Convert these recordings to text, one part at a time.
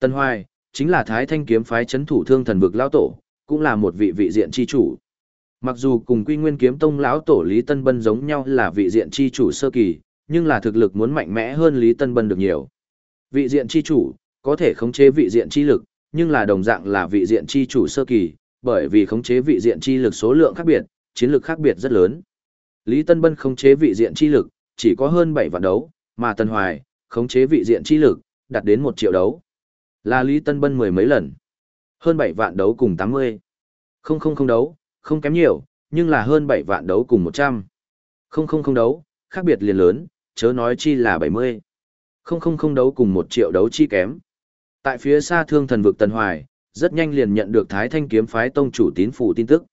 Tân Hoài, chính là Thái Thanh kiếm phái chấn thủ thương thần vực lão tổ, cũng là một vị vị diện chi chủ. Mặc dù cùng Quy Nguyên kiếm tông lão tổ Lý Tân Bân giống nhau là vị diện chi chủ sơ kỳ, nhưng là thực lực muốn mạnh mẽ hơn Lý Tân Bân được nhiều. Vị diện chi chủ, có thể khống chế vị diện chi lực, nhưng là đồng dạng là vị diện chi chủ sơ kỳ, bởi vì khống chế vị diện chi lực số lượng khác biệt, chiến lực khác biệt rất lớn. Lý Tân Bân khống chế vị diện chi lực, chỉ có hơn 7 vạn đấu, mà Tân Hoài, khống chế vị diện chi lực, đạt đến 1 triệu đấu. Là Lý Tân Bân mười mấy lần. Hơn 7 vạn đấu cùng 80. Không không không đấu, không kém nhiều, nhưng là hơn 7 vạn đấu cùng 100. Không không không đấu, khác biệt liền lớn, chớ nói chi là 70. Không không không đấu cùng 1 triệu đấu chi kém. Tại phía xa thương thần vực Tần Hoài, rất nhanh liền nhận được Thái Thanh kiếm phái tông chủ tín phủ tin tức.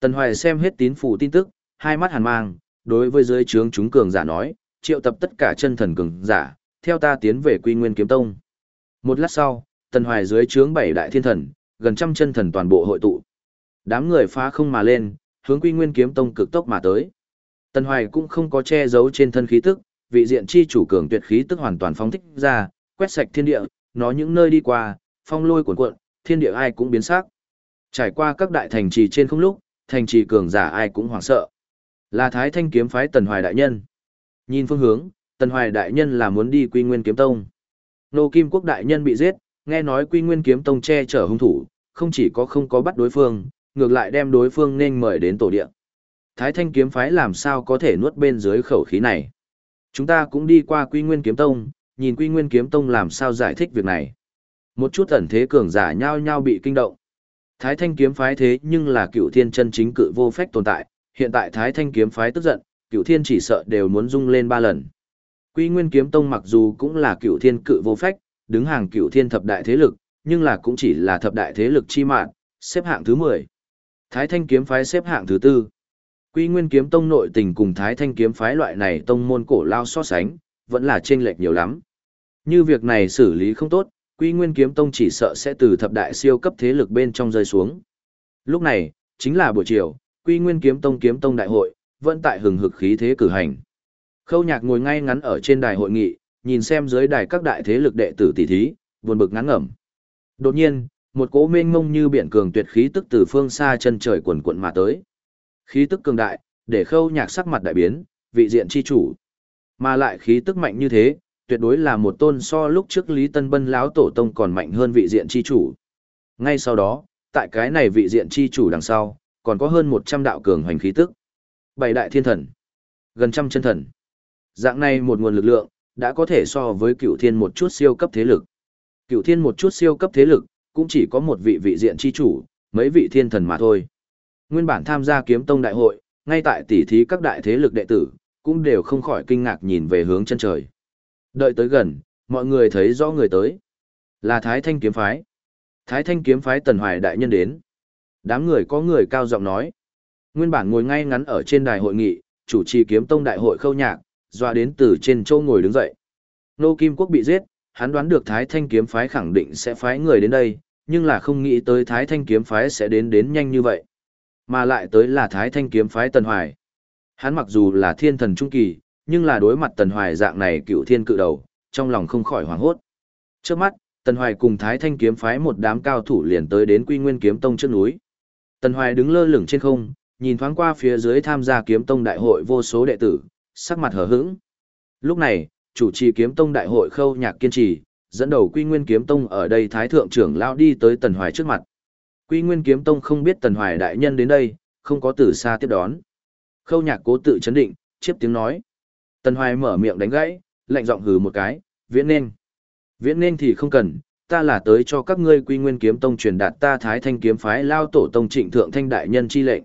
Tần Hoài xem hết tín phủ tin tức, hai mắt hàn mang, đối với dưới trướng chúng cường giả nói, triệu tập tất cả chân thần cường giả, theo ta tiến về Quy Nguyên kiếm tông. Một lát sau, Tần Hoài dưới trướng bảy đại thiên thần, gần trăm chân thần toàn bộ hội tụ. Đám người phá không mà lên, hướng Quy Nguyên kiếm tông cực tốc mà tới. Tần Hoài cũng không có che giấu trên thân khí tức, vị diện chi chủ cường tuyệt khí tức hoàn toàn phóng thích ra, quét sạch thiên địa, nó những nơi đi qua, phong lôi cuộn cuộn, thiên địa ai cũng biến sắc. Trải qua các đại thành trì trên không lúc, thành trì cường giả ai cũng hoảng sợ. Là Thái Thanh kiếm phái Tần Hoài đại nhân. Nhìn phương hướng, Tần Hoài đại nhân là muốn đi Quy Nguyên kiếm tông. Nô Kim Quốc đại nhân bị giết, nghe nói Quy Nguyên kiếm tông che chở hung thủ, không chỉ có không có bắt đối phương, ngược lại đem đối phương nên mời đến tổ địa. Thái Thanh kiếm phái làm sao có thể nuốt bên dưới khẩu khí này? Chúng ta cũng đi qua Quy Nguyên kiếm tông, nhìn Quy Nguyên kiếm tông làm sao giải thích việc này. Một chút ẩn thế cường giả nhao nhao bị kinh động. Thái Thanh kiếm phái thế nhưng là cựu thiên chân chính cự vô phách tồn tại, hiện tại Thái Thanh kiếm phái tức giận, cựu thiên chỉ sợ đều muốn rung lên ba lần. Quy Nguyên kiếm tông mặc dù cũng là cựu thiên cự vô phách, đứng hàng cựu thiên thập đại thế lực, nhưng là cũng chỉ là thập đại thế lực chi mạng, xếp hạng thứ 10. Thái Thanh kiếm phái xếp hạng thứ tư. Quy Nguyên kiếm tông nội tình cùng Thái Thanh kiếm phái loại này tông môn cổ lao so sánh, vẫn là chênh lệch nhiều lắm. Như việc này xử lý không tốt, Quy Nguyên kiếm tông chỉ sợ sẽ từ thập đại siêu cấp thế lực bên trong rơi xuống. Lúc này, chính là buổi chiều, Quy Nguyên kiếm tông kiếm tông đại hội, vẫn tại hừng hực khí thế cử hành. Khâu Nhạc ngồi ngay ngắn ở trên đài hội nghị, nhìn xem dưới đài các đại thế lực đệ tử tỷ thí, buồn bực ngán ngẩm. Đột nhiên, một cỗ mênh mông như biển cường tuyệt khí tức từ phương xa chân trời quần quận mà tới. Khí tức cường đại, để Khâu Nhạc sắc mặt đại biến, vị diện chi chủ. Mà lại khí tức mạnh như thế, tuyệt đối là một tôn so lúc trước Lý Tân Bân lão tổ tông còn mạnh hơn vị diện chi chủ. Ngay sau đó, tại cái này vị diện chi chủ đằng sau, còn có hơn 100 đạo cường hoành khí tức. Bảy đại thiên thần, gần trăm chân thần. Dạng này một nguồn lực lượng, đã có thể so với cựu thiên một chút siêu cấp thế lực. Cựu thiên một chút siêu cấp thế lực, cũng chỉ có một vị vị diện chi chủ, mấy vị thiên thần mà thôi. Nguyên bản tham gia kiếm tông đại hội, ngay tại tỉ thí các đại thế lực đệ tử, cũng đều không khỏi kinh ngạc nhìn về hướng chân trời. Đợi tới gần, mọi người thấy rõ người tới. Là Thái Thanh kiếm phái. Thái Thanh kiếm phái Tần Hoài đại nhân đến. Đám người có người cao giọng nói. Nguyên bản ngồi ngay ngắn ở trên đài hội nghị, chủ trì kiếm tông đại hội khâu nhạc, doa đến từ trên châu ngồi đứng dậy. Nô Kim Quốc bị giết, hắn đoán được Thái Thanh kiếm phái khẳng định sẽ phái người đến đây, nhưng là không nghĩ tới Thái Thanh kiếm phái sẽ đến đến nhanh như vậy. Mà lại tới là Thái Thanh kiếm phái Tần Hoài. Hắn mặc dù là thiên thần trung kỳ, nhưng là đối mặt Tần Hoài dạng này cựu thiên cự đầu, trong lòng không khỏi hoảng hốt. Trước mắt, Tần Hoài cùng Thái Thanh kiếm phái một đám cao thủ liền tới đến Quy Nguyên kiếm tông trước núi. Tần Hoài đứng lơ lửng trên không, nhìn thoáng qua phía dưới tham gia kiếm tông đại hội vô số đệ tử, sắc mặt hờ hững. Lúc này, chủ trì kiếm tông đại hội khâu nhạc kiên trì, dẫn đầu Quy Nguyên kiếm tông ở đây thái thượng trưởng lao đi tới Tần Hoài trước mặt. Quy Nguyên kiếm tông không biết Tần Hoài đại nhân đến đây, không có từ xa tiếp đón. Khâu nhạc cố tự chấn định, chiếp tiếng nói. Tần Hoài mở miệng đánh gãy, lạnh giọng hừ một cái, viễn nên. Viễn nên thì không cần, ta là tới cho các ngươi quy nguyên kiếm tông truyền đạt ta thái thanh kiếm phái lao tổ tông trịnh thượng thanh đại nhân chi lệnh.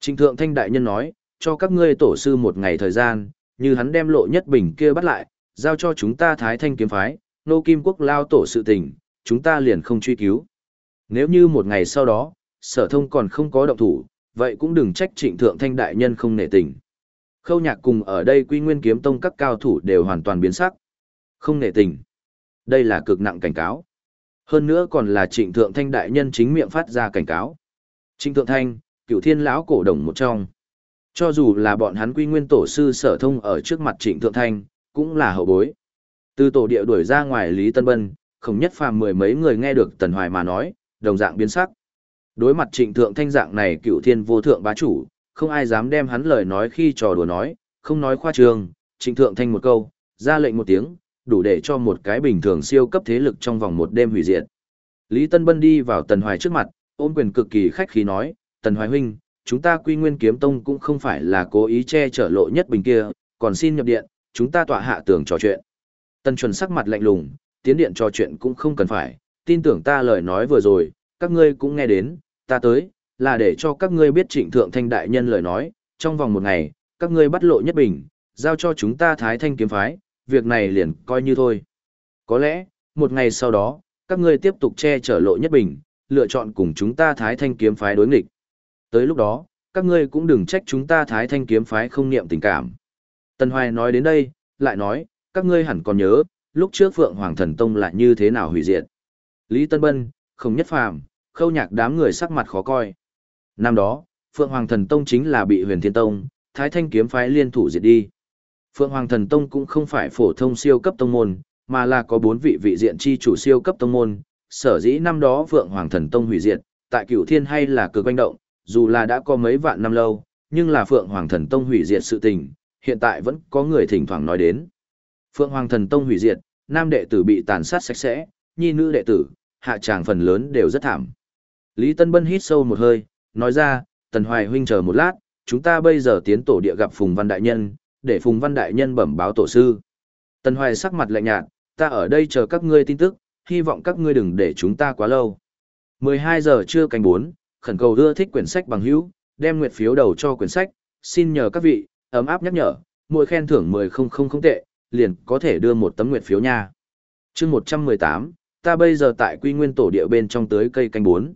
Trịnh thượng thanh đại nhân nói, cho các ngươi tổ sư một ngày thời gian, như hắn đem lộ nhất bình kia bắt lại, giao cho chúng ta thái thanh kiếm phái, nô kim quốc lao tổ sự tình, chúng ta liền không truy cứu. Nếu như một ngày sau đó, sở thông còn không có động thủ, vậy cũng đừng trách trịnh thượng thanh đại nhân không nể tình. Khâu nhạc cùng ở đây quy nguyên kiếm tông các cao thủ đều hoàn toàn biến sắc. Không nể tình. Đây là cực nặng cảnh cáo. Hơn nữa còn là trịnh thượng thanh đại nhân chính miệng phát ra cảnh cáo. Trịnh thượng thanh, cựu thiên lão cổ đồng một trong. Cho dù là bọn hắn quy nguyên tổ sư sở thông ở trước mặt trịnh thượng thanh, cũng là hậu bối. Từ tổ địa đuổi ra ngoài Lý Tân Bân, không nhất phàm mười mấy người nghe được Tần Hoài mà nói, đồng dạng biến sắc. Đối mặt trịnh thượng thanh dạng này cựu thiên vô thượng bá chủ, không ai dám đem hắn lời nói khi trò đùa nói, không nói khoa trương, trịnh thượng thanh một câu, ra lệnh một tiếng, đủ để cho một cái bình thường siêu cấp thế lực trong vòng một đêm hủy diệt. Lý Tân Bân đi vào Tần Hoài trước mặt, ôm quyền cực kỳ khách khí nói, Tần Hoài huynh, chúng ta quy nguyên kiếm tông cũng không phải là cố ý che chở lộ nhất bình kia, còn xin nhập điện, chúng ta tọa hạ tường trò chuyện. Tần chuẩn sắc mặt lạnh lùng, tiến điện trò chuyện cũng không cần phải, tin tưởng ta lời nói vừa rồi, các ngươi cũng nghe đến, ta tới, là để cho các ngươi biết trịnh thượng thanh đại nhân lời nói, trong vòng một ngày, các ngươi bắt lộ nhất bình, giao cho chúng ta thái thanh kiếm phái, việc này liền coi như thôi. Có lẽ, một ngày sau đó, các ngươi tiếp tục che chở lộ nhất bình, lựa chọn cùng chúng ta thái thanh kiếm phái đối nghịch. Tới lúc đó, các ngươi cũng đừng trách chúng ta thái thanh kiếm phái không niệm tình cảm. Tần Hoài nói đến đây, lại nói, các ngươi hẳn còn nhớ, lúc trước Phượng Hoàng Thần Tông là như thế nào hủy diệt. Lý Tân Bân, không nhất phàm, khâu nhạc đám người sắc mặt khó coi. Năm đó, Phượng Hoàng Thần Tông chính là bị huyền thiên tông, Thái Thanh kiếm phái liên thủ diệt đi. Phượng Hoàng Thần Tông cũng không phải phổ thông siêu cấp tông môn, mà là có bốn vị vị diện chi chủ siêu cấp tông môn. Sở dĩ năm đó Phượng Hoàng Thần Tông hủy diệt, tại cửu thiên hay là cực quanh động, dù là đã có mấy vạn năm lâu, nhưng là Phượng Hoàng Thần Tông hủy diệt sự tình, hiện tại vẫn có người thỉnh thoảng nói đến. Phượng Hoàng Thần Tông hủy diệt, nam đệ tử bị tàn sát sạch sẽ, nhi nữ đệ tử, hạ tràng phần lớn đều rất thảm. Lý Tân Bân hít sâu một hơi, nói ra, Tần Hoài huynh chờ một lát, chúng ta bây giờ tiến tổ địa gặp Phùng Văn Đại Nhân, để Phùng Văn Đại Nhân bẩm báo tổ sư. Tần Hoài sắc mặt lạnh nhạt, ta ở đây chờ các ngươi tin tức, hy vọng các ngươi đừng để chúng ta quá lâu. 12 giờ trưa canh 4, khẩn cầu đưa thích quyển sách bằng hữu, đem nguyệt phiếu đầu cho quyển sách, xin nhờ các vị, ấm áp nhắc nhở, mỗi khen thưởng 10 không không không tệ, liền có thể đưa một tấm nguyệt phiếu nha. chương 118, ta bây giờ tại quy nguyên tổ địa bên trong tới cây canh 4.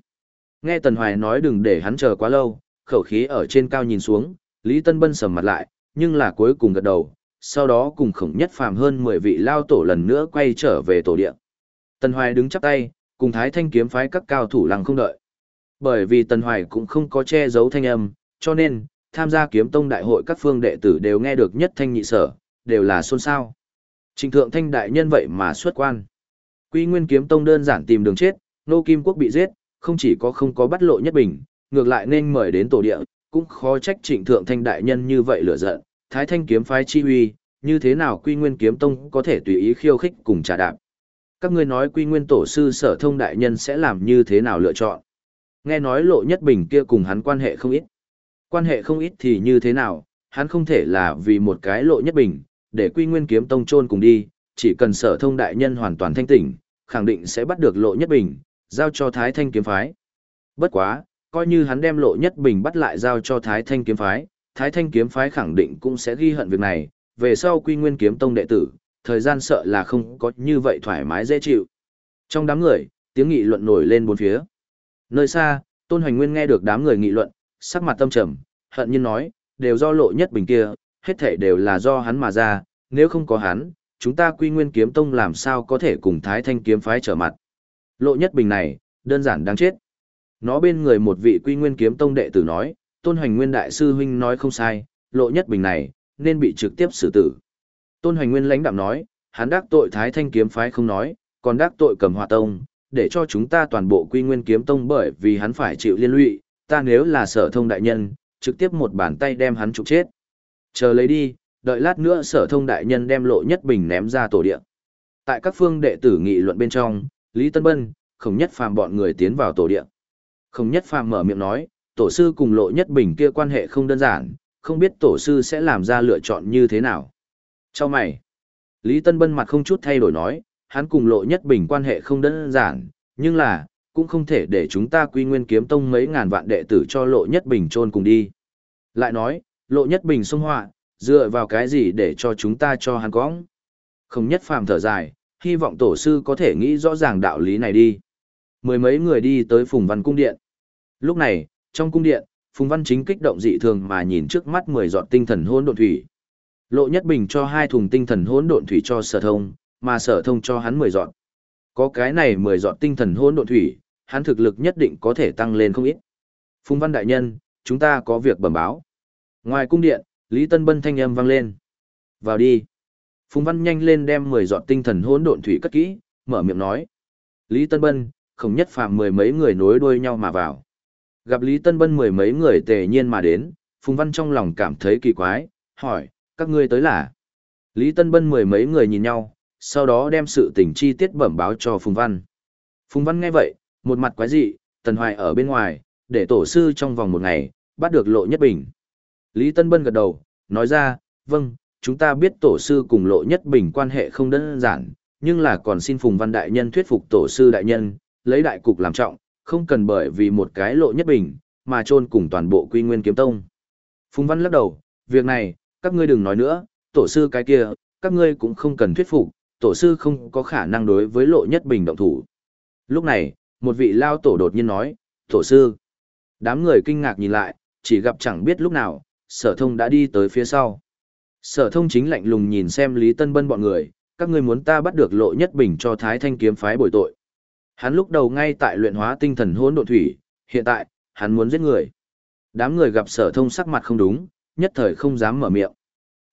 Nghe Tần Hoài nói đừng để hắn chờ quá lâu, khẩu khí ở trên cao nhìn xuống, Lý Tân Bân sầm mặt lại, nhưng là cuối cùng gật đầu, sau đó cùng khổng nhất phàm hơn 10 vị lao tổ lần nữa quay trở về tổ địa. Tần Hoài đứng chắp tay, cùng Thái Thanh kiếm phái các cao thủ lăng không đợi. Bởi vì Tần Hoài cũng không có che giấu thanh âm, cho nên, tham gia kiếm tông đại hội các phương đệ tử đều nghe được nhất thanh nhị sở, đều là xôn xao. Trình thượng thanh đại nhân vậy mà xuất quan. Quy nguyên kiếm tông đơn giản tìm đường chết, nô kim quốc bị giết, không chỉ có không có bắt lộ nhất bình, ngược lại nên mời đến tổ địa, cũng khó trách trịnh thượng thanh đại nhân như vậy lửa giận, thái thanh kiếm phái chi huy, như thế nào quy nguyên kiếm tông có thể tùy ý khiêu khích cùng trả đạp. Các ngươi nói quy nguyên tổ sư sở thông đại nhân sẽ làm như thế nào lựa chọn. Nghe nói lộ nhất bình kia cùng hắn quan hệ không ít. Quan hệ không ít thì như thế nào, hắn không thể là vì một cái lộ nhất bình, để quy nguyên kiếm tông chôn cùng đi, chỉ cần sở thông đại nhân hoàn toàn thanh tỉnh, khẳng định sẽ bắt được lộ nhất bình, giao cho Thái Thanh kiếm phái. Bất quá, coi như hắn đem lộ nhất bình bắt lại giao cho Thái Thanh kiếm phái, Thái Thanh kiếm phái khẳng định cũng sẽ ghi hận việc này, về sau quy nguyên kiếm tông đệ tử, thời gian sợ là không có như vậy thoải mái dễ chịu. Trong đám người, tiếng nghị luận nổi lên bốn phía. Nơi xa, Tôn Hoành Nguyên nghe được đám người nghị luận, sắc mặt tâm trầm, hận nhiên nói, đều do lộ nhất bình kia, hết thảy đều là do hắn mà ra, nếu không có hắn, chúng ta quy nguyên kiếm tông làm sao có thể cùng Thái Thanh kiếm phái trở mặt. Lộ nhất bình này, đơn giản đáng chết. Nó bên người một vị quy nguyên kiếm tông đệ tử nói, Tôn Hoành Nguyên đại sư huynh nói không sai, lộ nhất bình này, nên bị trực tiếp xử tử. Tôn Hoành Nguyên lãnh đạm nói, hắn đắc tội Thái Thanh kiếm phái không nói, còn đắc tội Cầm Hòa tông, để cho chúng ta toàn bộ Quy Nguyên kiếm tông bởi vì hắn phải chịu liên lụy, ta nếu là Sở Thông đại nhân, trực tiếp một bàn tay đem hắn trục chết. Chờ lấy đi, đợi lát nữa Sở Thông đại nhân đem lộ nhất bình ném ra tổ địa. Tại các phương đệ tử nghị luận bên trong, Lý Tân Bân, Khổng Nhất Phàm bọn người tiến vào tổ địa. Khổng Nhất Phàm mở miệng nói, tổ sư cùng lộ nhất bình kia quan hệ không đơn giản, không biết tổ sư sẽ làm ra lựa chọn như thế nào. Cho mày. Lý Tân Bân mặt không chút thay đổi nói, hắn cùng lộ nhất bình quan hệ không đơn giản, nhưng là, cũng không thể để chúng ta quy nguyên kiếm tông mấy ngàn vạn đệ tử cho lộ nhất bình trôn cùng đi. Lại nói, lộ nhất bình xông họa, dựa vào cái gì để cho chúng ta cho hắn cóng. Không nhất phàm thở dài, hy vọng tổ sư có thể nghĩ rõ ràng đạo lý này đi. Mười mấy người đi tới Phùng Văn Cung Điện. Lúc này, trong cung điện, Phùng Văn Chính kích động dị thường mà nhìn trước mắt mười giọt tinh thần hỗn độn thủy. Lộ Nhất Bình cho hai thùng tinh thần hỗn độn thủy cho Sở Thông, mà Sở Thông cho hắn mười giọt. Có cái này mười giọt tinh thần hỗn độn thủy, hắn thực lực nhất định có thể tăng lên không ít. Phùng Văn đại nhân, chúng ta có việc bẩm báo. Ngoài cung điện, Lý Tân Bân thanh âm vang lên. Vào đi. Phùng Văn nhanh lên đem mười giọt tinh thần hỗn độn thủy cất kỹ, mở miệng nói, Lý Tân Bân, không nhất phàm mười mấy người nối đuôi nhau mà vào. Gặp Lý Tân Bân mười mấy người tề nhiên mà đến, Phùng Văn trong lòng cảm thấy kỳ quái, hỏi, các ngươi tới là? Lý Tân Bân mười mấy người nhìn nhau, sau đó đem sự tình chi tiết bẩm báo cho Phùng Văn. Phùng Văn nghe vậy, một mặt quái dị, Tần Hoài ở bên ngoài, để tổ sư trong vòng một ngày, bắt được lộ nhất bình. Lý Tân Bân gật đầu, nói ra, vâng, chúng ta biết tổ sư cùng lộ nhất bình quan hệ không đơn giản, nhưng là còn xin Phùng Văn Đại Nhân thuyết phục tổ sư đại nhân, lấy đại cục làm trọng, không cần bởi vì một cái lộ nhất bình, mà chôn cùng toàn bộ quy nguyên kiếm tông. Phùng Văn lắc đầu, việc này, các ngươi đừng nói nữa, tổ sư cái kia, các ngươi cũng không cần thuyết phục, tổ sư không có khả năng đối với lộ nhất bình động thủ. Lúc này, một vị lao tổ đột nhiên nói, tổ sư. Đám người kinh ngạc nhìn lại, chỉ gặp chẳng biết lúc nào, sở thông đã đi tới phía sau. Sở thông chính lạnh lùng nhìn xem Lý Tân Bân bọn người, các ngươi muốn ta bắt được lộ nhất bình cho Thái Thanh kiếm phái bồi tội. Hắn lúc đầu ngay tại luyện hóa tinh thần hỗn độn thủy, hiện tại, hắn muốn giết người. Đám người gặp sở thông sắc mặt không đúng, nhất thời không dám mở miệng.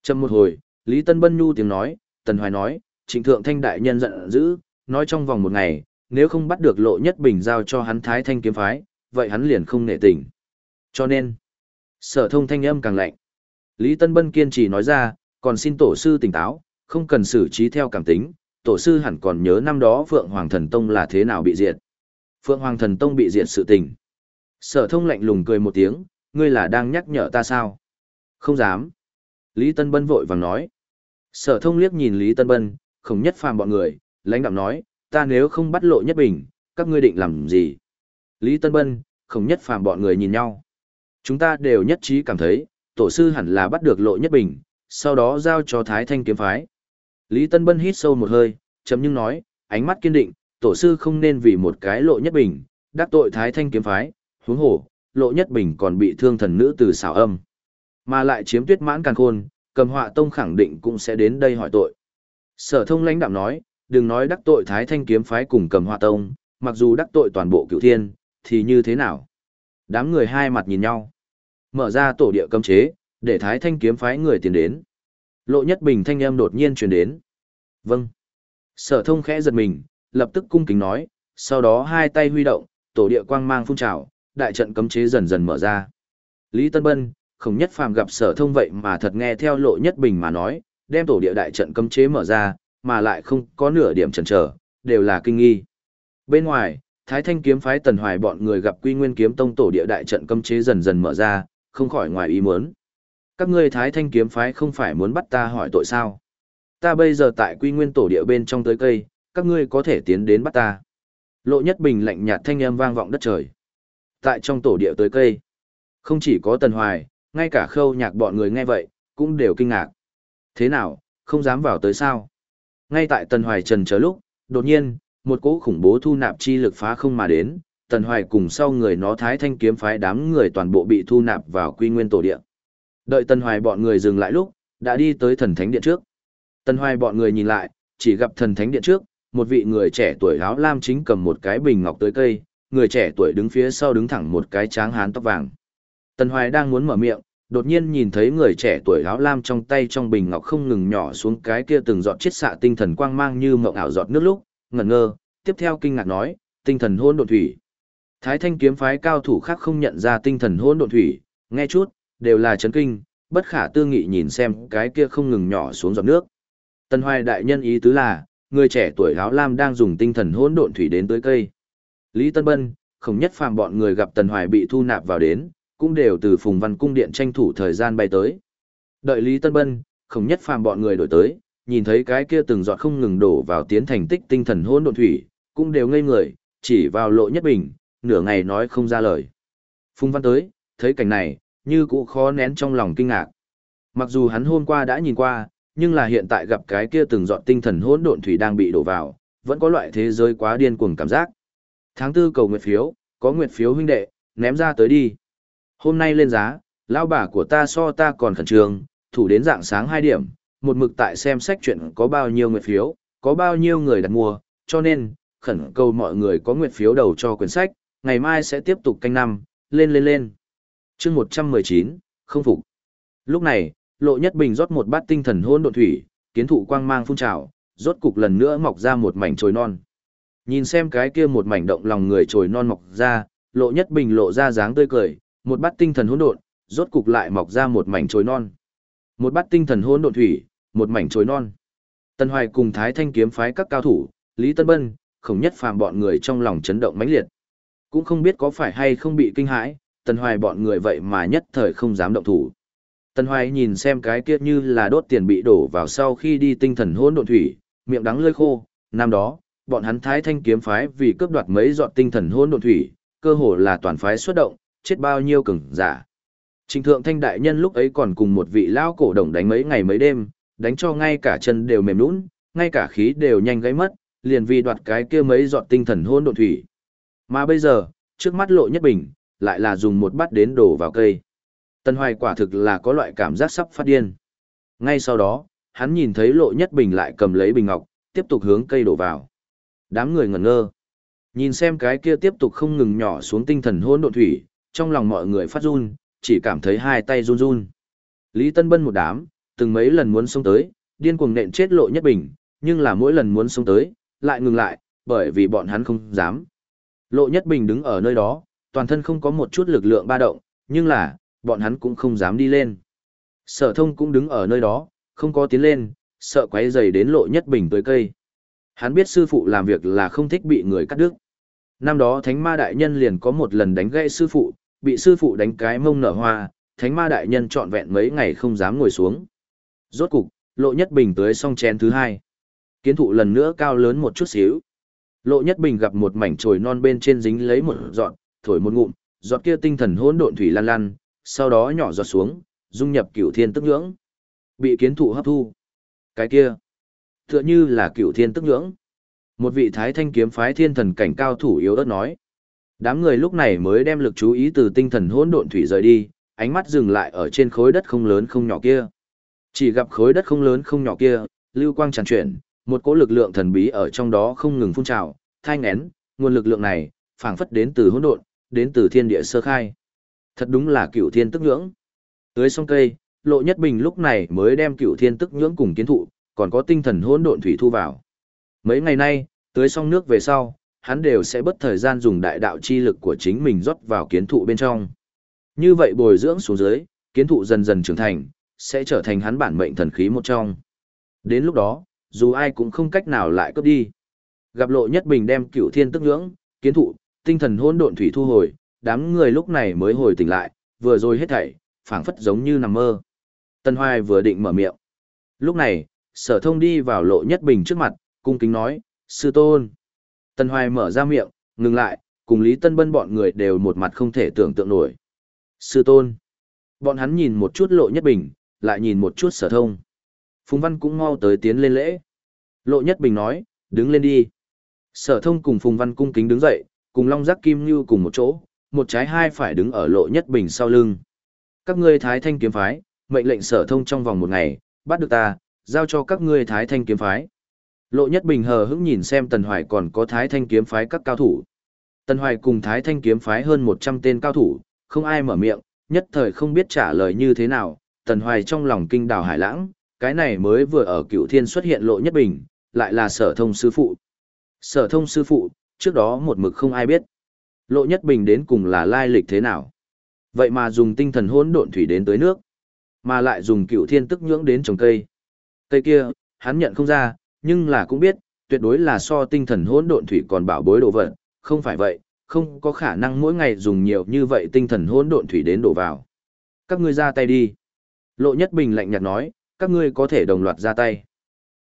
Chầm một hồi, Lý Tân Bân Nhu tiếng nói, Tần Hoài nói, trịnh thượng thanh đại nhân giận dữ, nói trong vòng một ngày, nếu không bắt được lộ nhất bình giao cho hắn Thái Thanh kiếm phái, vậy hắn liền không nể tình. Cho nên, sở thông thanh âm càng lạnh. Lý Tân Bân kiên trì nói ra, còn xin tổ sư tỉnh táo, không cần xử trí theo cảm tính, tổ sư hẳn còn nhớ năm đó Phượng Hoàng Thần Tông là thế nào bị diệt. Phượng Hoàng Thần Tông bị diệt sự tình. Sở thông lạnh lùng cười một tiếng, ngươi là đang nhắc nhở ta sao? Không dám. Lý Tân Bân vội vàng nói. Sở thông liếc nhìn Lý Tân Bân, khổng nhất phàm bọn người, lãnh đạo nói, ta nếu không bắt lộ nhất bình, các ngươi định làm gì? Lý Tân Bân, khổng nhất phàm bọn người nhìn nhau. Chúng ta đều nhất trí cảm thấy, tổ sư hẳn là bắt được lộ nhất bình, sau đó giao cho Thái Thanh kiếm phái. Lý Tân Bân hít sâu một hơi, chấm nhưng nói, ánh mắt kiên định, tổ sư không nên vì một cái lộ nhất bình, đắc tội Thái Thanh kiếm phái, huống hổ, lộ nhất bình còn bị thương thần nữ từ xảo âm. Mà lại chiếm tuyết mãn càng khôn, cầm họa tông khẳng định cũng sẽ đến đây hỏi tội. Sở thông lãnh đạm nói, đừng nói đắc tội Thái Thanh kiếm phái cùng cầm Hoa tông, mặc dù đắc tội toàn bộ cựu thiên, thì như thế nào? Đám người hai mặt nhìn nhau. Mở ra tổ địa cấm chế, để Thái Thanh kiếm phái người tiến đến. Lộ nhất bình thanh âm đột nhiên truyền đến. Vâng. Sở thông khẽ giật mình, lập tức cung kính nói, sau đó hai tay huy động, tổ địa quang mang phun trào, đại trận cấm chế dần dần mở ra. Lý Tân Bân, không nhất phàm gặp sở thông vậy mà thật nghe theo lộ nhất bình mà nói, đem tổ địa đại trận cấm chế mở ra, mà lại không có nửa điểm chần chờ, đều là kinh nghi. Bên ngoài, Thái Thanh kiếm phái Tần Hoài bọn người gặp Quy Nguyên kiếm tông tổ địa đại trận cấm chế dần dần mở ra, không khỏi ngoài ý muốn. Các ngươi Thái Thanh kiếm phái không phải muốn bắt ta hỏi tội sao? Ta bây giờ tại Quy Nguyên tổ địa bên trong tới cây, các ngươi có thể tiến đến bắt ta. Lộ Nhất Bình lạnh nhạt thanh âm vang vọng đất trời. Tại trong tổ địa tới cây, không chỉ có Tần Hoài, ngay cả khâu nhạc bọn người nghe vậy, cũng đều kinh ngạc. Thế nào, không dám vào tới sao? Ngay tại Tần Hoài trần chờ lúc, đột nhiên, một cỗ khủng bố thu nạp chi lực phá không mà đến, Tần Hoài cùng sau người nó thái thanh kiếm phái đám người toàn bộ bị thu nạp vào quy nguyên tổ địa. Đợi Tần Hoài bọn người dừng lại lúc, đã đi tới thần thánh điện trước. Tần Hoài bọn người nhìn lại, chỉ gặp thần thánh điện trước, một vị người trẻ tuổi áo lam chính cầm một cái bình ngọc tới cây, người trẻ tuổi đứng phía sau đứng thẳng một cái tráng hán tóc vàng. Tần Hoài đang muốn mở miệng, đột nhiên nhìn thấy người trẻ tuổi áo lam trong tay trong bình ngọc không ngừng nhỏ xuống cái kia từng giọt chiết xạ tinh thần quang mang như mộng ảo giọt nước lúc, ngẩn ngơ, tiếp theo kinh ngạc nói, tinh thần hôn độn thủy. Thái thanh kiếm phái cao thủ khác không nhận ra tinh thần hôn độn thủy, nghe chút, đều là chấn kinh, bất khả tư nghị nhìn xem cái kia không ngừng nhỏ xuống giọt nước. Tần Hoài đại nhân ý tứ là, người trẻ tuổi áo lam đang dùng tinh thần hỗn độn thủy đến tới cây. Lý Tân Bân, không nhất phàm bọn người gặp Tần Hoài bị thu nạp vào đến, cũng đều từ Phùng Văn cung điện tranh thủ thời gian bay tới. Đợi Lý Tân Bân, không nhất phàm bọn người đổi tới, nhìn thấy cái kia từng giọt không ngừng đổ vào tiến thành tích tinh thần hỗn độn thủy, cũng đều ngây người, chỉ vào lộ nhất bình, nửa ngày nói không ra lời. Phùng Văn tới, thấy cảnh này, như cũ khó nén trong lòng kinh ngạc. Mặc dù hắn hôm qua đã nhìn qua, nhưng là hiện tại gặp cái kia từng giọt tinh thần hỗn độn thủy đang bị đổ vào, vẫn có loại thế giới quá điên cuồng cảm giác. Tháng tư cầu nguyệt phiếu, có nguyệt phiếu huynh đệ, ném ra tới đi. Hôm nay lên giá, lão bà của ta so ta còn khẩn trương, thủ đến dạng sáng 2 điểm, một mực tại xem sách chuyện có bao nhiêu nguyện phiếu, có bao nhiêu người đặt mua, cho nên, khẩn cầu mọi người có nguyện phiếu đầu cho quyển sách, ngày mai sẽ tiếp tục canh năm, lên lên lên. chương 119, không phục. Lúc này, Lộ Nhất Bình rót một bát tinh thần hôn độn thủy, kiến thụ quang mang phun trào, rốt cục lần nữa mọc ra một mảnh trồi non. Nhìn xem cái kia một mảnh động lòng người trồi non mọc ra, lộ nhất bình lộ ra dáng tươi cười, một bát tinh thần hỗn độn, rốt cục lại mọc ra một mảnh chồi non. Một bát tinh thần hỗn độn thủy, một mảnh chồi non. Tân Hoài cùng Thái Thanh kiếm phái các cao thủ, Lý Tân Bân, không nhất phàm bọn người trong lòng chấn động mãnh liệt. Cũng không biết có phải hay không bị kinh hãi, Tân Hoài bọn người vậy mà nhất thời không dám động thủ. Tân Hoài nhìn xem cái kia như là đốt tiền bị đổ vào sau khi đi tinh thần hỗn độn thủy, miệng đắng lưỡi khô, năm đó, bọn hắn Thái Thanh kiếm phái vì cướp đoạt mấy giọt tinh thần hỗn độn thủy, cơ hồ là toàn phái xuất động, chết bao nhiêu cường giả. Trình thượng thanh đại nhân lúc ấy còn cùng một vị lão cổ đồng đánh mấy ngày mấy đêm, đánh cho ngay cả chân đều mềm nhũn, ngay cả khí đều nhanh gãy mất, liền vì đoạt cái kia mấy giọt tinh thần hôn độn thủy. Mà bây giờ, trước mắt lộ nhất bình, lại là dùng một bát đến đổ vào cây. Tân Hoài quả thực là có loại cảm giác sắp phát điên. Ngay sau đó, hắn nhìn thấy lộ nhất bình lại cầm lấy bình ngọc, tiếp tục hướng cây đổ vào. Đám người ngẩn ngơ. Nhìn xem cái kia tiếp tục không ngừng nhỏ xuống tinh thần hôn độn thủy, trong lòng mọi người phát run, chỉ cảm thấy hai tay run run. Lý Tân Bân một đám, từng mấy lần muốn xông tới, điên cuồng nện chết lộ nhất bình, nhưng là mỗi lần muốn xông tới, lại ngừng lại, bởi vì bọn hắn không dám. Lộ nhất bình đứng ở nơi đó, toàn thân không có một chút lực lượng ba động, nhưng là, bọn hắn cũng không dám đi lên. Sở thông cũng đứng ở nơi đó, không có tiến lên, sợ quấy dày đến lộ nhất bình tới cây. Hắn biết sư phụ làm việc là không thích bị người cắt đứt. Năm đó thánh ma đại nhân liền có một lần đánh gãy sư phụ, bị sư phụ đánh cái mông nở hoa, thánh ma đại nhân trọn vẹn mấy ngày không dám ngồi xuống. Rốt cục, lộ nhất bình tới xong chén thứ hai. Kiến thụ lần nữa cao lớn một chút xíu. Lộ nhất bình gặp một mảnh trồi non bên trên dính lấy một giọt, thổi một ngụm, giọt kia tinh thần hỗn độn thủy lan lan, sau đó nhỏ giọt xuống, dung nhập cửu thiên tức nhưỡng. Bị kiến thụ hấp thu. Cái kia, tựa như là cửu thiên tức nhưỡng. Một vị thái thanh kiếm phái thiên thần cảnh cao thủ yếu ớt nói. Đám người lúc này mới đem lực chú ý từ tinh thần hỗn độn thủy rời đi, ánh mắt dừng lại ở trên khối đất không lớn không nhỏ kia. Chỉ gặp khối đất không lớn không nhỏ kia, lưu quang tràn chuyển, một cỗ lực lượng thần bí ở trong đó không ngừng phun trào, thai ngén, nguồn lực lượng này, phảng phất đến từ hỗn độn, đến từ thiên địa sơ khai. Thật đúng là cửu thiên tức nhưỡng. Tưới xong cây, Lộ Nhất Bình lúc này mới đem cửu thiên tức nhưỡng cùng kiến thụ, còn có tinh thần hỗn độn thủy thu vào. Mấy ngày nay, tưới xong nước về sau, hắn đều sẽ bất thời gian dùng đại đạo chi lực của chính mình rót vào kiến thụ bên trong. Như vậy bồi dưỡng xuống dưới, kiến thụ dần dần trưởng thành, sẽ trở thành hắn bản mệnh thần khí một trong. Đến lúc đó, dù ai cũng không cách nào lại cướp đi. Gặp lộ nhất bình đem cửu thiên tức nhưỡng, kiến thụ, tinh thần hỗn độn thủy thu hồi, đám người lúc này mới hồi tỉnh lại, vừa rồi hết thảy, phảng phất giống như nằm mơ. Tân Hoài vừa định mở miệng. Lúc này, sở thông đi vào lộ nhất bình trước mặt, cung kính nói, sư tôn. Tân Hoài mở ra miệng, ngừng lại, cùng Lý Tân Bân bọn người đều một mặt không thể tưởng tượng nổi. Sư tôn. Bọn hắn nhìn một chút lộ nhất bình, lại nhìn một chút sở thông. Phùng Văn cũng mau tới tiến lên lễ. Lộ nhất bình nói, đứng lên đi. Sở thông cùng Phùng Văn cung kính đứng dậy, cùng Long Giác Kim Như cùng một chỗ, một trái hai phải đứng ở lộ nhất bình sau lưng. Các ngươi thái thanh kiếm phái, mệnh lệnh sở thông trong vòng một ngày, bắt được ta, giao cho các ngươi thái thanh kiếm phái. Lộ nhất bình hờ hững nhìn xem Tần Hoài còn có thái thanh kiếm phái các cao thủ. Tần Hoài cùng thái thanh kiếm phái hơn 100 tên cao thủ, không ai mở miệng, nhất thời không biết trả lời như thế nào, Tần Hoài trong lòng kinh đào hải lãng, cái này mới vừa ở cựu thiên xuất hiện lộ nhất bình, lại là sở thông sư phụ. Sở thông sư phụ, trước đó một mực không ai biết. Lộ nhất bình đến cùng là lai lịch thế nào. Vậy mà dùng tinh thần hỗn độn thủy đến tới nước, mà lại dùng cựu thiên tức nhưỡng đến trồng cây. Cây kia, hắn nhận không ra, nhưng là cũng biết, tuyệt đối là so tinh thần hỗn độn thủy còn bảo bối đồ vật, không phải vậy, không có khả năng mỗi ngày dùng nhiều như vậy tinh thần hỗn độn thủy đến đổ vào. Các ngươi ra tay đi. Lộ Nhất Bình lạnh nhạt nói, các ngươi có thể đồng loạt ra tay.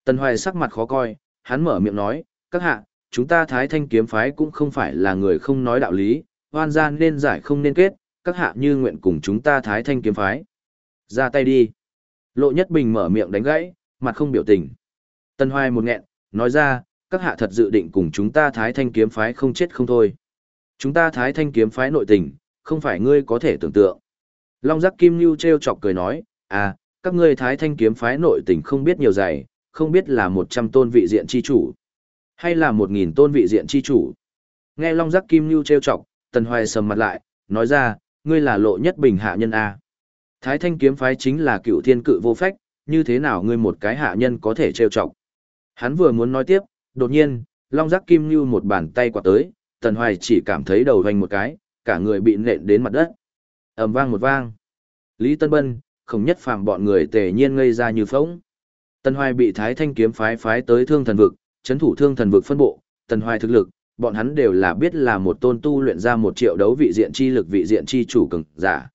Tần Hoài sắc mặt khó coi, hắn mở miệng nói, các hạ, chúng ta Thái Thanh kiếm phái cũng không phải là người không nói đạo lý, hoan gian nên giải không nên kết, các hạ như nguyện cùng chúng ta Thái Thanh kiếm phái. Ra tay đi. Lộ Nhất Bình mở miệng đánh gãy, mặt không biểu tình. Tân Hoài một nghẹn, nói ra, các hạ thật dự định cùng chúng ta Thái Thanh kiếm phái không chết không thôi. Chúng ta Thái Thanh kiếm phái nội tình, không phải ngươi có thể tưởng tượng. Long Giác Kim Nhu treo chọc cười nói, à, các ngươi Thái Thanh kiếm phái nội tình không biết nhiều dày, không biết là 100 tôn vị diện chi chủ, hay là 1000 tôn vị diện chi chủ. Nghe Long Giác Kim Nhu treo chọc, Tần Hoài sầm mặt lại, nói ra, ngươi là lộ nhất bình hạ nhân a. Thái Thanh kiếm phái chính là cựu thiên cự vô phách, như thế nào ngươi một cái hạ nhân có thể treo chọc. Hắn vừa muốn nói tiếp, đột nhiên, Long giác kim như một bàn tay quạt tới, Tần Hoài chỉ cảm thấy đầu hoành một cái, cả người bị nện đến mặt đất. ầm vang một vang. Lý Tân Bân, không nhất phàm bọn người tề nhiên ngây ra như phóng. Tần Hoài bị Thái Thanh kiếm phái phái tới Thương Thần vực, chấn thủ Thương Thần vực phân bộ, Tần Hoài thực lực, bọn hắn đều là biết là một tôn tu luyện ra một triệu đấu vị diện chi lực vị diện chi chủ cường giả.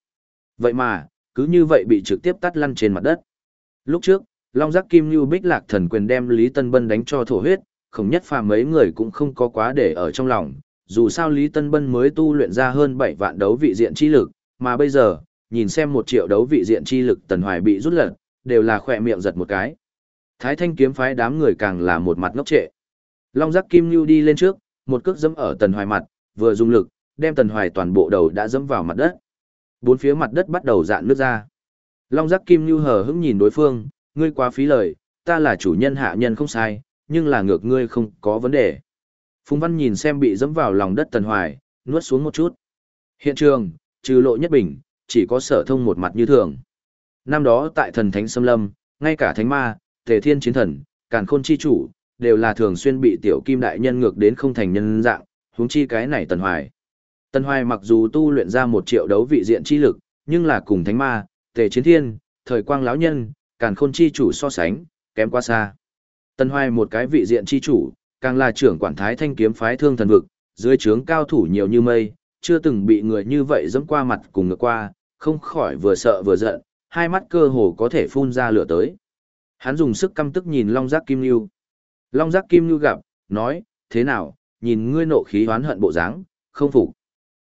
Vậy mà, cứ như vậy bị trực tiếp tắt lăn trên mặt đất. Lúc trước, Long Giác Kim như Bích Lạc Thần quyền đem Lý Tân Bân đánh cho thổ huyết, không nhất phàm mấy người cũng không có quá để ở trong lòng, dù sao Lý Tân Bân mới tu luyện ra hơn 7 vạn đấu vị diện chi lực, mà bây giờ, nhìn xem một triệu đấu vị diện chi lực Tần Hoài bị rút lật, đều là khỏe miệng giật một cái. Thái Thanh kiếm phái đám người càng là một mặt ngốc trệ. Long Giác Kim như đi lên trước, một cước dẫm ở Tần Hoài mặt, vừa dùng lực, đem Tần Hoài toàn bộ đầu đã dẫm vào mặt đất. Bốn phía mặt đất bắt đầu dạn nước ra. Long Giác Kim như hờ hững nhìn đối phương, ngươi quá phí lời, ta là chủ nhân hạ nhân không sai, nhưng là ngược ngươi không có vấn đề. Phùng Văn nhìn xem bị dẫm vào lòng đất Tần Hoài, nuốt xuống một chút. Hiện trường, trừ lộ nhất bình, chỉ có sở thông một mặt như thường. Năm đó tại thần thánh xâm lâm, ngay cả thánh ma, tề thiên chiến thần, càn khôn chi chủ, đều là thường xuyên bị tiểu kim đại nhân ngược đến không thành nhân dạng, huống chi cái này Tần Hoài. Tần Hoài mặc dù tu luyện ra một triệu đấu vị diện chi lực, nhưng là cùng thánh ma, tề chiến thiên, thời quang lão nhân, càn khôn chi chủ so sánh, kém quá xa. Tần Hoài một cái vị diện chi chủ, càng là trưởng quản thái thanh kiếm phái thương thần vực, dưới trướng cao thủ nhiều như mây, chưa từng bị người như vậy dẫm qua mặt cùng ngược qua, không khỏi vừa sợ vừa giận, hai mắt cơ hồ có thể phun ra lửa tới. Hắn dùng sức căm tức nhìn Long Giác Kim Nưu. Long Giác Kim Nưu gặp, nói, thế nào, nhìn ngươi nộ khí hoán hận bộ dáng, không phục.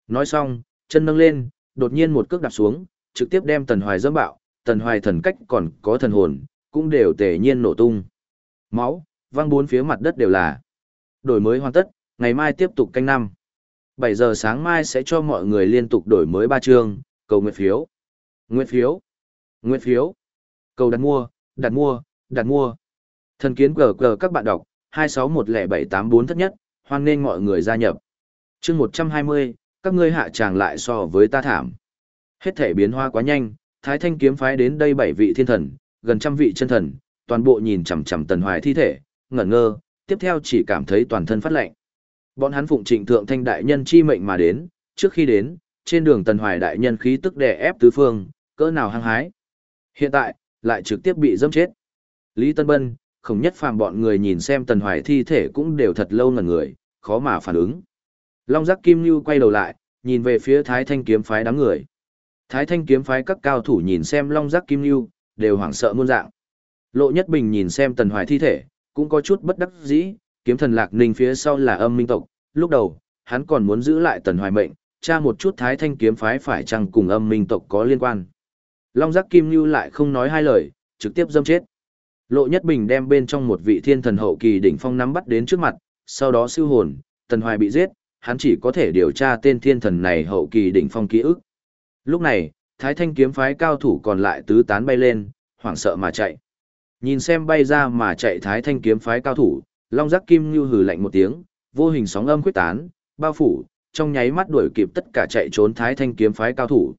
Nói xong, chân nâng lên, đột nhiên một cước đạp xuống, trực tiếp đem Tần Hoài dẫm bạo, Tần Hoài thần cách còn có thần hồn, cũng đều tề nhiên nổ tung. Máu, văng bốn phía mặt đất đều là. Đổi mới hoàn tất, ngày mai tiếp tục canh năm. 7 giờ sáng mai sẽ cho mọi người liên tục đổi mới ba chương, cầu nguyện phiếu. Nguyện phiếu. Nguyện phiếu. Cầu đặt mua, đặt mua, đặt mua. Thần kiến cờ cờ các bạn đọc, 26107884 thất nhất, hoan nên mọi người gia nhập. chương 120, các ngươi hạ tràng lại so với ta thảm. Hết thể biến hoa quá nhanh, Thái Thanh kiếm phái đến đây bảy vị thiên thần, gần trăm vị chân thần, toàn bộ nhìn chằm chằm Tần Hoài thi thể, ngẩn ngơ, tiếp theo chỉ cảm thấy toàn thân phát lạnh. Bọn hắn phụng trịnh thượng thanh đại nhân chi mệnh mà đến, trước khi đến, trên đường Tần Hoài đại nhân khí tức đè ép tứ phương, cỡ nào hăng hái. Hiện tại, lại trực tiếp bị dâm chết. Lý Tân Bân, không nhất phàm bọn người nhìn xem Tần Hoài thi thể cũng đều thật lâu ngẩn người, khó mà phản ứng. Long giác Kim Nhu quay đầu lại, nhìn về phía Thái Thanh kiếm phái đám người. Thái Thanh kiếm phái các cao thủ nhìn xem Long giác Kim Lưu đều hoảng sợ muôn dạng. Lộ Nhất Bình nhìn xem Tần Hoài thi thể, cũng có chút bất đắc dĩ, kiếm thần Lạc Ninh phía sau là âm minh tộc, lúc đầu, hắn còn muốn giữ lại Tần Hoài mệnh, tra một chút Thái Thanh kiếm phái phải chăng cùng âm minh tộc có liên quan. Long giác Kim Lưu lại không nói hai lời, trực tiếp dâm chết. Lộ Nhất Bình đem bên trong một vị thiên thần hậu kỳ đỉnh phong nắm bắt đến trước mặt, sau đó siêu hồn, Tần Hoài bị giết, hắn chỉ có thể điều tra tên thiên thần này hậu kỳ đỉnh phong ký ức. Lúc này, Thái Thanh kiếm phái cao thủ còn lại tứ tán bay lên, hoảng sợ mà chạy. Nhìn xem bay ra mà chạy Thái Thanh kiếm phái cao thủ, Long Giác Kim Như hừ lạnh một tiếng, vô hình sóng âm quyết tán, bao phủ, trong nháy mắt đuổi kịp tất cả chạy trốn Thái Thanh kiếm phái cao thủ.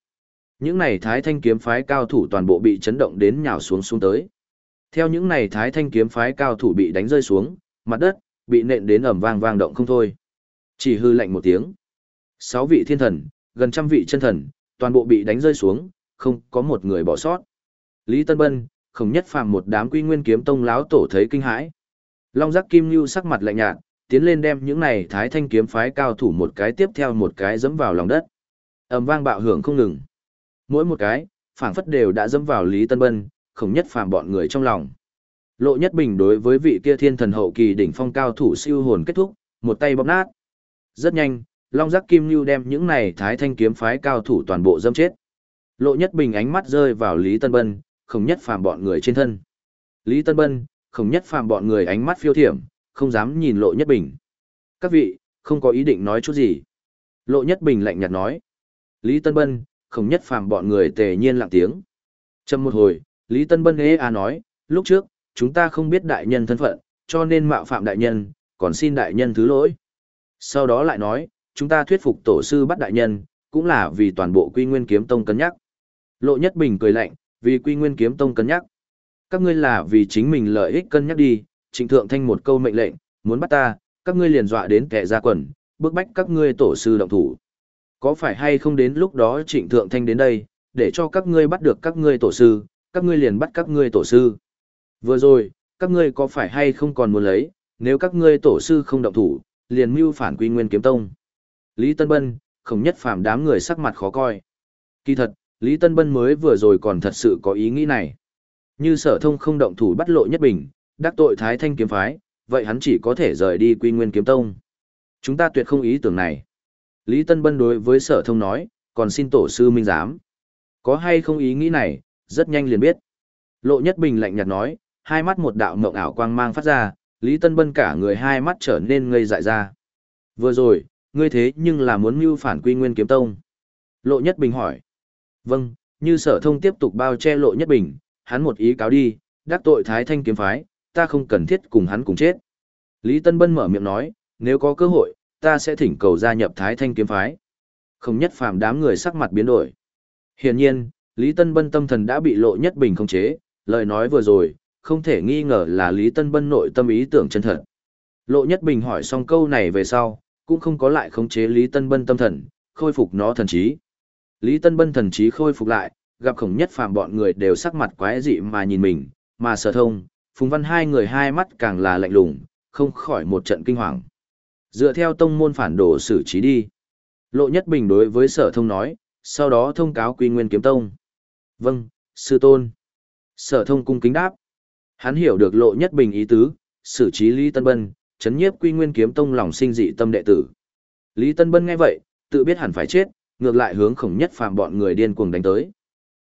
Những này Thái Thanh kiếm phái cao thủ toàn bộ bị chấn động đến nhào xuống xuống tới. Theo những này Thái Thanh kiếm phái cao thủ bị đánh rơi xuống, mặt đất bị nện đến ầm vang vang động không thôi. Chỉ hư lạnh một tiếng. Sáu vị thiên thần, gần trăm vị chân thần, toàn bộ bị đánh rơi xuống, không có một người bỏ sót. Lý Tân Bân, không nhất phàm một đám quy nguyên kiếm tông láo tổ thấy kinh hãi. Long giác kim lưu sắc mặt lạnh nhạt, tiến lên đem những này thái thanh kiếm phái cao thủ một cái tiếp theo một cái dẫm vào lòng đất. ầm vang bạo hưởng không ngừng. Mỗi một cái, phảng phất đều đã dẫm vào Lý Tân Bân, không nhất phàm bọn người trong lòng. Lộ Nhất Bình đối với vị kia thiên thần hậu kỳ đỉnh phong cao thủ siêu hồn kết thúc, một tay bóp nát. Rất nhanh, Long Giác Kim Lưu đem những này thái thanh kiếm phái cao thủ toàn bộ dâm chết. Lộ Nhất Bình ánh mắt rơi vào Lý Tân Bân, không nhất phàm bọn người trên thân. Lý Tân Bân, không nhất phàm bọn người ánh mắt phiêu thiểm, không dám nhìn Lộ Nhất Bình. Các vị, không có ý định nói chút gì. Lộ Nhất Bình lạnh nhạt nói. Lý Tân Bân, không nhất phàm bọn người tề nhiên lặng tiếng. Châm một hồi, Lý Tân Bân ế à nói, lúc trước, chúng ta không biết đại nhân thân phận, cho nên mạo phạm đại nhân, còn xin đại nhân thứ lỗi. Sau đó lại nói, chúng ta thuyết phục tổ sư bắt đại nhân, cũng là vì toàn bộ quy nguyên kiếm tông cân nhắc. Lộ Nhất Bình cười lạnh, vì quy nguyên kiếm tông cân nhắc. Các ngươi là vì chính mình lợi ích cân nhắc đi, trịnh thượng thanh một câu mệnh lệnh, muốn bắt ta, các ngươi liền dọa đến kẻ ra quần, bức bách các ngươi tổ sư động thủ. Có phải hay không đến lúc đó trịnh thượng thanh đến đây, để cho các ngươi bắt được các ngươi tổ sư, các ngươi liền bắt các ngươi tổ sư. Vừa rồi, các ngươi có phải hay không còn muốn lấy, nếu các ngươi tổ sư không động thủ, liền mưu phản quy nguyên kiếm tông. Lý Tân Bân, không nhất phàm đám người sắc mặt khó coi. Kỳ thật, Lý Tân Bân mới vừa rồi còn thật sự có ý nghĩ này. Như sở thông không động thủ bắt lộ nhất bình, đắc tội thái thanh kiếm phái, vậy hắn chỉ có thể rời đi quy nguyên kiếm tông. Chúng ta tuyệt không ý tưởng này. Lý Tân Bân đối với sở thông nói, còn xin tổ sư minh giám. Có hay không ý nghĩ này, rất nhanh liền biết. Lộ Nhất Bình lạnh nhạt nói, hai mắt một đạo mộng ảo quang mang phát ra, Lý Tân Bân cả người hai mắt trở nên ngây dại ra. Vừa rồi, ngươi thế nhưng là muốn mưu phản quy nguyên kiếm tông. Lộ Nhất Bình hỏi. Vâng, như sở thông tiếp tục bao che Lộ Nhất Bình, hắn một ý cáo đi, đắc tội thái thanh kiếm phái, ta không cần thiết cùng hắn cùng chết. Lý Tân Bân mở miệng nói, nếu có cơ hội, ta sẽ thỉnh cầu gia nhập thái thanh kiếm phái. Không nhất phàm đám người sắc mặt biến đổi. Hiển nhiên, Lý Tân Bân tâm thần đã bị Lộ Nhất Bình khống chế, lời nói vừa rồi, không thể nghi ngờ là Lý Tân Bân nội tâm ý tưởng chân thật. Lộ Nhất Bình hỏi xong câu này về sau, cũng không có lại khống chế Lý Tân Bân tâm thần, khôi phục nó thần trí. Lý Tân Bân thần trí khôi phục lại, gặp khổng nhất phàm bọn người đều sắc mặt quái dị mà nhìn mình, mà sở thông, Phùng Văn hai người hai mắt càng là lạnh lùng, không khỏi một trận kinh hoàng. Dựa theo tông môn phản đồ xử trí đi. Lộ Nhất Bình đối với sở thông nói, sau đó thông cáo quy nguyên kiếm tông. Vâng, sư tôn. Sở thông cung kính đáp. Hắn hiểu được lộ nhất bình ý tứ, xử trí Lý Tân Bân, chấn nhiếp quy nguyên kiếm tông lòng sinh dị tâm đệ tử. Lý Tân Bân nghe vậy, tự biết hẳn phải chết, ngược lại hướng khổng nhất phàm bọn người điên cuồng đánh tới.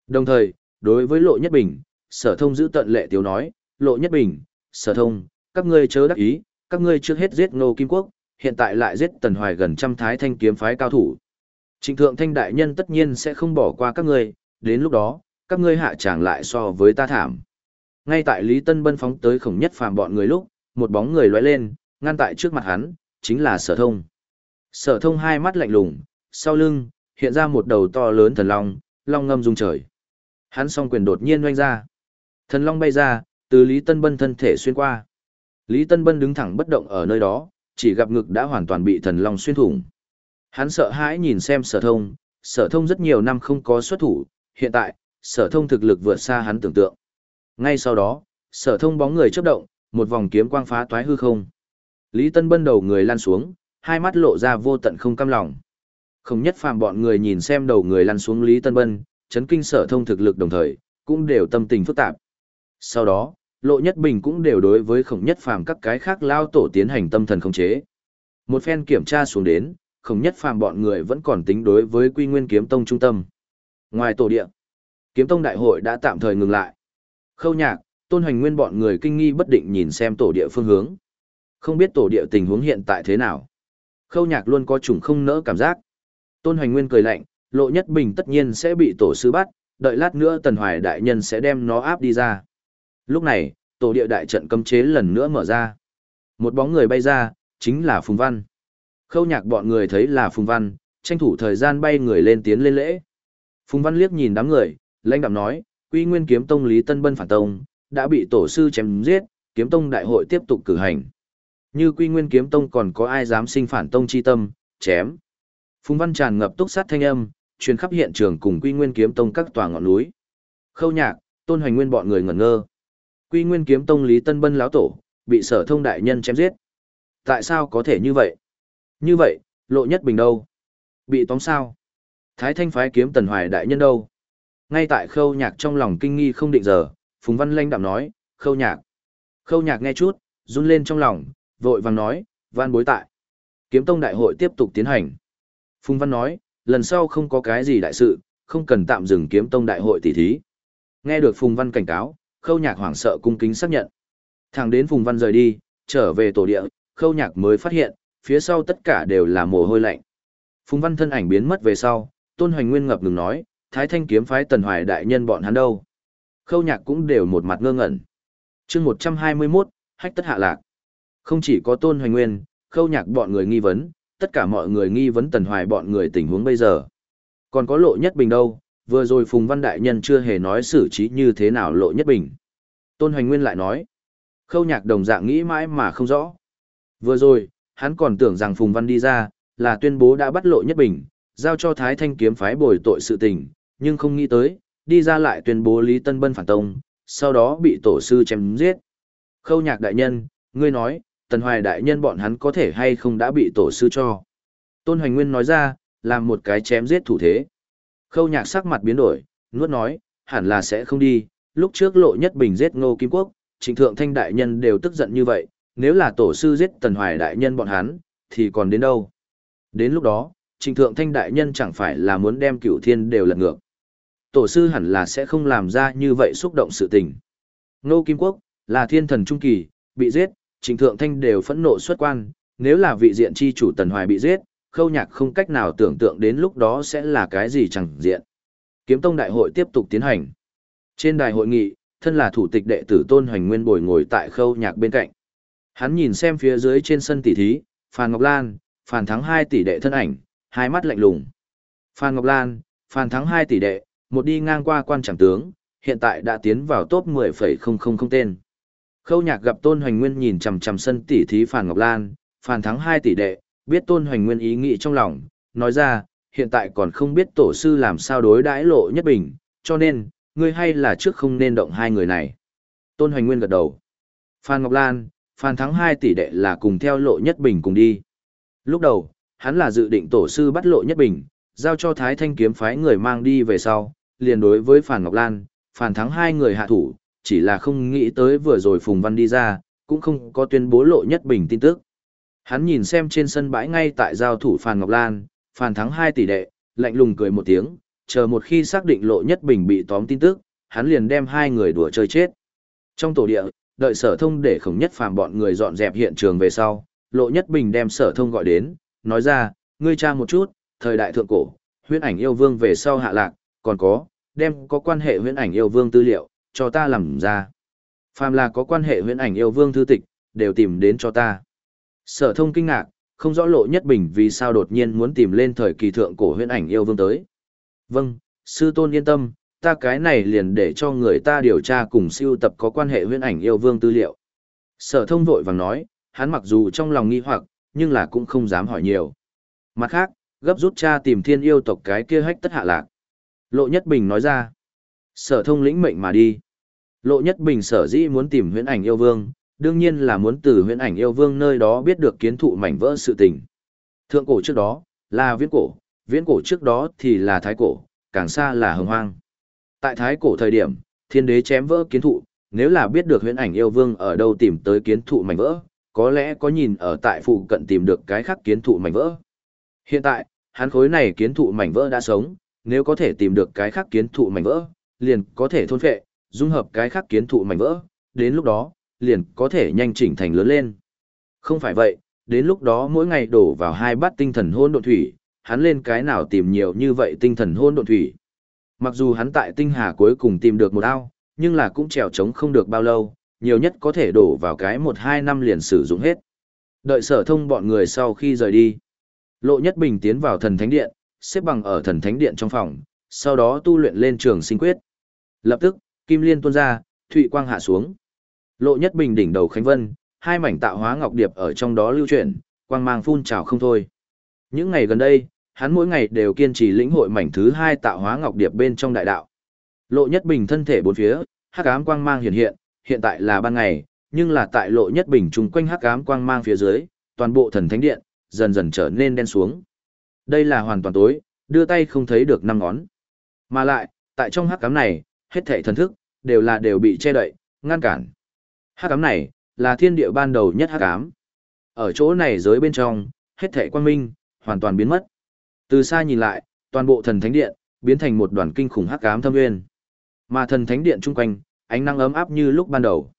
Đồng thời, đối với lộ nhất bình, sở thông giữ tận lệ tiếu nói, lộ nhất bình, sở thông, các ngươi chớ đắc ý, các ngươi trước hết giết ngô kim quốc, hiện tại lại giết tần hoài gần trăm thái thanh kiếm phái cao thủ. Trịnh thượng thanh đại nhân tất nhiên sẽ không bỏ qua các ngươi, đến lúc đó, các ngươi hạ tràng lại so với ta thảm. Ngay tại Lý Tân Bân phóng tới khổng nhất phàm bọn người lúc, một bóng người lóe lên, ngăn tại trước mặt hắn, chính là sở thông. Sở thông hai mắt lạnh lùng, sau lưng, hiện ra một đầu to lớn thần long, long ngâm rung trời. Hắn song quyền đột nhiên oanh ra. Thần long bay ra, từ Lý Tân Bân thân thể xuyên qua. Lý Tân Bân đứng thẳng bất động ở nơi đó, chỉ gặp ngực đã hoàn toàn bị thần long xuyên thủng. Hắn sợ hãi nhìn xem sở thông, sở thông rất nhiều năm không có xuất thủ, hiện tại, sở thông thực lực vượt xa hắn tưởng tượng. Ngay sau đó, sở thông bóng người chấp động, một vòng kiếm quang phá toái hư không. Lý Tân Bân đầu người lăn xuống, hai mắt lộ ra vô tận không cam lòng. Không nhất phàm bọn người nhìn xem đầu người lăn xuống Lý Tân Bân, chấn kinh sở thông thực lực đồng thời, cũng đều tâm tình phức tạp. Sau đó, Lộ Nhất Bình cũng đều đối với khổng nhất phàm các cái khác lao tổ tiến hành tâm thần khống chế. Một phen kiểm tra xuống đến, khổng nhất phàm bọn người vẫn còn tính đối với quy nguyên kiếm tông trung tâm. Ngoài tổ địa, kiếm tông đại hội đã tạm thời ngừng lại. Khâu nhạc, tôn hành nguyên bọn người kinh nghi bất định nhìn xem tổ địa phương hướng. Không biết tổ địa tình huống hiện tại thế nào. Khâu nhạc luôn có chủng không nỡ cảm giác. Tôn Hoành nguyên cười lạnh, lộ nhất bình tất nhiên sẽ bị tổ sư bắt, đợi lát nữa tần hoài đại nhân sẽ đem nó áp đi ra. Lúc này, tổ địa đại trận cấm chế lần nữa mở ra. Một bóng người bay ra, chính là Phùng Văn. Khâu nhạc bọn người thấy là Phùng Văn, tranh thủ thời gian bay người lên tiến lên lễ. Phùng Văn liếc nhìn đám người, lãnh đạm nói, Quy Nguyên Kiếm Tông Lý Tân Bân phản tông, đã bị tổ sư chém giết, Kiếm Tông đại hội tiếp tục cử hành. Như Quy Nguyên Kiếm Tông còn có ai dám sinh phản tông chi tâm, chém. Phùng Văn tràn ngập túc sát thanh âm, truyền khắp hiện trường cùng Quy Nguyên Kiếm Tông các tòa ngọn núi. Khâu Nhạc, Tôn Hoành Nguyên bọn người ngẩn ngơ. Quy Nguyên Kiếm Tông Lý Tân Bân lão tổ, bị Sở Thông đại nhân chém giết. Tại sao có thể như vậy? Như vậy, Lộ Nhất Bình đâu? Bị tóm sao? Thái Thanh phái kiếm Tần Hoài đại nhân đâu? Ngay tại khâu nhạc trong lòng kinh nghi không định giờ, Phùng Văn Lanh đạm nói, khâu nhạc. Khâu nhạc nghe chút, run lên trong lòng, vội vàng nói, văn bối tại. Kiếm tông đại hội tiếp tục tiến hành. Phùng Văn nói, lần sau không có cái gì đại sự, không cần tạm dừng kiếm tông đại hội tỷ thí. Nghe được Phùng Văn cảnh cáo, khâu nhạc hoảng sợ cung kính xác nhận. Thẳng đến Phùng Văn rời đi, trở về tổ địa, khâu nhạc mới phát hiện, phía sau tất cả đều là mồ hôi lạnh. Phùng Văn thân ảnh biến mất về sau, Tôn Hoành Nguyên ngập ngừng nói, Thái Thanh kiếm phái Tần Hoài đại nhân bọn hắn đâu? Khâu Nhạc cũng đều một mặt ngơ ngẩn. Chương 121, Hách tất hạ lạc. Không chỉ có Tôn Hoành Nguyên, Khâu Nhạc bọn người nghi vấn, tất cả mọi người nghi vấn Tần Hoài bọn người tình huống bây giờ. Còn có Lộ Nhất Bình đâu? Vừa rồi Phùng Văn đại nhân chưa hề nói xử trí như thế nào Lộ Nhất Bình. Tôn Hoành Nguyên lại nói, Khâu Nhạc đồng dạng nghĩ mãi mà không rõ. Vừa rồi, hắn còn tưởng rằng Phùng Văn đi ra, là tuyên bố đã bắt lộ nhất bình, giao cho Thái Thanh kiếm phái bồi tội sự tình, nhưng không nghĩ tới, đi ra lại tuyên bố Lý Tân Bân phản tông, sau đó bị tổ sư chém giết. Khâu nhạc đại nhân, ngươi nói, Tần Hoài đại nhân bọn hắn có thể hay không đã bị tổ sư cho. Tôn Hoành Nguyên nói ra, làm một cái chém giết thủ thế. Khâu nhạc sắc mặt biến đổi, nuốt nói, hẳn là sẽ không đi, lúc trước lộ nhất bình giết ngô kim quốc, trịnh thượng thanh đại nhân đều tức giận như vậy, nếu là tổ sư giết tần hoài đại nhân bọn hắn, thì còn đến đâu. Đến lúc đó, trịnh thượng thanh đại nhân chẳng phải là muốn đem cửu thiên đều lật ngược. Tổ sư hẳn là sẽ không làm ra như vậy xúc động sự tình. Ngô Kim Quốc, là thiên thần trung kỳ, bị giết, trịnh thượng thanh đều phẫn nộ xuất quan, nếu là vị diện chi chủ tần hoài bị giết, khâu nhạc không cách nào tưởng tượng đến lúc đó sẽ là cái gì chẳng diện. Kiếm tông đại hội tiếp tục tiến hành. Trên đài hội nghị, thân là thủ tịch đệ tử Tôn Hoành Nguyên bồi ngồi tại khâu nhạc bên cạnh. Hắn nhìn xem phía dưới trên sân tỷ thí, Phan Ngọc Lan, Phan thắng Hai tỷ đệ thân ảnh, hai mắt lạnh lùng. Phan Ngọc Lan, Phan thắng Hai tỷ đệ, một đi ngang qua quan chẳng tướng, hiện tại đã tiến vào top 10,000 tên. Khâu nhạc gặp Tôn Hoành Nguyên nhìn chằm chằm sân tỷ thí Phan Ngọc Lan, Phan thắng 2 tỷ đệ, biết Tôn Hoành Nguyên ý nghĩ trong lòng, nói ra, hiện tại còn không biết tổ sư làm sao đối đãi lộ nhất bình, cho nên, ngươi hay là trước không nên động hai người này. Tôn Hoành Nguyên gật đầu. Phan Ngọc Lan, Phan Thắng hai tỷ đệ là cùng theo lộ nhất bình cùng đi. Lúc đầu, hắn là dự định tổ sư bắt lộ nhất bình, giao cho Thái Thanh kiếm phái người mang đi về sau, liền đối với Phan Ngọc Lan, Phan Thắng hai người hạ thủ, chỉ là không nghĩ tới vừa rồi Phùng Văn đi ra, cũng không có tuyên bố lộ nhất bình tin tức. Hắn nhìn xem trên sân bãi ngay tại giao thủ Phan Ngọc Lan, Phan Thắng hai tỷ đệ, lạnh lùng cười một tiếng, chờ một khi xác định lộ nhất bình bị tóm tin tức, hắn liền đem hai người đùa chơi chết. Trong tổ địa, đợi sở thông để khổng nhất phàm bọn người dọn dẹp hiện trường về sau, lộ nhất bình đem sở thông gọi đến, nói ra, ngươi tra một chút, thời đại thượng cổ, huyễn ảnh yêu vương về sau hạ lạc, còn có, đem có quan hệ huyễn ảnh yêu vương tư liệu, cho ta làm ra. Phàm là có quan hệ huyễn ảnh yêu vương thư tịch, đều tìm đến cho ta. Sở thông kinh ngạc, không rõ lộ nhất bình vì sao đột nhiên muốn tìm lên thời kỳ thượng cổ huyễn ảnh yêu vương tới. Vâng, sư tôn yên tâm, ta cái này liền để cho người ta điều tra cùng siêu tập có quan hệ huyễn ảnh yêu vương tư liệu. Sở thông vội vàng nói, hắn mặc dù trong lòng nghi hoặc, nhưng là cũng không dám hỏi nhiều. Mặt khác, gấp rút cha tìm thiên yêu tộc cái kia hách tất hạ lạc. Lộ Nhất Bình nói ra, sở thông lĩnh mệnh mà đi. Lộ Nhất Bình sở dĩ muốn tìm huyễn ảnh yêu vương, đương nhiên là muốn từ huyễn ảnh yêu vương nơi đó biết được kiến thụ mảnh vỡ sự tình. Thượng cổ trước đó, là viễn cổ, viễn cổ trước đó thì là thái cổ, càng xa là hồng hoang. Tại thái cổ thời điểm, thiên đế chém vỡ kiến thụ, nếu là biết được huyễn ảnh yêu vương ở đâu tìm tới kiến thụ mảnh vỡ, có lẽ có nhìn ở tại phụ cận tìm được cái khác kiến thụ mảnh vỡ. Hiện tại, hắn khối này kiến thụ mảnh vỡ đã sống, nếu có thể tìm được cái khác kiến thụ mảnh vỡ, liền có thể thôn phệ, dung hợp cái khác kiến thụ mảnh vỡ, đến lúc đó, liền có thể nhanh chỉnh thành lớn lên. Không phải vậy, đến lúc đó mỗi ngày đổ vào hai bát tinh thần hôn độn thủy, hắn lên cái nào tìm nhiều như vậy tinh thần hôn độn thủy. Mặc dù hắn tại tinh hà cuối cùng tìm được một ao, nhưng là cũng trèo trống không được bao lâu, nhiều nhất có thể đổ vào cái một hai năm liền sử dụng hết. Đợi sở thông bọn người sau khi rời đi. Lộ Nhất Bình tiến vào thần thánh điện, xếp bằng ở thần thánh điện trong phòng, sau đó tu luyện lên trường sinh quyết. Lập tức, kim liên tuôn ra, thụy quang hạ xuống. Lộ Nhất Bình đỉnh đầu khánh vân, hai mảnh tạo hóa ngọc điệp ở trong đó lưu chuyển, quang mang phun trào không thôi. Những ngày gần đây, hắn mỗi ngày đều kiên trì lĩnh hội mảnh thứ hai tạo hóa ngọc điệp bên trong đại đạo. Lộ Nhất Bình thân thể bốn phía, hắc ám quang mang hiện hiện, hiện tại là ban ngày, nhưng là tại Lộ Nhất Bình trùng quanh hắc ám quang mang phía dưới, toàn bộ thần thánh điện dần dần trở nên đen xuống. Đây là hoàn toàn tối, đưa tay không thấy được năm ngón. Mà lại, tại trong hắc ám này, hết thảy thần thức đều là đều bị che đậy, ngăn cản. Hắc ám này là thiên địa ban đầu nhất hắc ám. Ở chỗ này giới bên trong, hết thảy quang minh hoàn toàn biến mất. Từ xa nhìn lại, toàn bộ thần thánh điện biến thành một đoàn kinh khủng hắc ám thâm nguyên. Mà thần thánh điện chung quanh, ánh nắng ấm áp như lúc ban đầu.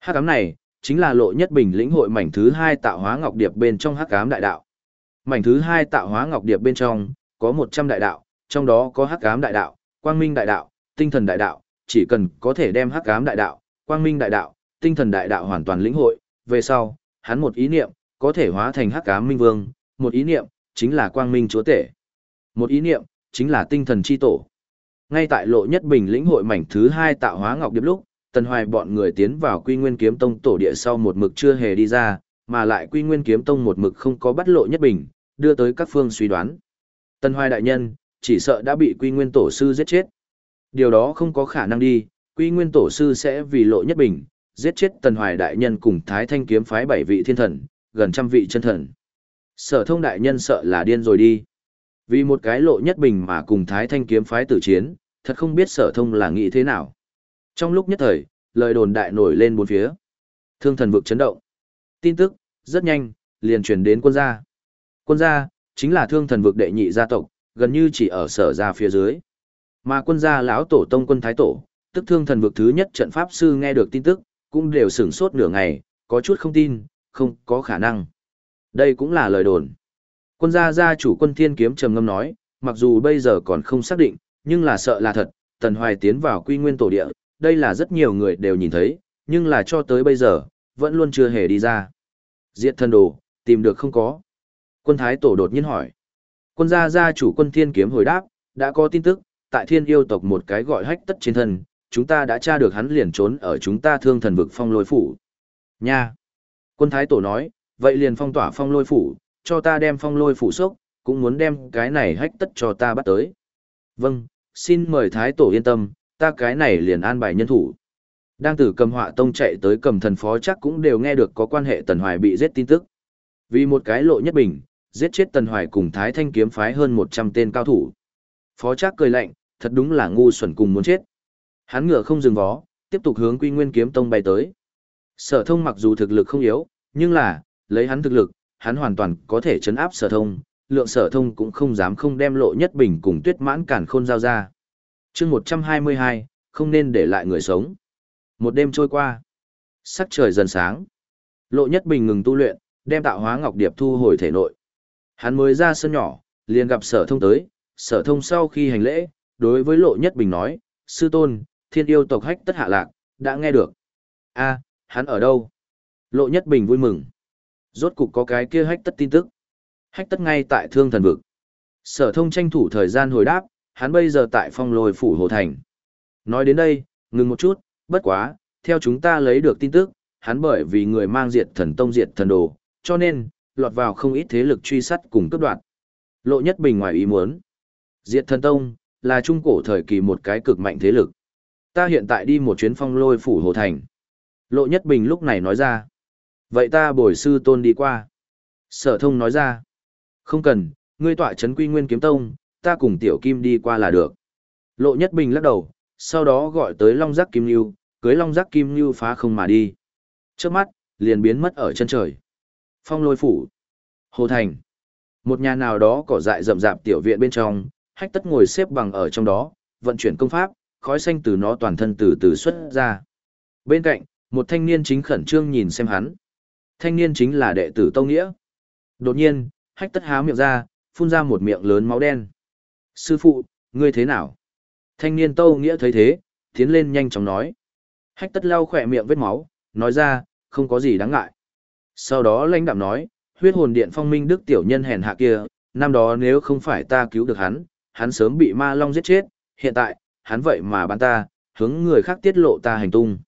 Hắc ám này chính là lộ nhất bình lĩnh hội mảnh thứ hai tạo hóa ngọc điệp bên trong hắc ám đại đạo. Mảnh thứ hai tạo hóa ngọc điệp bên trong có một trăm đại đạo, trong đó có hắc ám đại đạo, quang minh đại đạo, tinh thần đại đạo, chỉ cần có thể đem hắc ám đại đạo, quang minh đại đạo, tinh thần đại đạo hoàn toàn lĩnh hội, về sau, hắn một ý niệm có thể hóa thành hắc ám minh vương, một ý niệm chính là quang minh chúa tể. Một ý niệm, chính là tinh thần chi tổ. Ngay tại lộ nhất bình lĩnh hội mảnh thứ hai tạo hóa ngọc điệp lúc, tần hoài bọn người tiến vào quy nguyên kiếm tông tổ địa sau một mực chưa hề đi ra, mà lại quy nguyên kiếm tông một mực không có bắt lộ nhất bình, đưa tới các phương suy đoán. Tân Hoài đại nhân, chỉ sợ đã bị quy nguyên tổ sư giết chết. Điều đó không có khả năng đi, quy nguyên tổ sư sẽ vì lộ nhất bình, giết chết Tần Hoài đại nhân cùng Thái Thanh kiếm phái bảy vị thiên thần, gần trăm vị chân thần. Sở thông đại nhân sợ là điên rồi đi. Vì một cái lộ nhất bình mà cùng Thái Thanh kiếm phái tử chiến, thật không biết sở thông là nghĩ thế nào. Trong lúc nhất thời, lời đồn đại nổi lên bốn phía. Thương thần vực chấn động. Tin tức, rất nhanh, liền truyền đến quân gia. Quân gia, chính là thương thần vực đệ nhị gia tộc, gần như chỉ ở sở gia phía dưới. Mà quân gia lão tổ tông quân thái tổ, tức thương thần vực thứ nhất trận pháp sư nghe được tin tức, cũng đều sửng sốt nửa ngày, có chút không tin, không có khả năng. Đây cũng là lời đồn. Quân gia gia chủ quân thiên kiếm trầm ngâm nói, mặc dù bây giờ còn không xác định, nhưng là sợ là thật, tần hoài tiến vào quy nguyên tổ địa, đây là rất nhiều người đều nhìn thấy, nhưng là cho tới bây giờ, vẫn luôn chưa hề đi ra. Diệt thần đồ, tìm được không có. Quân thái tổ đột nhiên hỏi. Quân gia gia chủ quân thiên kiếm hồi đáp, đã có tin tức, tại thiên yêu tộc một cái gọi hách tất trên thân, chúng ta đã tra được hắn liền trốn ở chúng ta thương thần vực phong lôi phủ. Nha! Quân thái tổ nói, vậy liền phong tỏa phong lôi phủ, cho ta đem phong lôi phủ sốc, cũng muốn đem cái này hách tất cho ta bắt tới. Vâng, xin mời thái tổ yên tâm, ta cái này liền an bài nhân thủ. Đang từ cầm họa tông chạy tới cầm thần phó chắc cũng đều nghe được có quan hệ Tần Hoài bị giết tin tức. Vì một cái lộ nhất bình, giết chết Tần Hoài cùng Thái Thanh kiếm phái hơn 100 tên cao thủ. Phó Trác cười lạnh, thật đúng là ngu xuẩn cùng muốn chết. Hắn ngựa không dừng vó, tiếp tục hướng Quy Nguyên kiếm tông bay tới. Sở thông mặc dù thực lực không yếu, nhưng là, lấy hắn thực lực, hắn hoàn toàn có thể chấn áp sở thông, lượng sở thông cũng không dám không đem lộ nhất bình cùng tuyết mãn cản khôn giao ra. chương 122, không nên để lại người sống. Một đêm trôi qua, sắc trời dần sáng. Lộ nhất bình ngừng tu luyện, đem tạo hóa ngọc điệp thu hồi thể nội. Hắn mới ra sân nhỏ, liền gặp sở thông tới, sở thông sau khi hành lễ, đối với lộ nhất bình nói, sư tôn, thiên yêu tộc hách tất hạ lạc, đã nghe được. a hắn ở đâu? Lộ nhất bình vui mừng. Rốt cục có cái kia hách tất tin tức. Hách tất ngay tại thương thần vực. Sở thông tranh thủ thời gian hồi đáp, hắn bây giờ tại phong lôi phủ hồ thành. Nói đến đây, ngừng một chút, bất quá, theo chúng ta lấy được tin tức, hắn bởi vì người mang diệt thần tông diệt thần đồ, cho nên, lọt vào không ít thế lực truy sát cùng cướp đoạt. Lộ nhất bình ngoài ý muốn. Diệt thần tông, là trung cổ thời kỳ một cái cực mạnh thế lực. Ta hiện tại đi một chuyến phong lôi phủ hồ thành. Lộ nhất bình lúc này nói ra. Vậy ta bồi sư tôn đi qua. Sở thông nói ra. Không cần, ngươi tọa chấn quy nguyên kiếm tông, ta cùng tiểu kim đi qua là được. Lộ nhất bình lắc đầu, sau đó gọi tới long giác kim Nhu, cưới long giác kim Nhu phá không mà đi. Trước mắt, liền biến mất ở chân trời. Phong lôi phủ. Hồ thành. Một nhà nào đó cỏ dại rậm rạp tiểu viện bên trong, hách tất ngồi xếp bằng ở trong đó, vận chuyển công pháp, khói xanh từ nó toàn thân từ từ xuất ra. Bên cạnh, một thanh niên chính khẩn trương nhìn xem hắn. Thanh niên chính là đệ tử Tâu Nghĩa. Đột nhiên, hách tất há miệng ra, phun ra một miệng lớn máu đen. Sư phụ, ngươi thế nào? Thanh niên Tâu Nghĩa thấy thế, tiến lên nhanh chóng nói. Hách tất lau khỏe miệng vết máu, nói ra, không có gì đáng ngại. Sau đó lãnh đạm nói, huyết hồn điện phong minh đức tiểu nhân hèn hạ kia, năm đó nếu không phải ta cứu được hắn, hắn sớm bị ma long giết chết, hiện tại, hắn vậy mà bắn ta, hướng người khác tiết lộ ta hành tung.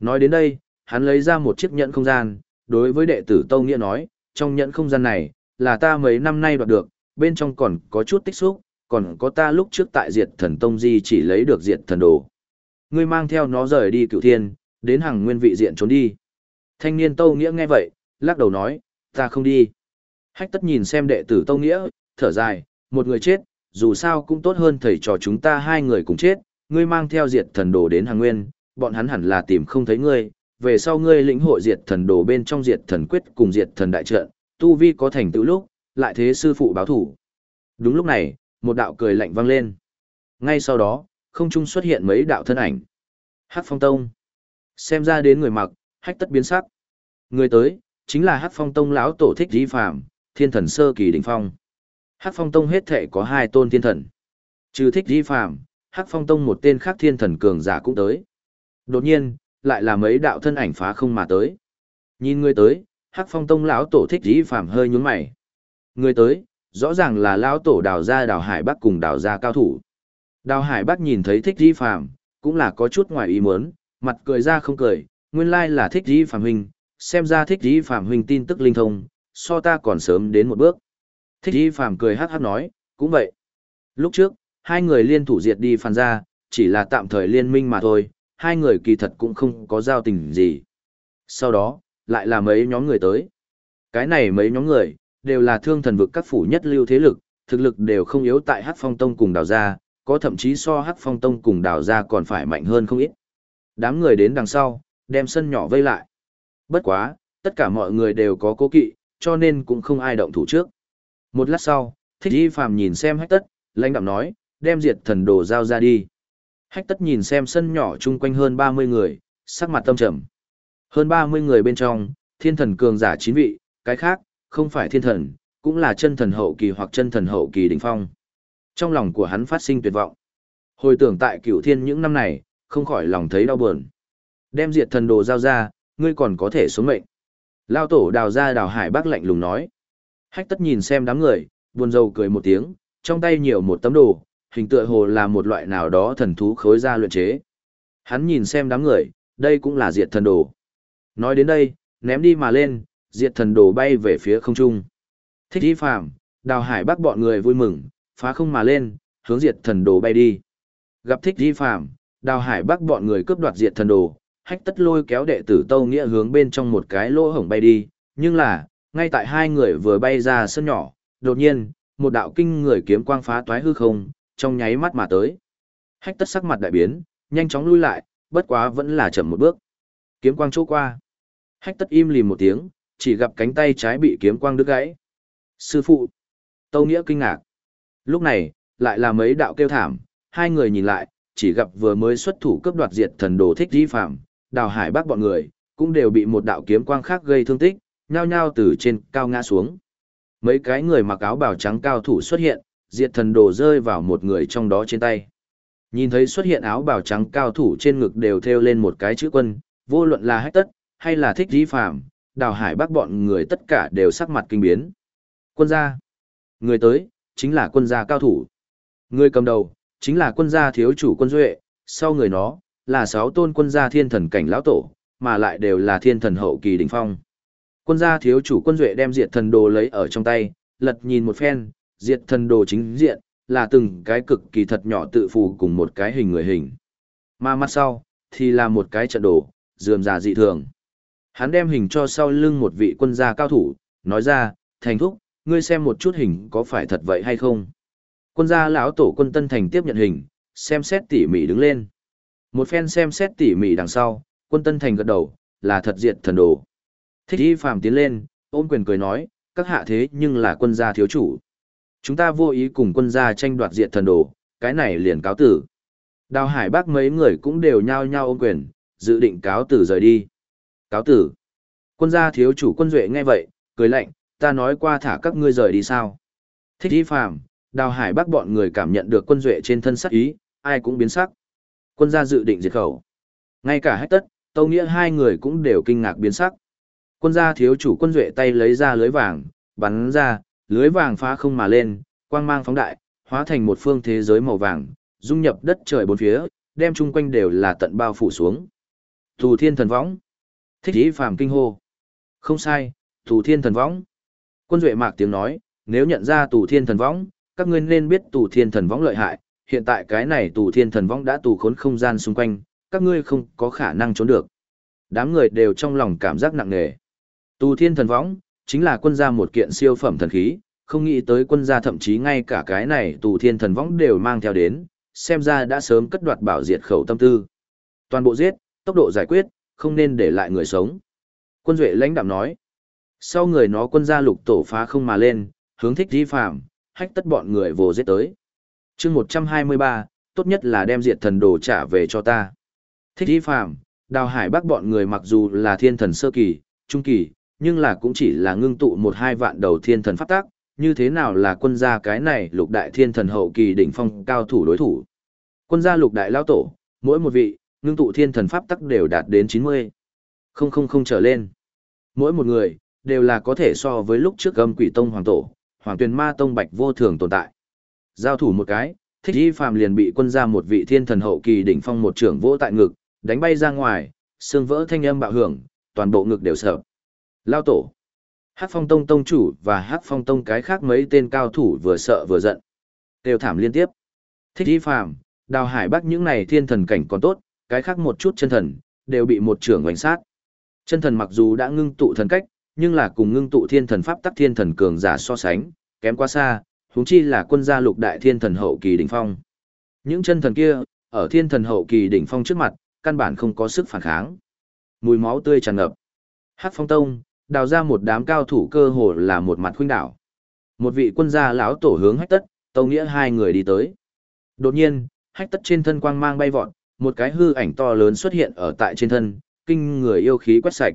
Nói đến đây, hắn lấy ra một chiếc nhẫn không gian, đối với đệ tử Tâu Nghĩa nói, trong nhẫn không gian này, là ta mấy năm nay đoạt được, bên trong còn có chút tích xúc, còn có ta lúc trước tại diệt thần Tông Di chỉ lấy được diệt thần đồ. Ngươi mang theo nó rời đi cựu thiên, đến hàng nguyên vị diện trốn đi. Thanh niên Tâu Nghĩa nghe vậy, lắc đầu nói, ta không đi. Hách tất nhìn xem đệ tử Tâu Nghĩa, thở dài, một người chết, dù sao cũng tốt hơn thầy trò chúng ta hai người cùng chết, ngươi mang theo diệt thần đồ đến hàng nguyên, bọn hắn hẳn là tìm không thấy ngươi, về sau ngươi lĩnh hội diệt thần đồ bên trong diệt thần quyết cùng diệt thần đại trận, tu vi có thành tựu lúc, lại thế sư phụ báo thủ. Đúng lúc này, một đạo cười lạnh vang lên. Ngay sau đó, không trung xuất hiện mấy đạo thân ảnh. Hắc Phong Tông. Xem ra đến người mặc, hách tất biến sắc. Người tới, chính là Hắc Phong Tông lão tổ thích di phàm, thiên thần sơ kỳ đỉnh phong. Hắc Phong Tông hết thể có hai tôn thiên thần. Trừ thích di phạm, Hắc Phong Tông một tên khác thiên thần cường giả cũng tới. Đột nhiên, lại là mấy đạo thân ảnh phá không mà tới. Nhìn người tới, Hắc Phong Tông lão tổ thích di phạm hơi nhướng mày. Người tới, rõ ràng là lão tổ đào gia đào hải bắc cùng đào gia cao thủ. Đào hải bắc nhìn thấy thích di phạm, cũng là có chút ngoài ý muốn, mặt cười ra không cười, nguyên lai là thích di phạm huynh, xem ra thích Di phạm huynh tin tức linh thông, so ta còn sớm đến một bước. Thích Y Phàm cười hát hát nói, cũng vậy. Lúc trước, hai người liên thủ diệt đi Phàn ra, chỉ là tạm thời liên minh mà thôi, hai người kỳ thật cũng không có giao tình gì. Sau đó, lại là mấy nhóm người tới. Cái này mấy nhóm người, đều là thương thần vực các phủ nhất lưu thế lực, thực lực đều không yếu tại Hắc Phong Tông cùng đào gia, có thậm chí so Hắc Phong Tông cùng đào gia còn phải mạnh hơn không ít. Đám người đến đằng sau, đem sân nhỏ vây lại. Bất quá, tất cả mọi người đều có cố kỵ, cho nên cũng không ai động thủ trước. Một lát sau, thích y phàm nhìn xem hách tất, lãnh đạm nói, đem diệt thần đồ giao ra đi. Hách tất nhìn xem sân nhỏ chung quanh hơn 30 người, sắc mặt tâm trầm. Hơn 30 người bên trong, thiên thần cường giả chín vị, cái khác, không phải thiên thần, cũng là chân thần hậu kỳ hoặc chân thần hậu kỳ đỉnh phong. Trong lòng của hắn phát sinh tuyệt vọng. Hồi tưởng tại cửu thiên những năm này, không khỏi lòng thấy đau buồn. Đem diệt thần đồ giao ra, ngươi còn có thể sống mệnh. Lao tổ đào ra đào hải bác lạnh lùng nói. Hách tất nhìn xem đám người, buồn rầu cười một tiếng, trong tay nhiều một tấm đồ, hình tựa hồ là một loại nào đó thần thú khối ra luyện chế. Hắn nhìn xem đám người, đây cũng là diệt thần đồ. Nói đến đây, ném đi mà lên, diệt thần đồ bay về phía không trung. Thích y phàm, đào hải bắc bọn người vui mừng, phá không mà lên, hướng diệt thần đồ bay đi. Gặp thích y phàm, đào hải bắc bọn người cướp đoạt diệt thần đồ, hách tất lôi kéo đệ tử tâu nghĩa hướng bên trong một cái lỗ hổng bay đi, nhưng là, ngay tại hai người vừa bay ra sân nhỏ, đột nhiên, một đạo kinh người kiếm quang phá toái hư không, trong nháy mắt mà tới. Hách tất sắc mặt đại biến, nhanh chóng lui lại, bất quá vẫn là chậm một bước. Kiếm quang chỗ qua. Hách tất im lìm một tiếng, chỉ gặp cánh tay trái bị kiếm quang đứt gãy. Sư phụ. Tâu Nghĩa kinh ngạc. Lúc này, lại là mấy đạo kêu thảm, hai người nhìn lại, chỉ gặp vừa mới xuất thủ cướp đoạt diệt thần đồ thích di phạm, đào hải bác bọn người, cũng đều bị một đạo kiếm quang khác gây thương tích, nhao nhao từ trên cao ngã xuống. Mấy cái người mặc áo bào trắng cao thủ xuất hiện, diệt thần đồ rơi vào một người trong đó trên tay. Nhìn thấy xuất hiện áo bào trắng cao thủ trên ngực đều thêu lên một cái chữ quân, vô luận là hách tất, hay là thích dí phạm, đào hải bác bọn người tất cả đều sắc mặt kinh biến. Quân gia. Người tới, chính là quân gia cao thủ. Người cầm đầu, chính là quân gia thiếu chủ quân duệ, sau người nó, là sáu tôn quân gia thiên thần cảnh lão tổ, mà lại đều là thiên thần hậu kỳ đỉnh phong. Quân gia thiếu chủ quân duệ đem diệt thần đồ lấy ở trong tay, lật nhìn một phen, diệt thần đồ chính diện, là từng cái cực kỳ thật nhỏ tự phù cùng một cái hình người hình. Mà mặt sau, thì là một cái trận đồ, dườm già dị thường. Hắn đem hình cho sau lưng một vị quân gia cao thủ, nói ra, thành thúc, ngươi xem một chút hình có phải thật vậy hay không. Quân gia lão tổ quân tân thành tiếp nhận hình, xem xét tỉ mỉ đứng lên. Một phen xem xét tỉ mỉ đằng sau, quân tân thành gật đầu, là thật diệt thần đồ. Thích y phàm tiến lên, ôm quyền cười nói, các hạ thế nhưng là quân gia thiếu chủ. Chúng ta vô ý cùng quân gia tranh đoạt diệt thần đồ, cái này liền cáo tử. Đào hải bác mấy người cũng đều nhao nhao ôm quyền, dự định cáo tử rời đi. Cáo tử. Quân gia thiếu chủ quân duệ nghe vậy, cười lạnh, ta nói qua thả các ngươi rời đi sao. Thích y phàm, đào hải bác bọn người cảm nhận được quân duệ trên thân sắc ý, ai cũng biến sắc. Quân gia dự định diệt khẩu. Ngay cả hách tất, tâu nghĩa hai người cũng đều kinh ngạc biến sắc. Quân gia thiếu chủ quân duệ tay lấy ra lưới vàng, bắn ra, lưới vàng phá không mà lên, quang mang phóng đại, hóa thành một phương thế giới màu vàng, dung nhập đất trời bốn phía, đem chung quanh đều là tận bao phủ xuống. Tù thiên thần võng. Thích ý phàm kinh hô. Không sai, tù thiên thần võng. Quân duệ mạc tiếng nói, nếu nhận ra tù thiên thần võng, các ngươi nên biết tù thiên thần võng lợi hại, hiện tại cái này tù thiên thần võng đã tù khốn không gian xung quanh, các ngươi không có khả năng trốn được. Đám người đều trong lòng cảm giác nặng nề. Tù thiên thần võng, chính là quân gia một kiện siêu phẩm thần khí, không nghĩ tới quân gia thậm chí ngay cả cái này tù thiên thần võng đều mang theo đến, xem ra đã sớm cất đoạt bảo diệt khẩu tâm tư. Toàn bộ giết, tốc độ giải quyết, không nên để lại người sống. Quân duệ lãnh đạm nói, sau người nó quân gia lục tổ phá không mà lên, hướng thích di phạm, hách tất bọn người vồ giết tới. chương 123, tốt nhất là đem diệt thần đồ trả về cho ta. Thích di phạm, đào hải bác bọn người mặc dù là thiên thần sơ kỳ, trung kỳ, nhưng là cũng chỉ là ngưng tụ một hai vạn đầu thiên thần pháp tác, như thế nào là quân gia cái này lục đại thiên thần hậu kỳ đỉnh phong cao thủ đối thủ. Quân gia lục đại lao tổ, mỗi một vị, ngưng tụ thiên thần pháp tắc đều đạt đến 90. Không không không trở lên. Mỗi một người, đều là có thể so với lúc trước gầm quỷ tông hoàng tổ, hoàng tuyền ma tông bạch vô thường tồn tại. Giao thủ một cái, thích y phàm liền bị quân gia một vị thiên thần hậu kỳ đỉnh phong một trưởng vỗ tại ngực, đánh bay ra ngoài, xương vỡ thanh âm bạo hưởng, toàn bộ ngực đều sợ. Lao tổ. Hắc phong tông tông chủ và Hắc phong tông cái khác mấy tên cao thủ vừa sợ vừa giận. Đều thảm liên tiếp. Thích di phàm, đào hải bắc những này thiên thần cảnh còn tốt, cái khác một chút chân thần, đều bị một trưởng oanh sát. Chân thần mặc dù đã ngưng tụ thần cách, nhưng là cùng ngưng tụ thiên thần pháp tắc thiên thần cường giả so sánh, kém quá xa, huống chi là quân gia lục đại thiên thần hậu kỳ đỉnh phong. Những chân thần kia, ở thiên thần hậu kỳ đỉnh phong trước mặt, căn bản không có sức phản kháng. Mùi máu tươi tràn ngập. Hắc Phong Tông, đào ra một đám cao thủ cơ hồ là một mặt khuynh đảo. Một vị quân gia lão tổ hướng Hách Tất, Tâu Nghĩa hai người đi tới. Đột nhiên, Hách Tất trên thân quang mang bay vọt, một cái hư ảnh to lớn xuất hiện ở tại trên thân, kinh người yêu khí quét sạch.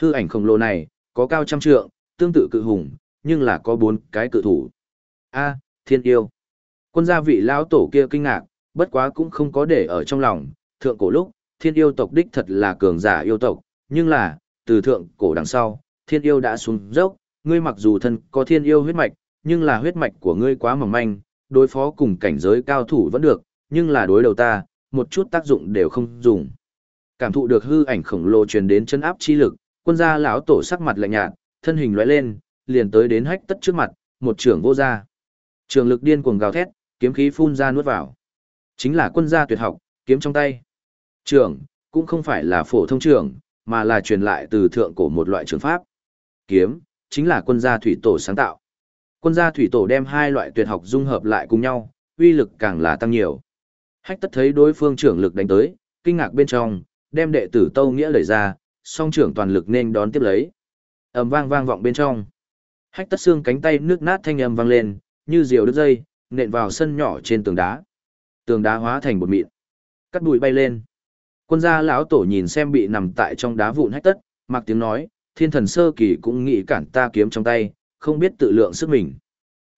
Hư ảnh khổng lồ này, có cao trăm trượng, tương tự cự hùng, nhưng là có bốn cái cự thủ. A, thiên yêu. Quân gia vị lão tổ kia kinh ngạc, bất quá cũng không có để ở trong lòng, thượng cổ lúc, thiên yêu tộc đích thật là cường giả yêu tộc, nhưng là, từ thượng cổ đằng sau, thiên yêu đã xuống dốc, ngươi mặc dù thân có thiên yêu huyết mạch, nhưng là huyết mạch của ngươi quá mỏng manh, đối phó cùng cảnh giới cao thủ vẫn được, nhưng là đối đầu ta, một chút tác dụng đều không dùng. Cảm thụ được hư ảnh khổng lồ truyền đến chân áp chi lực, quân gia lão tổ sắc mặt lạnh nhạt, thân hình lóe lên, liền tới đến hách tất trước mặt, một trưởng vô gia. Trường lực điên cuồng gào thét, kiếm khí phun ra nuốt vào. Chính là quân gia tuyệt học, kiếm trong tay. Trường, cũng không phải là phổ thông trường, mà là truyền lại từ thượng cổ một loại trường pháp. Kiếm, chính là quân gia thủy tổ sáng tạo. Quân gia thủy tổ đem hai loại tuyệt học dung hợp lại cùng nhau, uy lực càng là tăng nhiều. Hách tất thấy đối phương trưởng lực đánh tới, kinh ngạc bên trong, đem đệ tử Tâu Nghĩa lời ra, song trưởng toàn lực nên đón tiếp lấy. ầm vang vang vọng bên trong. Hách tất xương cánh tay nước nát thanh âm vang lên, như diều đứt dây, nện vào sân nhỏ trên tường đá. Tường đá hóa thành bột mịn. Cắt bụi bay lên. Quân gia lão tổ nhìn xem bị nằm tại trong đá vụn hách tất, mặc tiếng nói, thiên thần sơ kỳ cũng nghĩ cản ta kiếm trong tay, không biết tự lượng sức mình.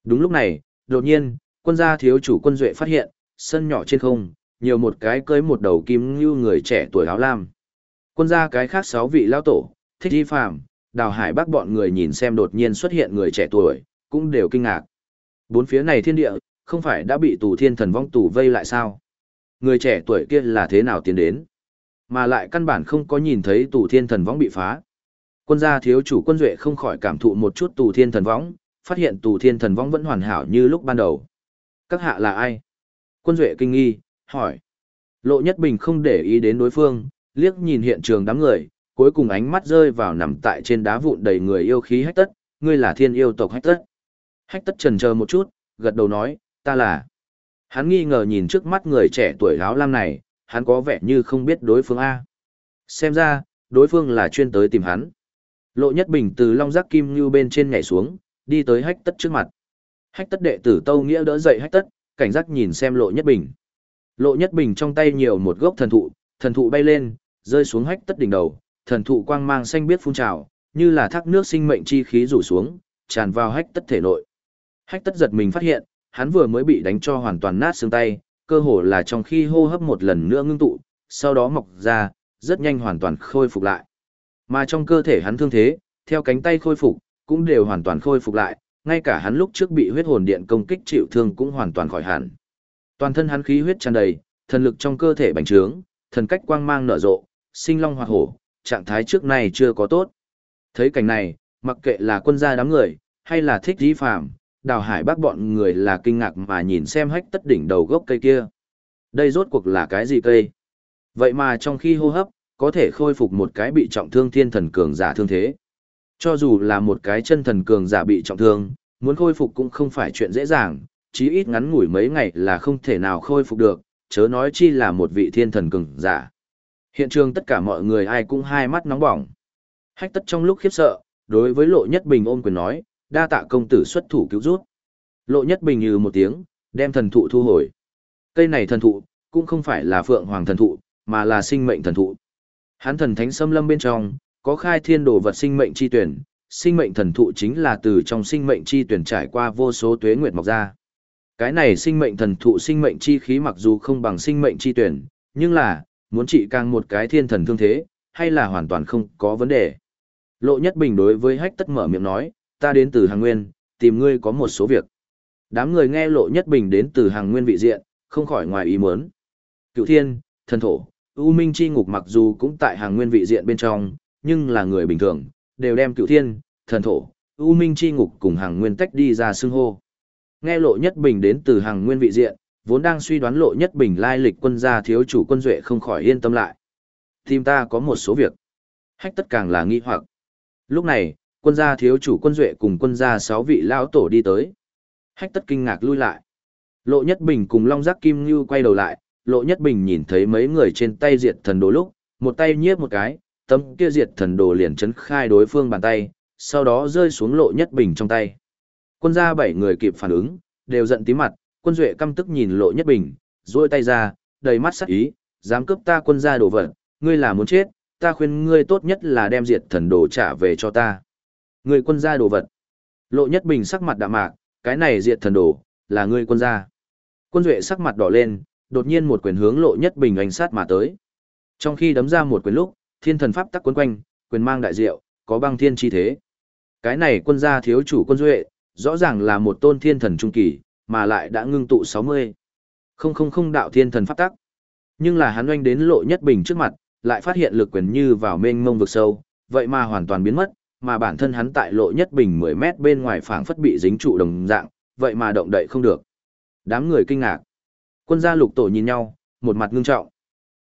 Đúng lúc này, đột nhiên, quân gia thiếu chủ quân duệ phát hiện, sân nhỏ trên không, nhiều một cái cưới một đầu kim như người trẻ tuổi áo lam. Quân gia cái khác sáu vị lão tổ, thích di phàm, đào hải bác bọn người nhìn xem đột nhiên xuất hiện người trẻ tuổi, cũng đều kinh ngạc. Bốn phía này thiên địa, không phải đã bị tù thiên thần vong tù vây lại sao? Người trẻ tuổi kia là thế nào tiến đến? Mà lại căn bản không có nhìn thấy tù thiên thần võng bị phá. Quân gia thiếu chủ quân duệ không khỏi cảm thụ một chút tù thiên thần võng, phát hiện tù thiên thần võng vẫn hoàn hảo như lúc ban đầu. Các hạ là ai? Quân duệ kinh nghi, hỏi. Lộ Nhất Bình không để ý đến đối phương, liếc nhìn hiện trường đám người, cuối cùng ánh mắt rơi vào nằm tại trên đá vụn đầy người yêu khí hách tất, ngươi là thiên yêu tộc hách tất. Hách tất trần chờ một chút, gật đầu nói, ta là. Hắn nghi ngờ nhìn trước mắt người trẻ tuổi áo lam này, hắn có vẻ như không biết đối phương A. Xem ra, đối phương là chuyên tới tìm hắn. Lộ Nhất Bình từ long giác kim như bên trên nhảy xuống, đi tới hách tất trước mặt. Hách tất đệ tử Tâu Nghĩa đỡ dậy hách tất, cảnh giác nhìn xem Lộ Nhất Bình. Lộ Nhất Bình trong tay nhiều một gốc thần thụ, thần thụ bay lên, rơi xuống hách tất đỉnh đầu, thần thụ quang mang xanh biết phun trào, như là thác nước sinh mệnh chi khí rủ xuống, tràn vào hách tất thể nội. Hách tất giật mình phát hiện, hắn vừa mới bị đánh cho hoàn toàn nát xương tay, cơ hồ là trong khi hô hấp một lần nữa ngưng tụ, sau đó mọc ra, rất nhanh hoàn toàn khôi phục lại. Mà trong cơ thể hắn thương thế, theo cánh tay khôi phục, cũng đều hoàn toàn khôi phục lại, ngay cả hắn lúc trước bị huyết hồn điện công kích chịu thương cũng hoàn toàn khỏi hẳn. Toàn thân hắn khí huyết tràn đầy, thần lực trong cơ thể bành trướng, thần cách quang mang nở rộ, sinh long hoạt hổ, trạng thái trước này chưa có tốt. Thấy cảnh này, mặc kệ là quân gia đám người, hay là thích dĩ phàm, đào hải bác bọn người là kinh ngạc mà nhìn xem hách tất đỉnh đầu gốc cây kia. Đây rốt cuộc là cái gì cây? Vậy mà trong khi hô hấp, có thể khôi phục một cái bị trọng thương thiên thần cường giả thương thế. Cho dù là một cái chân thần cường giả bị trọng thương, muốn khôi phục cũng không phải chuyện dễ dàng, chí ít ngắn ngủi mấy ngày là không thể nào khôi phục được, chớ nói chi là một vị thiên thần cường giả. Hiện trường tất cả mọi người ai cũng hai mắt nóng bỏng. Hách tất trong lúc khiếp sợ, đối với lộ nhất bình ôm quyền nói, đa tạ công tử xuất thủ cứu rút. Lộ nhất bình như một tiếng, đem thần thụ thu hồi. Cây này thần thụ, cũng không phải là phượng hoàng thần thụ, mà là sinh mệnh thần thụ. Hắn thần thánh xâm lâm bên trong, có khai thiên đồ vật sinh mệnh chi tuyển, sinh mệnh thần thụ chính là từ trong sinh mệnh chi tuyển trải qua vô số tuế nguyệt mọc ra. Cái này sinh mệnh thần thụ sinh mệnh chi khí mặc dù không bằng sinh mệnh chi tuyển, nhưng là, muốn trị càng một cái thiên thần thương thế, hay là hoàn toàn không có vấn đề. Lộ Nhất Bình đối với hách tất mở miệng nói, ta đến từ hàng nguyên, tìm ngươi có một số việc. Đám người nghe Lộ Nhất Bình đến từ hàng nguyên vị diện, không khỏi ngoài ý muốn. Cựu thiên, thần thổ, U Minh Chi Ngục mặc dù cũng tại hàng nguyên vị diện bên trong, nhưng là người bình thường, đều đem cựu thiên, thần thổ, u minh chi ngục cùng hàng nguyên tách đi ra xưng hô. Nghe lộ nhất bình đến từ hàng nguyên vị diện, vốn đang suy đoán lộ nhất bình lai lịch quân gia thiếu chủ quân duệ không khỏi yên tâm lại. Tìm ta có một số việc. Hách tất càng là nghi hoặc. Lúc này, quân gia thiếu chủ quân duệ cùng quân gia sáu vị lão tổ đi tới. Hách tất kinh ngạc lui lại. Lộ Nhất Bình cùng Long Giác Kim Như quay đầu lại, Lộ Nhất Bình nhìn thấy mấy người trên tay diệt thần đồ lúc, một tay nhiếp một cái, tấm kia diệt thần đồ liền chấn khai đối phương bàn tay, sau đó rơi xuống Lộ Nhất Bình trong tay. Quân gia bảy người kịp phản ứng, đều giận tí mặt, quân duệ căm tức nhìn Lộ Nhất Bình, duỗi tay ra, đầy mắt sắc ý, dám cướp ta quân gia đồ vật, ngươi là muốn chết, ta khuyên ngươi tốt nhất là đem diệt thần đồ trả về cho ta người quân gia đồ vật. Lộ Nhất Bình sắc mặt đạm mạc, cái này diệt thần đồ, là người quân gia. Quân Duệ sắc mặt đỏ lên, đột nhiên một quyền hướng Lộ Nhất Bình ánh sát mà tới. Trong khi đấm ra một quyền lúc, thiên thần pháp tắc quấn quanh, quyền mang đại diệu, có băng thiên chi thế. Cái này quân gia thiếu chủ quân Duệ, rõ ràng là một tôn thiên thần trung kỳ, mà lại đã ngưng tụ 60. Không không không đạo thiên thần pháp tắc. Nhưng là hắn oanh đến Lộ Nhất Bình trước mặt, lại phát hiện lực quyền như vào mênh mông vực sâu, vậy mà hoàn toàn biến mất, mà bản thân hắn tại Lộ Nhất Bình 10 mét bên ngoài phảng phất bị dính trụ đồng dạng, vậy mà động đậy không được. Đám người kinh ngạc. Quân gia lục tổ nhìn nhau, một mặt ngưng trọng.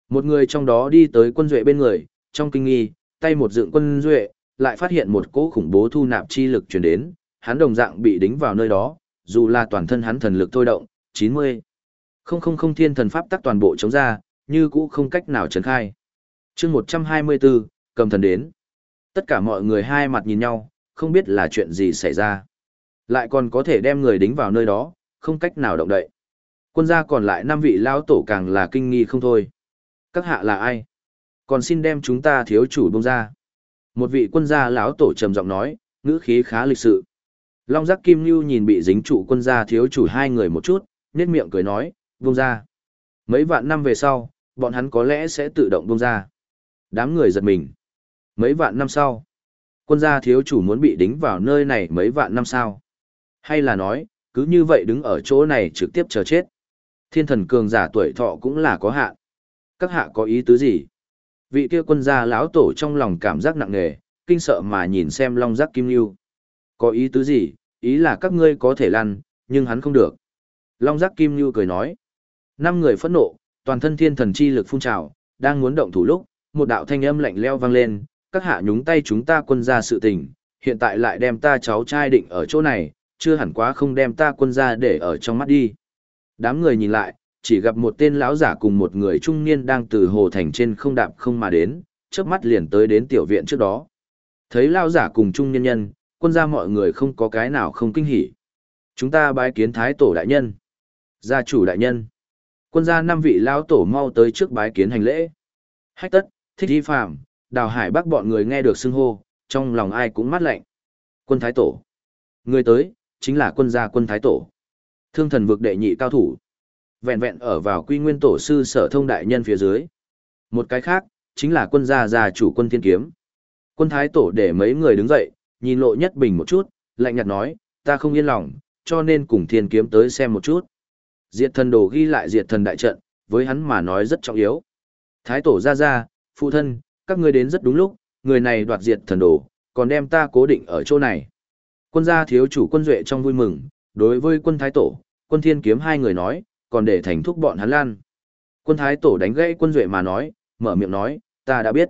Một người trong đó đi tới quân duệ bên người, trong kinh nghi, tay một dựng quân duệ, lại phát hiện một cỗ khủng bố thu nạp chi lực truyền đến, hắn đồng dạng bị đính vào nơi đó, dù là toàn thân hắn thần lực thôi động, 90. Không không không thiên thần pháp tắc toàn bộ chống ra, như cũ không cách nào trấn khai. chương 124, cầm thần đến. Tất cả mọi người hai mặt nhìn nhau, không biết là chuyện gì xảy ra. Lại còn có thể đem người đính vào nơi đó, không cách nào động đậy. Quân gia còn lại năm vị lão tổ càng là kinh nghi không thôi. Các hạ là ai? Còn xin đem chúng ta thiếu chủ bông ra. Một vị quân gia lão tổ trầm giọng nói, ngữ khí khá lịch sự. Long giác kim lưu nhìn bị dính trụ quân gia thiếu chủ hai người một chút, nét miệng cười nói, bông ra. Mấy vạn năm về sau, bọn hắn có lẽ sẽ tự động bông ra. Đám người giật mình. Mấy vạn năm sau, quân gia thiếu chủ muốn bị đính vào nơi này mấy vạn năm sau. Hay là nói, cứ như vậy đứng ở chỗ này trực tiếp chờ chết. Thiên thần cường giả tuổi thọ cũng là có hạn. Các hạ có ý tứ gì? Vị kia quân gia lão tổ trong lòng cảm giác nặng nề, kinh sợ mà nhìn xem long giác kim lưu. Có ý tứ gì? Ý là các ngươi có thể lăn, nhưng hắn không được. Long giác kim lưu cười nói. Năm người phẫn nộ, toàn thân thiên thần chi lực phun trào, đang muốn động thủ lúc, một đạo thanh âm lạnh leo vang lên, các hạ nhúng tay chúng ta quân gia sự tình, hiện tại lại đem ta cháu trai định ở chỗ này, chưa hẳn quá không đem ta quân ra để ở trong mắt đi. Đám người nhìn lại, chỉ gặp một tên lão giả cùng một người trung niên đang từ hồ thành trên không đạp không mà đến, chớp mắt liền tới đến tiểu viện trước đó. Thấy lão giả cùng trung niên nhân, quân gia mọi người không có cái nào không kinh hỉ. Chúng ta bái kiến thái tổ đại nhân, gia chủ đại nhân. Quân gia năm vị lão tổ mau tới trước bái kiến hành lễ. Hách tất, thích di phạm, đào hải bắc bọn người nghe được xưng hô, trong lòng ai cũng mát lạnh. Quân thái tổ. Người tới, chính là quân gia quân thái tổ. Thương thần vực đệ nhị cao thủ. Vẹn vẹn ở vào quy nguyên tổ sư sở thông đại nhân phía dưới. Một cái khác, chính là quân gia gia chủ quân thiên kiếm. Quân thái tổ để mấy người đứng dậy, nhìn lộ nhất bình một chút, lạnh nhạt nói, ta không yên lòng, cho nên cùng thiên kiếm tới xem một chút. Diệt thần đồ ghi lại diệt thần đại trận, với hắn mà nói rất trọng yếu. Thái tổ ra ra, phụ thân, các ngươi đến rất đúng lúc, người này đoạt diệt thần đồ, còn đem ta cố định ở chỗ này. Quân gia thiếu chủ quân duệ trong vui mừng, đối với quân thái tổ, quân thiên kiếm hai người nói, còn để thành thúc bọn hắn lan. Quân thái tổ đánh gãy quân duệ mà nói, mở miệng nói, ta đã biết.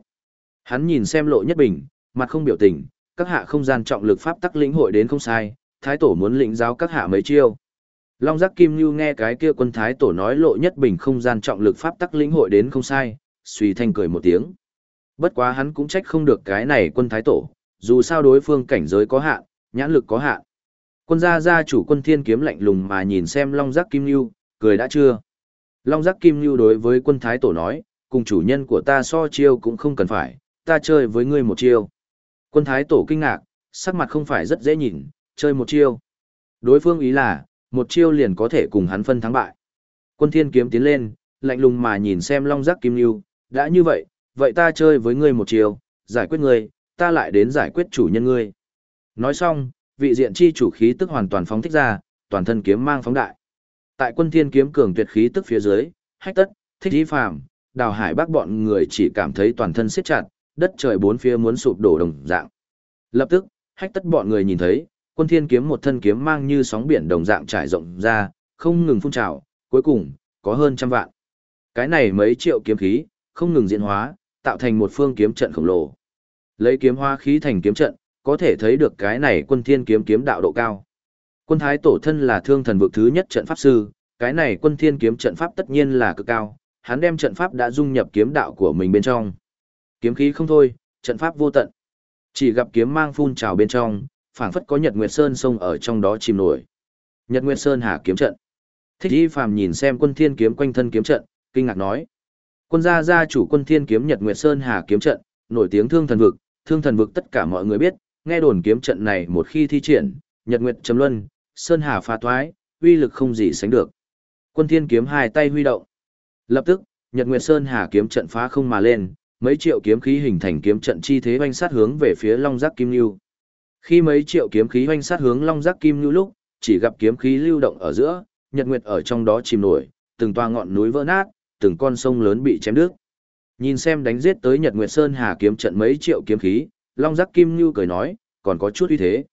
Hắn nhìn xem lộ nhất bình, mặt không biểu tình, các hạ không gian trọng lực pháp tắc lĩnh hội đến không sai, thái tổ muốn lĩnh giáo các hạ mấy chiêu. Long giác kim như nghe cái kia quân thái tổ nói lộ nhất bình không gian trọng lực pháp tắc lĩnh hội đến không sai, suy thanh cười một tiếng. Bất quá hắn cũng trách không được cái này quân thái tổ, dù sao đối phương cảnh giới có hạn, nhãn lực có hạn. Quân gia gia chủ quân thiên kiếm lạnh lùng mà nhìn xem Long Giác Kim Nhu, cười đã chưa? Long Giác Kim Nhu đối với quân thái tổ nói, cùng chủ nhân của ta so chiêu cũng không cần phải, ta chơi với ngươi một chiêu. Quân thái tổ kinh ngạc, sắc mặt không phải rất dễ nhìn, chơi một chiêu. Đối phương ý là, một chiêu liền có thể cùng hắn phân thắng bại. Quân thiên kiếm tiến lên, lạnh lùng mà nhìn xem Long Giác Kim Nhu, đã như vậy, vậy ta chơi với ngươi một chiều giải quyết ngươi, ta lại đến giải quyết chủ nhân ngươi. Nói xong, vị diện chi chủ khí tức hoàn toàn phóng thích ra, toàn thân kiếm mang phóng đại. Tại quân thiên kiếm cường tuyệt khí tức phía dưới, hách tất, thích đi phàm, đào hải bác bọn người chỉ cảm thấy toàn thân siết chặt, đất trời bốn phía muốn sụp đổ đồng dạng. Lập tức, hách tất bọn người nhìn thấy, quân thiên kiếm một thân kiếm mang như sóng biển đồng dạng trải rộng ra, không ngừng phun trào, cuối cùng, có hơn trăm vạn. Cái này mấy triệu kiếm khí, không ngừng diễn hóa, tạo thành một phương kiếm trận khổng lồ. Lấy kiếm hoa khí thành kiếm trận, có thể thấy được cái này quân thiên kiếm kiếm đạo độ cao. Quân thái tổ thân là thương thần vực thứ nhất trận pháp sư, cái này quân thiên kiếm trận pháp tất nhiên là cực cao, hắn đem trận pháp đã dung nhập kiếm đạo của mình bên trong. Kiếm khí không thôi, trận pháp vô tận. Chỉ gặp kiếm mang phun trào bên trong, phảng phất có Nhật Nguyệt Sơn sông ở trong đó chìm nổi. Nhật Nguyệt Sơn hà kiếm trận. Thích Y Phàm nhìn xem quân thiên kiếm quanh thân kiếm trận, kinh ngạc nói: "Quân gia gia chủ quân thiên kiếm Nhật Nguyệt Sơn hà kiếm trận, nổi tiếng thương thần vực, thương thần vực tất cả mọi người biết, nghe đồn kiếm trận này một khi thi triển, Nhật Nguyệt chấm luân, Sơn hà phá thoái, uy lực không gì sánh được." Quân thiên kiếm hai tay huy động. Lập tức, Nhật Nguyệt Sơn hà kiếm trận phá không mà lên, mấy triệu kiếm khí hình thành kiếm trận chi thế oanh sát hướng về phía Long Giác Kim Nưu. Khi mấy triệu kiếm khí oanh sát hướng Long Giác Kim Nưu lúc, chỉ gặp kiếm khí lưu động ở giữa, nhật nguyệt ở trong đó chìm nổi, từng toa ngọn núi vỡ nát, từng con sông lớn bị chém đứt. Nhìn xem đánh giết tới Nhật Nguyệt Sơn Hà kiếm trận mấy triệu kiếm khí, Long Giác Kim Nưu cười nói, còn có chút uy thế.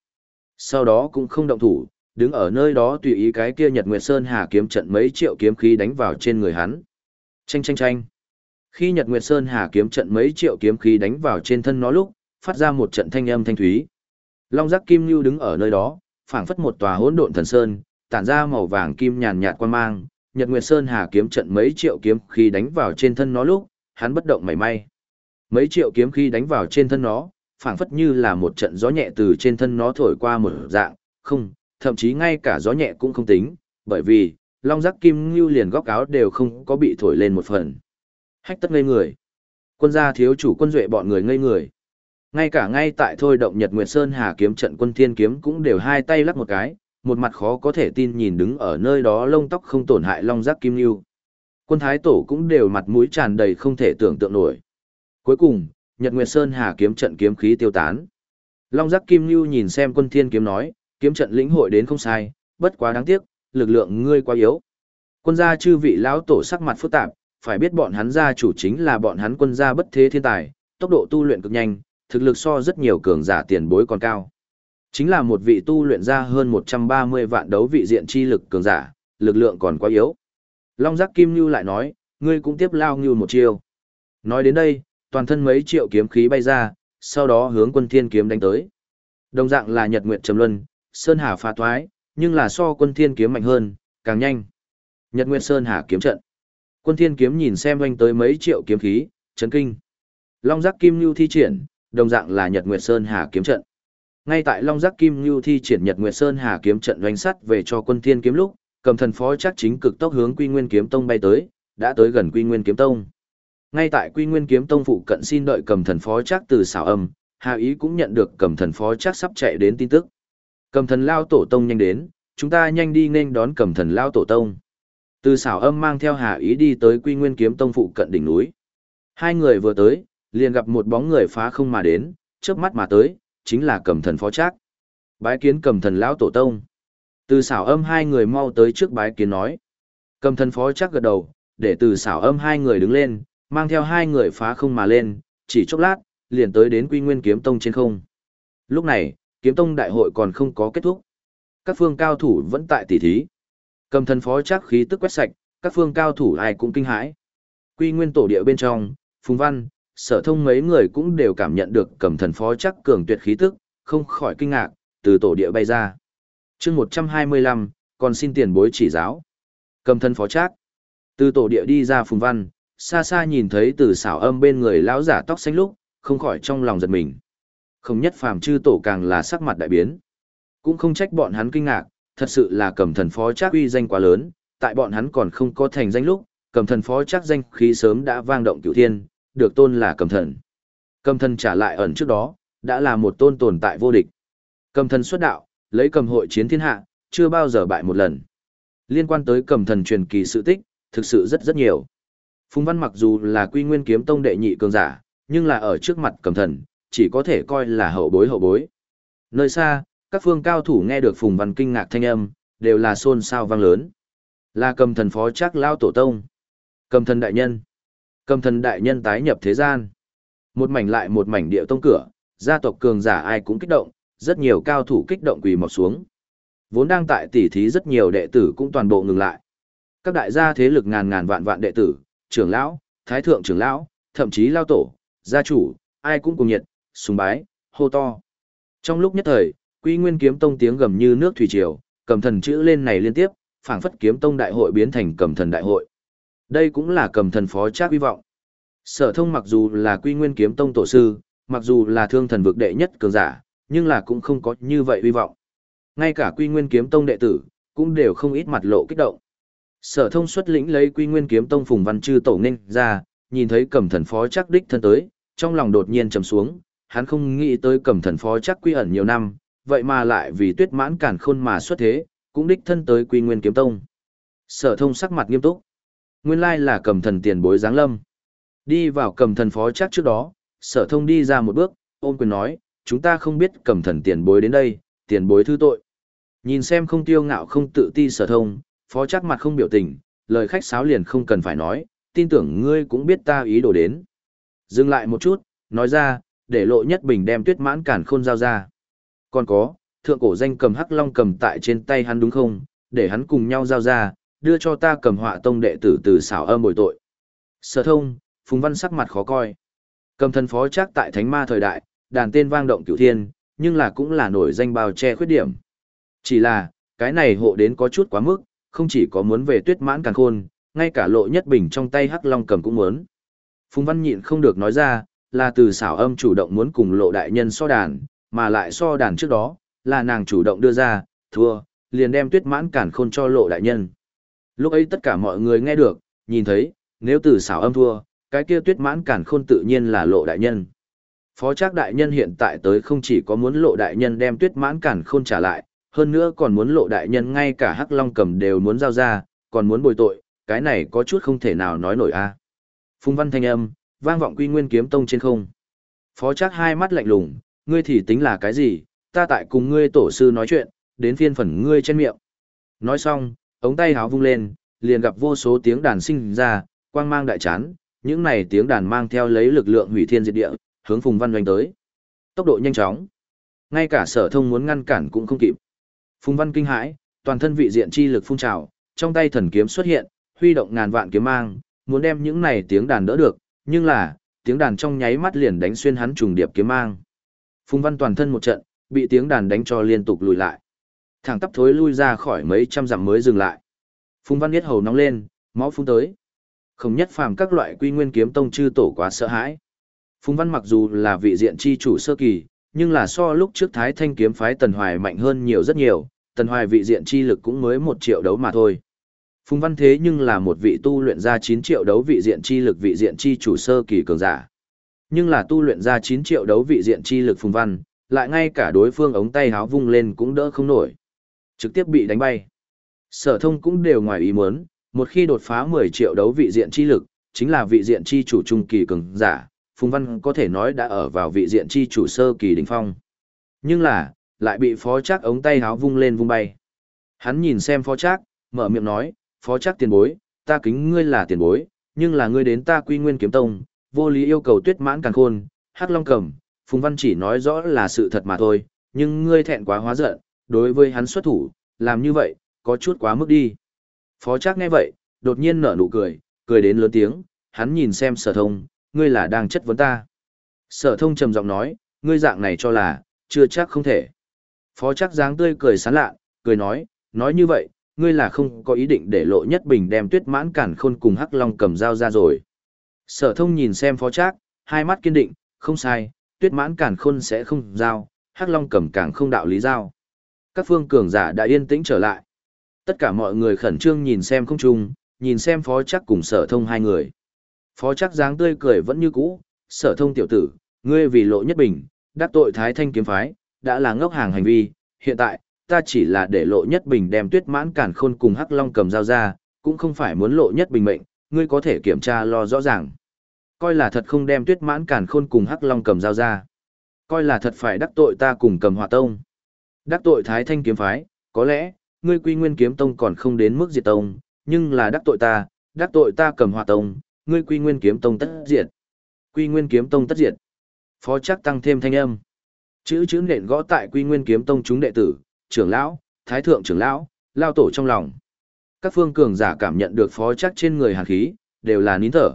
Sau đó cũng không động thủ, đứng ở nơi đó tùy ý cái kia Nhật Nguyệt Sơn Hà kiếm trận mấy triệu kiếm khí đánh vào trên người hắn. Chanh chanh chanh. Khi Nhật Nguyệt Sơn Hà kiếm trận mấy triệu kiếm khí đánh vào trên thân nó lúc, phát ra một trận thanh âm thanh thúy. Long Giác Kim Nưu đứng ở nơi đó, phảng phất một tòa hỗn độn thần sơn, tản ra màu vàng kim nhàn nhạt quan mang, Nhật Nguyệt Sơn Hà kiếm trận mấy triệu kiếm khí đánh vào trên thân nó lúc, hắn bất động mảy may. Mấy triệu kiếm khí đánh vào trên thân nó, phảng phất như là một trận gió nhẹ từ trên thân nó thổi qua một dạng, không, thậm chí ngay cả gió nhẹ cũng không tính, bởi vì, long giác kim ngưu liền góc áo đều không có bị thổi lên một phần. Hách tất ngây người. Quân gia thiếu chủ quân duệ bọn người ngây người. Ngay cả ngay tại thôi động Nhật Nguyệt Sơn Hà kiếm trận quân thiên kiếm cũng đều hai tay lắc một cái, một mặt khó có thể tin nhìn đứng ở nơi đó lông tóc không tổn hại long giác kim lưu. Quân thái tổ cũng đều mặt mũi tràn đầy không thể tưởng tượng nổi. Cuối cùng, Nhật Nguyệt Sơn Hà kiếm trận kiếm khí tiêu tán. Long giác kim lưu nhìn xem quân thiên kiếm nói, kiếm trận lĩnh hội đến không sai, bất quá đáng tiếc, lực lượng ngươi quá yếu. Quân gia chư vị lão tổ sắc mặt phức tạp, phải biết bọn hắn gia chủ chính là bọn hắn quân gia bất thế thiên tài, tốc độ tu luyện cực nhanh, thực lực so rất nhiều cường giả tiền bối còn cao. Chính là một vị tu luyện ra hơn 130 vạn đấu vị diện chi lực cường giả, lực lượng còn quá yếu. Long giác kim như lại nói, ngươi cũng tiếp lao như một chiêu. Nói đến đây, toàn thân mấy triệu kiếm khí bay ra, sau đó hướng quân thiên kiếm đánh tới. Đồng dạng là nhật nguyệt trầm luân, sơn hà phá thoái, nhưng là so quân thiên kiếm mạnh hơn, càng nhanh. Nhật nguyệt sơn hà kiếm trận. Quân thiên kiếm nhìn xem doanh tới mấy triệu kiếm khí, chấn kinh. Long giác kim như thi triển, đồng dạng là nhật nguyệt sơn hà kiếm trận. Ngay tại Long Giác Kim Ngưu thi triển Nhật Nguyệt Sơn Hà kiếm trận doanh sắt về cho quân thiên kiếm lúc, cầm thần phó chắc chính cực tốc hướng Quy Nguyên kiếm tông bay tới, đã tới gần Quy Nguyên kiếm tông. Ngay tại Quy Nguyên kiếm tông phụ cận xin đợi cầm thần phó chắc từ xảo âm, Hà Ý cũng nhận được cầm thần phó chắc sắp chạy đến tin tức. Cầm thần lao tổ tông nhanh đến, chúng ta nhanh đi nên đón cầm thần lao tổ tông. Từ xảo âm mang theo Hà Ý đi tới Quy Nguyên kiếm tông phụ cận đỉnh núi. Hai người vừa tới, liền gặp một bóng người phá không mà đến, chớp mắt mà tới, chính là cầm thần phó trác. Bái kiến cầm thần lão tổ tông. Từ xảo âm hai người mau tới trước bái kiến nói. Cầm thần phó trác gật đầu, để từ xảo âm hai người đứng lên, mang theo hai người phá không mà lên, chỉ chốc lát, liền tới đến quy nguyên kiếm tông trên không. Lúc này, kiếm tông đại hội còn không có kết thúc. Các phương cao thủ vẫn tại tỉ thí. Cầm thần phó trác khí tức quét sạch, các phương cao thủ ai cũng kinh hãi. Quy nguyên tổ địa bên trong, Phùng Văn, sở thông mấy người cũng đều cảm nhận được cầm thần phó chắc cường tuyệt khí tức, không khỏi kinh ngạc, từ tổ địa bay ra. chương 125, còn xin tiền bối chỉ giáo. Cầm thần phó chắc. Từ tổ địa đi ra phùng văn, xa xa nhìn thấy từ xảo âm bên người lão giả tóc xanh lúc, không khỏi trong lòng giật mình. Không nhất phàm chư tổ càng là sắc mặt đại biến. Cũng không trách bọn hắn kinh ngạc, thật sự là cầm thần phó chắc uy danh quá lớn, tại bọn hắn còn không có thành danh lúc, cầm thần phó chắc danh khí sớm đã vang động cửu thiên, được tôn là cầm thần. Cầm thần trả lại ẩn trước đó, đã là một tôn tồn tại vô địch. Cầm thần xuất đạo, lấy cầm hội chiến thiên hạ, chưa bao giờ bại một lần. Liên quan tới cầm thần truyền kỳ sự tích, thực sự rất rất nhiều. Phùng Văn mặc dù là quy nguyên kiếm tông đệ nhị cường giả, nhưng là ở trước mặt cầm thần, chỉ có thể coi là hậu bối hậu bối. Nơi xa, các phương cao thủ nghe được Phùng Văn kinh ngạc thanh âm, đều là xôn xao vang lớn. Là cầm thần phó chắc lao tổ tông. Cầm thần đại nhân. Cầm thần đại nhân tái nhập thế gian. Một mảnh lại một mảnh địa tông cửa, gia tộc cường giả ai cũng kích động, rất nhiều cao thủ kích động quỳ mọp xuống. Vốn đang tại tỉ thí rất nhiều đệ tử cũng toàn bộ ngừng lại. Các đại gia thế lực ngàn ngàn vạn vạn đệ tử, trưởng lão, thái thượng trưởng lão, thậm chí lao tổ, gia chủ, ai cũng cùng nhiệt, sùng bái, hô to. Trong lúc nhất thời, Quy Nguyên Kiếm Tông tiếng gầm như nước thủy triều, cầm thần chữ lên này liên tiếp, phảng phất kiếm tông đại hội biến thành cầm thần đại hội. Đây cũng là cầm thần phó trác hy vọng. Sở thông mặc dù là quy nguyên kiếm tông tổ sư, mặc dù là thương thần vực đệ nhất cường giả, nhưng là cũng không có như vậy hy vọng. Ngay cả quy nguyên kiếm tông đệ tử, cũng đều không ít mặt lộ kích động. Sở thông xuất lĩnh lấy quy nguyên kiếm tông phùng văn chư tổ ninh ra, nhìn thấy cầm thần phó chắc đích thân tới, trong lòng đột nhiên trầm xuống, hắn không nghĩ tới cầm thần phó chắc quy ẩn nhiều năm, vậy mà lại vì tuyết mãn cản khôn mà xuất thế, cũng đích thân tới quy nguyên kiếm tông. Sở thông sắc mặt nghiêm túc. Nguyên lai là cầm thần tiền bối giáng lâm. Đi vào cầm thần phó chắc trước đó, sở thông đi ra một bước, ôm quyền nói, chúng ta không biết cầm thần tiền bối đến đây, tiền bối thứ tội. Nhìn xem không tiêu ngạo không tự ti sở thông, phó chắc mặt không biểu tình, lời khách sáo liền không cần phải nói, tin tưởng ngươi cũng biết ta ý đồ đến. Dừng lại một chút, nói ra, để lộ nhất bình đem tuyết mãn cản khôn giao ra. Còn có, thượng cổ danh cầm hắc long cầm tại trên tay hắn đúng không, để hắn cùng nhau giao ra, đưa cho ta cầm họa tông đệ tử từ xảo âm bồi tội. Sở thông, Phùng Văn sắc mặt khó coi. Cầm thần phó chắc tại thánh ma thời đại, đàn tên vang động cửu thiên, nhưng là cũng là nổi danh bao che khuyết điểm. Chỉ là, cái này hộ đến có chút quá mức, không chỉ có muốn về tuyết mãn càng khôn, ngay cả lộ nhất bình trong tay hắc long cầm cũng muốn. Phùng Văn nhịn không được nói ra, là từ xảo âm chủ động muốn cùng lộ đại nhân so đàn, mà lại so đàn trước đó, là nàng chủ động đưa ra, thua, liền đem tuyết mãn cản khôn cho lộ đại nhân. Lúc ấy tất cả mọi người nghe được, nhìn thấy, nếu từ xảo âm thua, cái kia tuyết mãn cản khôn tự nhiên là lộ đại nhân. Phó Trác đại nhân hiện tại tới không chỉ có muốn lộ đại nhân đem tuyết mãn cản khôn trả lại, hơn nữa còn muốn lộ đại nhân ngay cả hắc long cầm đều muốn giao ra, còn muốn bồi tội, cái này có chút không thể nào nói nổi a. À. Phùng văn thanh âm, vang vọng quy nguyên kiếm tông trên không. Phó Trác hai mắt lạnh lùng, ngươi thì tính là cái gì, ta tại cùng ngươi tổ sư nói chuyện, đến phiên phần ngươi trên miệng. Nói xong, ống tay háo vung lên, liền gặp vô số tiếng đàn sinh ra, quang mang đại chán, những này tiếng đàn mang theo lấy lực lượng hủy thiên diệt địa, hướng Phùng Văn doanh tới. Tốc độ nhanh chóng, ngay cả sở thông muốn ngăn cản cũng không kịp. Phùng Văn kinh hãi, toàn thân vị diện chi lực phun trào, trong tay thần kiếm xuất hiện, huy động ngàn vạn kiếm mang, muốn đem những này tiếng đàn đỡ được, nhưng là, tiếng đàn trong nháy mắt liền đánh xuyên hắn trùng điệp kiếm mang. Phùng Văn toàn thân một trận, bị tiếng đàn đánh cho liên tục lùi lại. Thẳng tắp thối lui ra khỏi mấy trăm dặm mới dừng lại. Phùng Văn Niết hầu nóng lên, máu phun tới. Không nhất phàm các loại quy nguyên kiếm tông chư tổ quá sợ hãi. Phùng Văn mặc dù là vị diện chi chủ sơ kỳ, nhưng là so lúc trước Thái Thanh kiếm phái Tần Hoài mạnh hơn nhiều rất nhiều, Tần Hoài vị diện chi lực cũng mới một triệu đấu mà thôi. Phùng Văn thế nhưng là một vị tu luyện ra 9 triệu đấu vị diện chi lực vị diện chi chủ sơ kỳ cường giả. Nhưng là tu luyện ra 9 triệu đấu vị diện chi lực Phùng Văn, lại ngay cả đối phương ống tay háo vung lên cũng đỡ không nổi. Trực tiếp bị đánh bay. Sở thông cũng đều ngoài ý muốn, một khi đột phá 10 triệu đấu vị diện chi lực, chính là vị diện chi chủ trung kỳ cường giả, Phùng Văn có thể nói đã ở vào vị diện chi chủ sơ kỳ đỉnh phong. Nhưng là, lại bị phó chắc ống tay háo vung lên vung bay. Hắn nhìn xem phó chắc, mở miệng nói, phó chắc tiền bối, ta kính ngươi là tiền bối, nhưng là ngươi đến ta quy nguyên kiếm tông, vô lý yêu cầu tuyết mãn càng khôn, hắc long cầm, Phùng Văn chỉ nói rõ là sự thật mà thôi, nhưng ngươi thẹn quá hóa giận, đối với hắn xuất thủ, làm như vậy, có chút quá mức đi. Phó Trác nghe vậy, đột nhiên nở nụ cười, cười đến lớn tiếng, hắn nhìn xem sở thông, ngươi là đang chất vấn ta. Sở thông trầm giọng nói, ngươi dạng này cho là, chưa chắc không thể. Phó Trác dáng tươi cười sán lạ, cười nói, nói như vậy, ngươi là không có ý định để lộ nhất bình đem tuyết mãn cản khôn cùng hắc long cầm dao ra rồi. Sở thông nhìn xem phó trác, hai mắt kiên định, không sai, tuyết mãn cản khôn sẽ không giao, hắc long cầm càng không đạo lý giao. Các phương cường giả đã yên tĩnh trở lại. Tất cả mọi người khẩn trương nhìn xem không trung, nhìn xem phó chắc cùng sở thông hai người. Phó chắc dáng tươi cười vẫn như cũ, sở thông tiểu tử, ngươi vì lộ nhất bình, đắc tội thái thanh kiếm phái, đã là ngốc hàng hành vi, hiện tại, ta chỉ là để lộ nhất bình đem tuyết mãn cản khôn cùng hắc long cầm dao ra, cũng không phải muốn lộ nhất bình mệnh, ngươi có thể kiểm tra lo rõ ràng coi là thật không đem tuyết mãn cản khôn cùng hắc long cầm dao ra coi là thật phải đắc tội ta cùng cầm hỏa tông đắc tội thái thanh kiếm phái có lẽ ngươi quy nguyên kiếm tông còn không đến mức diệt tông nhưng là đắc tội ta đắc tội ta cầm hỏa tông ngươi quy nguyên kiếm tông tất diệt quy nguyên kiếm tông tất diệt phó chắc tăng thêm thanh âm Chữ chữ nện gõ tại Quy Nguyên Kiếm Tông chúng đệ tử, trưởng lão, thái thượng trưởng lão, lao tổ trong lòng. Các phương cường giả cảm nhận được phó chắc trên người hàn khí, đều là nín thở.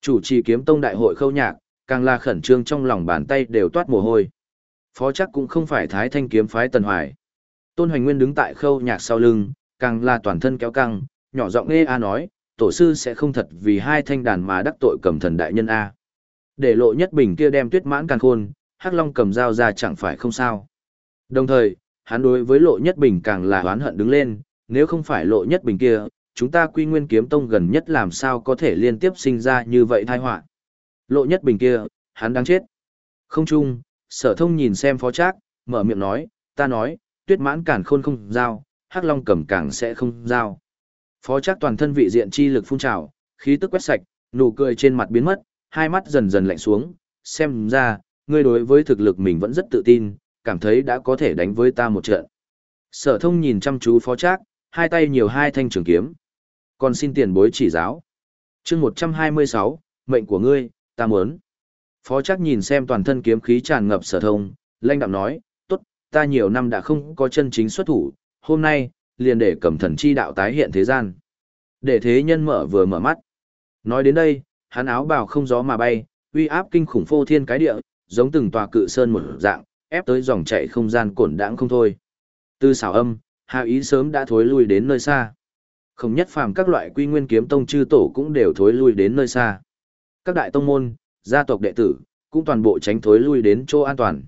Chủ trì kiếm tông đại hội khâu nhạc, càng là khẩn trương trong lòng bàn tay đều toát mồ hôi. Phó chắc cũng không phải thái thanh kiếm phái tần hoài. Tôn Hoành Nguyên đứng tại khâu nhạc sau lưng, càng là toàn thân kéo căng, nhỏ giọng nghe a nói, tổ sư sẽ không thật vì hai thanh đàn mà đắc tội cầm thần đại nhân a. Để lộ nhất bình kia đem tuyết mãn càng khôn, Hắc Long cầm dao ra chẳng phải không sao. Đồng thời, hắn đối với lộ nhất bình càng là oán hận đứng lên, nếu không phải lộ nhất bình kia, chúng ta quy nguyên kiếm tông gần nhất làm sao có thể liên tiếp sinh ra như vậy tai họa. Lộ nhất bình kia, hắn đáng chết. Không chung, sở thông nhìn xem phó trác, mở miệng nói, ta nói, tuyết mãn cản khôn không giao, hắc long cầm càng sẽ không giao. Phó trác toàn thân vị diện chi lực phun trào, khí tức quét sạch, nụ cười trên mặt biến mất, hai mắt dần dần lạnh xuống, xem ra, ngươi đối với thực lực mình vẫn rất tự tin, cảm thấy đã có thể đánh với ta một trận. Sở thông nhìn chăm chú phó trác, hai tay nhiều hai thanh trường kiếm. Còn xin tiền bối chỉ giáo. chương 126, mệnh của ngươi, ta muốn. Phó trác nhìn xem toàn thân kiếm khí tràn ngập sở thông, lanh đạm nói, tốt, ta nhiều năm đã không có chân chính xuất thủ, hôm nay, liền để cầm thần chi đạo tái hiện thế gian. Để thế nhân mở vừa mở mắt. Nói đến đây, hắn áo bào không gió mà bay, uy áp kinh khủng phô thiên cái địa, giống từng tòa cự sơn một dạng, ép tới dòng chảy không gian cổn đãng không thôi. Tư xảo âm, hạ Ý sớm đã thối lui đến nơi xa. Không nhất phàm các loại quy nguyên kiếm tông chư tổ cũng đều thối lui đến nơi xa. Các đại tông môn, gia tộc đệ tử, cũng toàn bộ tránh thối lui đến chỗ an toàn.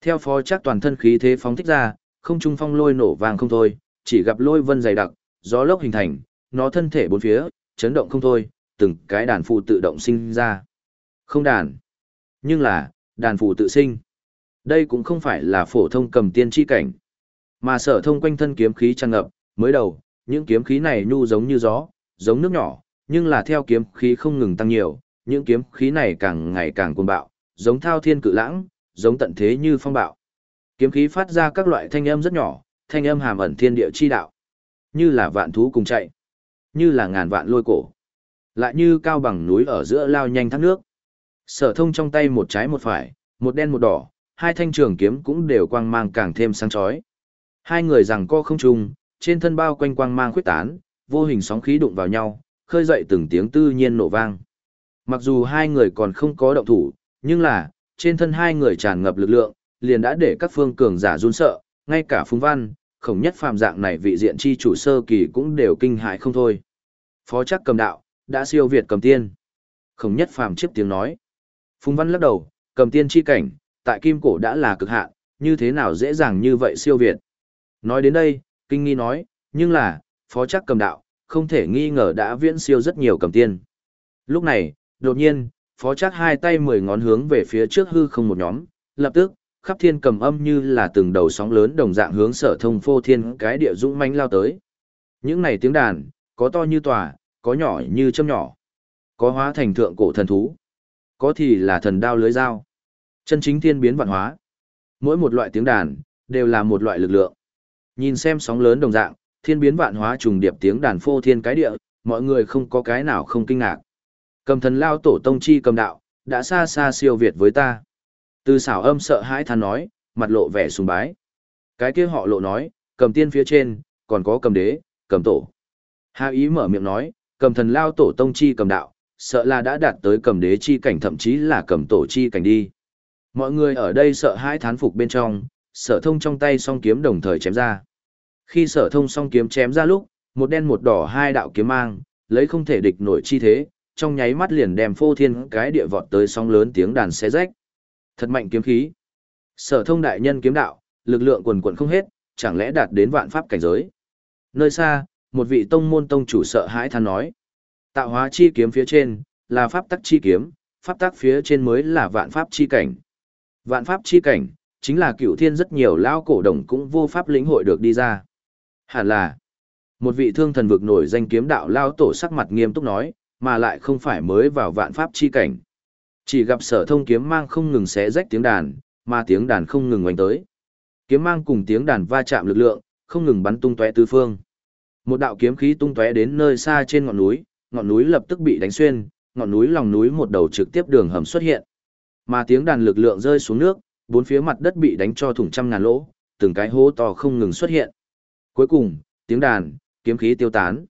Theo phó chắc toàn thân khí thế phóng thích ra, không trung phong lôi nổ vàng không thôi, chỉ gặp lôi vân dày đặc, gió lốc hình thành, nó thân thể bốn phía, chấn động không thôi, từng cái đàn phụ tự động sinh ra. Không đàn, nhưng là, đàn phụ tự sinh. Đây cũng không phải là phổ thông cầm tiên chi cảnh, mà sở thông quanh thân kiếm khí tràn ngập, mới đầu, những kiếm khí này nhu giống như gió, giống nước nhỏ, nhưng là theo kiếm khí không ngừng tăng nhiều, những kiếm khí này càng ngày càng cuồng bạo, giống thao thiên cự lãng, giống tận thế như phong bạo. Kiếm khí phát ra các loại thanh âm rất nhỏ, thanh âm hàm ẩn thiên địa chi đạo, như là vạn thú cùng chạy, như là ngàn vạn lôi cổ, lại như cao bằng núi ở giữa lao nhanh thác nước. Sở thông trong tay một trái một phải, một đen một đỏ, hai thanh trường kiếm cũng đều quang mang càng thêm sáng chói. Hai người rằng co không trùng, trên thân bao quanh quang mang khuyết tán, vô hình sóng khí đụng vào nhau, khơi dậy từng tiếng tư nhiên nổ vang. Mặc dù hai người còn không có động thủ, nhưng là, trên thân hai người tràn ngập lực lượng, liền đã để các phương cường giả run sợ, ngay cả Phùng Văn, khổng nhất phàm dạng này vị diện chi chủ sơ kỳ cũng đều kinh hại không thôi. Phó chắc cầm đạo, đã siêu việt cầm tiên. Khổng nhất phàm chiếc tiếng nói. Phùng Văn lắc đầu, cầm tiên chi cảnh, tại kim cổ đã là cực hạn, như thế nào dễ dàng như vậy siêu việt. Nói đến đây, kinh nghi nói, nhưng là, phó chắc cầm đạo, không thể nghi ngờ đã viễn siêu rất nhiều cầm tiên. Lúc này, đột nhiên, phó chắc hai tay mười ngón hướng về phía trước hư không một nhóm, lập tức, khắp thiên cầm âm như là từng đầu sóng lớn đồng dạng hướng sở thông phô thiên cái địa dũng manh lao tới. Những này tiếng đàn, có to như tòa, có nhỏ như châm nhỏ, có hóa thành thượng cổ thần thú, có thì là thần đao lưới dao. Chân chính thiên biến vạn hóa. Mỗi một loại tiếng đàn, đều là một loại lực lượng. Nhìn xem sóng lớn đồng dạng, thiên biến vạn hóa trùng điệp tiếng đàn phô thiên cái địa, mọi người không có cái nào không kinh ngạc. Cầm thần lao tổ tông chi cầm đạo, đã xa xa siêu việt với ta. Từ xảo âm sợ hãi than nói, mặt lộ vẻ sùng bái. Cái kia họ lộ nói, cầm tiên phía trên, còn có cầm đế, cầm tổ. Hạ ý mở miệng nói, cầm thần lao tổ tông chi cầm đạo, sợ là đã đạt tới cầm đế chi cảnh thậm chí là cầm tổ chi cảnh đi. Mọi người ở đây sợ hãi thán phục bên trong, sở thông trong tay song kiếm đồng thời chém ra. Khi sở thông song kiếm chém ra lúc, một đen một đỏ hai đạo kiếm mang, lấy không thể địch nổi chi thế, trong nháy mắt liền đem phô thiên cái địa vọt tới sóng lớn tiếng đàn xé rách. Thật mạnh kiếm khí. Sở thông đại nhân kiếm đạo, lực lượng quần quần không hết, chẳng lẽ đạt đến vạn pháp cảnh giới. Nơi xa, một vị tông môn tông chủ sợ hãi than nói. Tạo hóa chi kiếm phía trên, là pháp tắc chi kiếm, pháp tắc phía trên mới là vạn pháp chi cảnh. Vạn pháp chi cảnh, chính là cựu thiên rất nhiều lao cổ đồng cũng vô pháp lĩnh hội được đi ra. Hẳn là, một vị thương thần vực nổi danh kiếm đạo lao tổ sắc mặt nghiêm túc nói, mà lại không phải mới vào vạn pháp chi cảnh. Chỉ gặp sở thông kiếm mang không ngừng xé rách tiếng đàn, mà tiếng đàn không ngừng oanh tới. Kiếm mang cùng tiếng đàn va chạm lực lượng, không ngừng bắn tung tóe tứ phương. Một đạo kiếm khí tung tóe đến nơi xa trên ngọn núi, ngọn núi lập tức bị đánh xuyên, ngọn núi lòng núi một đầu trực tiếp đường hầm xuất hiện. Mà tiếng đàn lực lượng rơi xuống nước, bốn phía mặt đất bị đánh cho thủng trăm ngàn lỗ, từng cái hố to không ngừng xuất hiện. Cuối cùng, tiếng đàn, kiếm khí tiêu tán.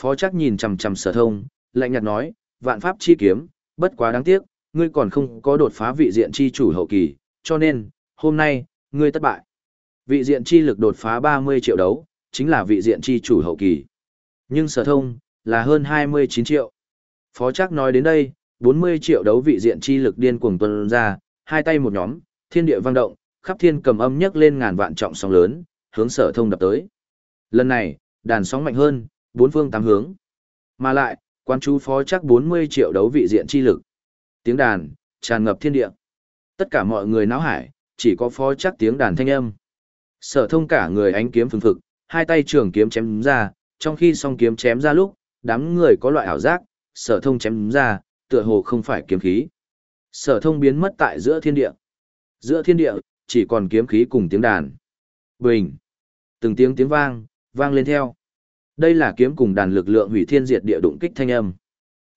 Phó Trác nhìn chằm chằm sở thông, lạnh nhạt nói, vạn pháp chi kiếm, bất quá đáng tiếc, ngươi còn không có đột phá vị diện chi chủ hậu kỳ, cho nên, hôm nay, ngươi thất bại. Vị diện chi lực đột phá 30 triệu đấu, chính là vị diện chi chủ hậu kỳ. Nhưng sở thông, là hơn 29 triệu. Phó chắc nói đến đây, 40 triệu đấu vị diện chi lực điên cuồng tuân ra, hai tay một nhóm, thiên địa vang động, khắp thiên cầm âm nhấc lên ngàn vạn trọng sóng lớn, hướng sở thông đập tới. Lần này, đàn sóng mạnh hơn, bốn phương tám hướng. Mà lại, quan chú phó chắc 40 triệu đấu vị diện chi lực. Tiếng đàn, tràn ngập thiên địa. Tất cả mọi người náo hải, chỉ có phó chắc tiếng đàn thanh âm. Sở thông cả người ánh kiếm phừng phực, hai tay trường kiếm chém ra, trong khi song kiếm chém ra lúc, đám người có loại ảo giác, sở thông chém ra, tựa hồ không phải kiếm khí. Sở thông biến mất tại giữa thiên địa. Giữa thiên địa, chỉ còn kiếm khí cùng tiếng đàn. Bình. Từng tiếng tiếng vang, vang lên theo. Đây là kiếm cùng đàn lực lượng hủy thiên diệt địa đụng kích thanh âm.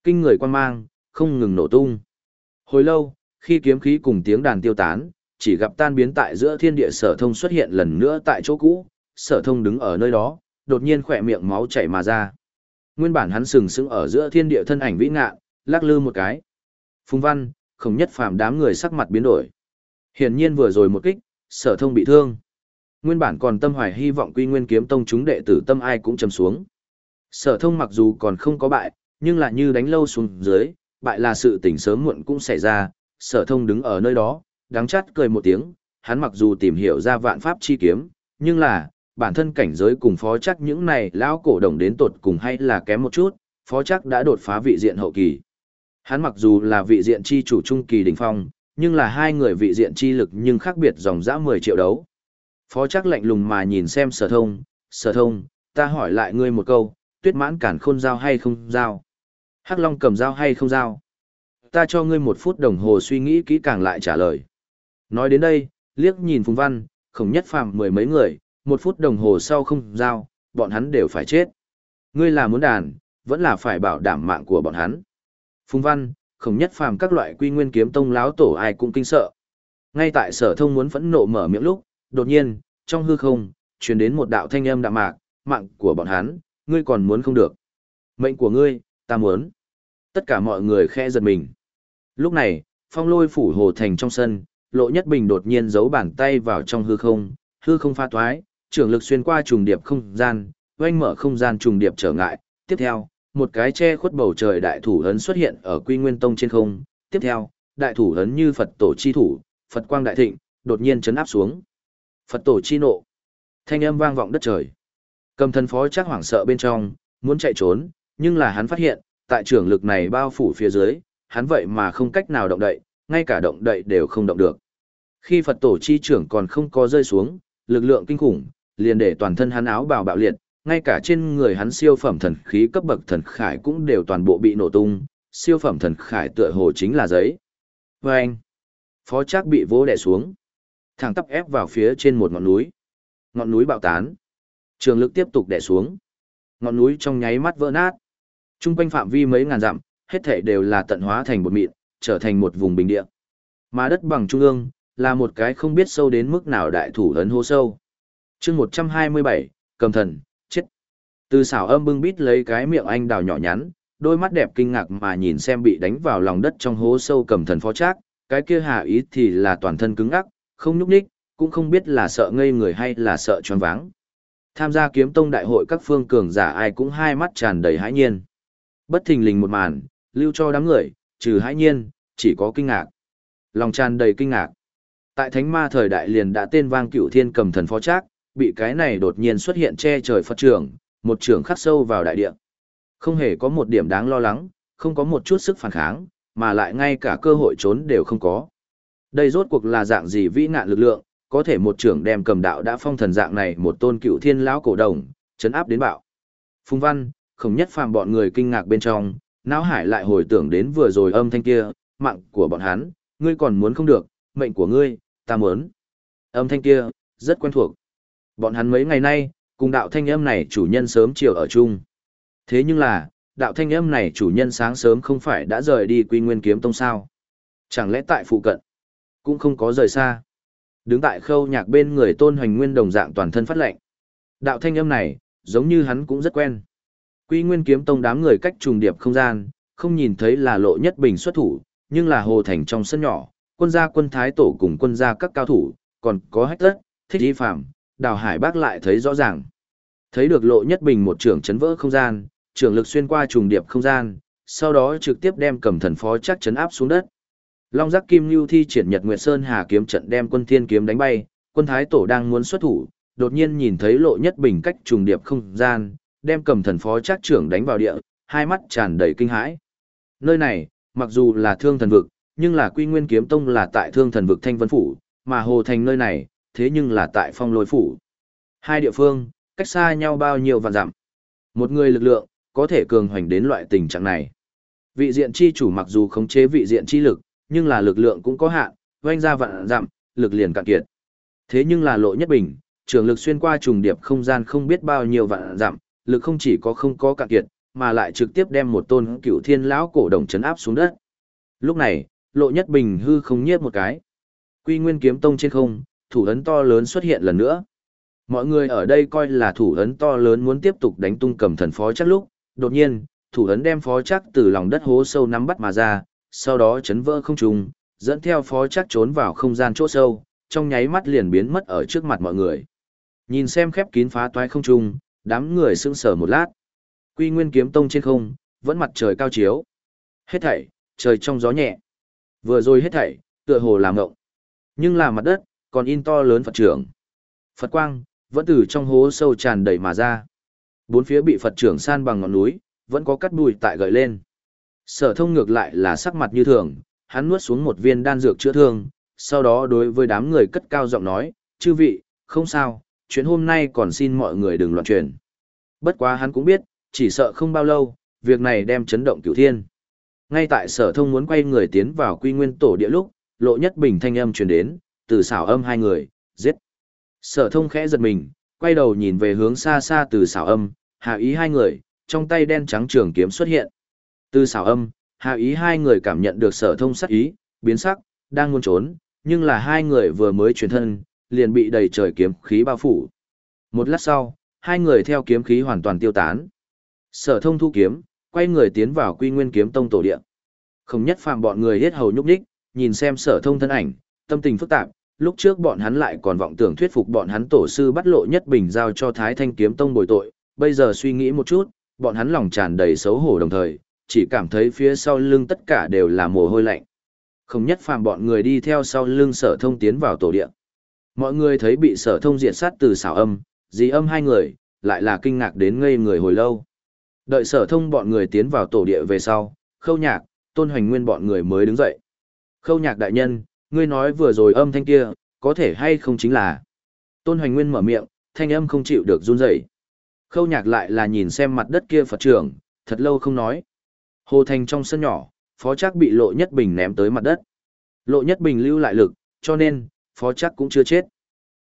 Kinh người quan mang, không ngừng nổ tung. Hồi lâu, khi kiếm khí cùng tiếng đàn tiêu tán, chỉ gặp tan biến tại giữa thiên địa sở thông xuất hiện lần nữa tại chỗ cũ, sở thông đứng ở nơi đó, đột nhiên khỏe miệng máu chảy mà ra. Nguyên bản hắn sừng sững ở giữa thiên địa thân ảnh vĩ ngạn, lắc lư một cái. Phùng văn, không nhất phàm đám người sắc mặt biến đổi. Hiển nhiên vừa rồi một kích, sở thông bị thương. Nguyên bản còn tâm hoài hy vọng quy nguyên kiếm tông chúng đệ tử tâm ai cũng trầm xuống. Sở thông mặc dù còn không có bại, nhưng là như đánh lâu xuống dưới, bại là sự tỉnh sớm muộn cũng xảy ra, sở thông đứng ở nơi đó, đáng chát cười một tiếng, hắn mặc dù tìm hiểu ra vạn pháp chi kiếm, nhưng là, bản thân cảnh giới cùng phó chắc những này lão cổ đồng đến tột cùng hay là kém một chút, phó chắc đã đột phá vị diện hậu kỳ. Hắn mặc dù là vị diện chi chủ trung kỳ đỉnh phong, nhưng là hai người vị diện chi lực nhưng khác biệt dòng dã 10 triệu đấu. Phó chắc lạnh lùng mà nhìn xem sở thông, sở thông, ta hỏi lại ngươi một câu, tuyết mãn cản khôn dao hay không dao? Hắc Long cầm dao hay không dao? Ta cho ngươi một phút đồng hồ suy nghĩ kỹ càng lại trả lời. Nói đến đây, liếc nhìn Phùng Văn, khổng nhất phàm mười mấy người, một phút đồng hồ sau không dao, bọn hắn đều phải chết. Ngươi là muốn đàn, vẫn là phải bảo đảm mạng của bọn hắn. Phùng Văn, khổng nhất phàm các loại quy nguyên kiếm tông láo tổ ai cũng kinh sợ. Ngay tại sở thông muốn phẫn nộ mở miệng lúc, đột nhiên, trong hư không, truyền đến một đạo thanh âm đạm mạc, mạng của bọn hắn, ngươi còn muốn không được. Mệnh của ngươi, ta muốn. Tất cả mọi người khe giật mình. Lúc này, phong lôi phủ hồ thành trong sân, lộ nhất bình đột nhiên giấu bàn tay vào trong hư không, hư không pha thoái trưởng lực xuyên qua trùng điệp không gian, oanh mở không gian trùng điệp trở ngại. Tiếp theo, một cái che khuất bầu trời đại thủ ấn xuất hiện ở Quy Nguyên Tông trên không. Tiếp theo, đại thủ ấn như Phật tổ chi thủ, Phật quang đại thịnh, đột nhiên chấn áp xuống. Phật tổ chi nộ. Thanh âm vang vọng đất trời. Cầm thân phó chắc hoảng sợ bên trong, muốn chạy trốn, nhưng là hắn phát hiện, tại trưởng lực này bao phủ phía dưới, hắn vậy mà không cách nào động đậy, ngay cả động đậy đều không động được. Khi Phật tổ chi trưởng còn không có rơi xuống, lực lượng kinh khủng, liền để toàn thân hắn áo bào bạo liệt, ngay cả trên người hắn siêu phẩm thần khí cấp bậc thần khải cũng đều toàn bộ bị nổ tung, siêu phẩm thần khải tựa hồ chính là giấy. Và anh, phó chắc bị vỗ đè xuống, thẳng tắp ép vào phía trên một ngọn núi. Ngọn núi bạo tán, trường lực tiếp tục đè xuống. Ngọn núi trong nháy mắt vỡ nát. Trung quanh phạm vi mấy ngàn dặm, hết thảy đều là tận hóa thành một mịn, trở thành một vùng bình địa. Mà đất bằng trung ương, là một cái không biết sâu đến mức nào đại thủ ấn hô sâu. chương 127, cầm thần, chết. Từ xảo âm bưng bít lấy cái miệng anh đào nhỏ nhắn, đôi mắt đẹp kinh ngạc mà nhìn xem bị đánh vào lòng đất trong hố sâu cầm thần phó trác, cái kia hạ ý thì là toàn thân cứng ngắc không nhúc nhích, cũng không biết là sợ ngây người hay là sợ choáng váng. Tham gia kiếm tông đại hội các phương cường giả ai cũng hai mắt tràn đầy hãi nhiên. Bất thình lình một màn, lưu cho đám người, trừ hãi nhiên, chỉ có kinh ngạc. Lòng tràn đầy kinh ngạc. Tại thánh ma thời đại liền đã tên vang cửu thiên cầm thần phó trác, bị cái này đột nhiên xuất hiện che trời Phật trưởng, một trưởng khắc sâu vào đại địa. Không hề có một điểm đáng lo lắng, không có một chút sức phản kháng, mà lại ngay cả cơ hội trốn đều không có. Đây rốt cuộc là dạng gì vĩ nạn lực lượng, có thể một trưởng đem cầm đạo đã phong thần dạng này một tôn cựu thiên lão cổ đồng, chấn áp đến bạo. Phùng văn, không nhất phàm bọn người kinh ngạc bên trong, não hải lại hồi tưởng đến vừa rồi âm thanh kia, mạng của bọn hắn, ngươi còn muốn không được, mệnh của ngươi, ta muốn. Âm thanh kia, rất quen thuộc. Bọn hắn mấy ngày nay, cùng đạo thanh âm này chủ nhân sớm chiều ở chung. Thế nhưng là, đạo thanh âm này chủ nhân sáng sớm không phải đã rời đi quy nguyên kiếm tông sao. Chẳng lẽ tại phụ cận? Cũng không có rời xa. Đứng tại khâu nhạc bên người tôn hoành nguyên đồng dạng toàn thân phát lệnh. Đạo thanh âm này, giống như hắn cũng rất quen. Quy nguyên kiếm tông đám người cách trùng điệp không gian, không nhìn thấy là lộ nhất bình xuất thủ, nhưng là hồ thành trong sân nhỏ, quân gia quân thái tổ cùng quân gia các cao thủ, còn có hách tất, thích y phạm, đào hải bác lại thấy rõ ràng. Thấy được lộ nhất bình một trưởng chấn vỡ không gian, trưởng lực xuyên qua trùng điệp không gian, sau đó trực tiếp đem cầm thần phó chắc chấn áp xuống đất. Long giác kim lưu thi triển nhật nguyệt sơn hà kiếm trận đem quân thiên kiếm đánh bay, quân thái tổ đang muốn xuất thủ, đột nhiên nhìn thấy lộ nhất bình cách trùng điệp không gian, đem cầm thần phó chắc trưởng đánh vào địa, hai mắt tràn đầy kinh hãi. Nơi này, mặc dù là thương thần vực, nhưng là quy nguyên kiếm tông là tại thương thần vực thanh vân phủ, mà hồ thành nơi này, thế nhưng là tại phong lôi phủ. Hai địa phương, cách xa nhau bao nhiêu vạn dặm. Một người lực lượng, có thể cường hoành đến loại tình trạng này. Vị diện chi chủ mặc dù khống chế vị diện chi lực, nhưng là lực lượng cũng có hạn, oanh ra vạn dặm, lực liền cạn kiệt. Thế nhưng là lộ nhất bình, trường lực xuyên qua trùng điệp không gian không biết bao nhiêu vạn dặm, lực không chỉ có không có cạn kiệt, mà lại trực tiếp đem một tôn cựu thiên lão cổ đồng chấn áp xuống đất. Lúc này, lộ nhất bình hư không nhiếp một cái. Quy nguyên kiếm tông trên không, thủ ấn to lớn xuất hiện lần nữa. Mọi người ở đây coi là thủ ấn to lớn muốn tiếp tục đánh tung cầm thần phó chắc lúc, đột nhiên, thủ ấn đem phó chắc từ lòng đất hố sâu nắm bắt mà ra, sau đó chấn vỡ không trùng, dẫn theo phó chắc trốn vào không gian chỗ sâu, trong nháy mắt liền biến mất ở trước mặt mọi người. Nhìn xem khép kín phá toái không trung, đám người sững sờ một lát. Quy Nguyên kiếm tông trên không, vẫn mặt trời cao chiếu. Hết thảy, trời trong gió nhẹ. Vừa rồi hết thảy, tựa hồ làm ngộng. Nhưng là mặt đất, còn in to lớn Phật trưởng. Phật quang, vẫn từ trong hố sâu tràn đầy mà ra. Bốn phía bị Phật trưởng san bằng ngọn núi, vẫn có cắt bụi tại gợi lên. Sở thông ngược lại là sắc mặt như thường, hắn nuốt xuống một viên đan dược chữa thương, sau đó đối với đám người cất cao giọng nói, chư vị, không sao, chuyện hôm nay còn xin mọi người đừng loạn truyền. Bất quá hắn cũng biết, chỉ sợ không bao lâu, việc này đem chấn động cửu thiên. Ngay tại sở thông muốn quay người tiến vào quy nguyên tổ địa lúc, lộ nhất bình thanh âm truyền đến, từ xảo âm hai người, giết. Sở thông khẽ giật mình, quay đầu nhìn về hướng xa xa từ xảo âm, hạ ý hai người, trong tay đen trắng trường kiếm xuất hiện. Từ xảo âm, hạ ý hai người cảm nhận được sở thông sắc ý, biến sắc, đang muốn trốn, nhưng là hai người vừa mới chuyển thân, liền bị đầy trời kiếm khí bao phủ. Một lát sau, hai người theo kiếm khí hoàn toàn tiêu tán. Sở thông thu kiếm, quay người tiến vào quy nguyên kiếm tông tổ địa. Không nhất phạm bọn người hết hầu nhúc đích, nhìn xem sở thông thân ảnh, tâm tình phức tạp, lúc trước bọn hắn lại còn vọng tưởng thuyết phục bọn hắn tổ sư bắt lộ nhất bình giao cho Thái Thanh kiếm tông bồi tội, bây giờ suy nghĩ một chút, bọn hắn lòng tràn đầy xấu hổ đồng thời, chỉ cảm thấy phía sau lưng tất cả đều là mồ hôi lạnh. Không nhất phàm bọn người đi theo sau lưng sở thông tiến vào tổ địa. Mọi người thấy bị sở thông diệt sát từ xảo âm, dì âm hai người, lại là kinh ngạc đến ngây người hồi lâu. Đợi sở thông bọn người tiến vào tổ địa về sau, khâu nhạc, tôn hoành nguyên bọn người mới đứng dậy. Khâu nhạc đại nhân, ngươi nói vừa rồi âm thanh kia, có thể hay không chính là. Tôn hoành nguyên mở miệng, thanh âm không chịu được run rẩy. Khâu nhạc lại là nhìn xem mặt đất kia Phật trưởng, thật lâu không nói. Hồ Thành trong sân nhỏ, Phó Trác bị Lộ Nhất Bình ném tới mặt đất. Lộ Nhất Bình lưu lại lực, cho nên, Phó Trác cũng chưa chết.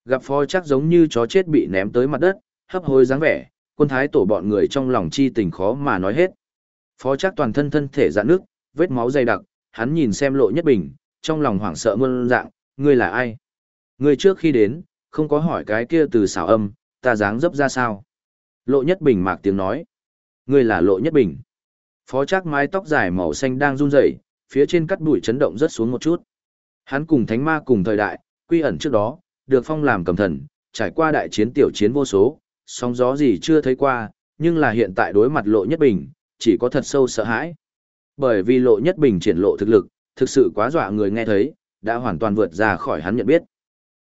Gặp Phó Trác giống như chó chết bị ném tới mặt đất, hấp hối dáng vẻ, quân thái tổ bọn người trong lòng chi tình khó mà nói hết. Phó Trác toàn thân thân thể dạn nước, vết máu dày đặc, hắn nhìn xem Lộ Nhất Bình, trong lòng hoảng sợ muôn dạng, ngươi là ai? Ngươi trước khi đến, không có hỏi cái kia từ xảo âm, ta dáng dấp ra sao? Lộ Nhất Bình mạc tiếng nói. Ngươi là Lộ Nhất Bình. Phó Trác mái tóc dài màu xanh đang run rẩy, phía trên cắt bụi chấn động rất xuống một chút. Hắn cùng Thánh Ma cùng thời đại, quy ẩn trước đó, được phong làm cầm thần, trải qua đại chiến tiểu chiến vô số, sóng gió gì chưa thấy qua, nhưng là hiện tại đối mặt Lộ Nhất Bình, chỉ có thật sâu sợ hãi. Bởi vì Lộ Nhất Bình triển lộ thực lực, thực sự quá dọa người nghe thấy, đã hoàn toàn vượt ra khỏi hắn nhận biết.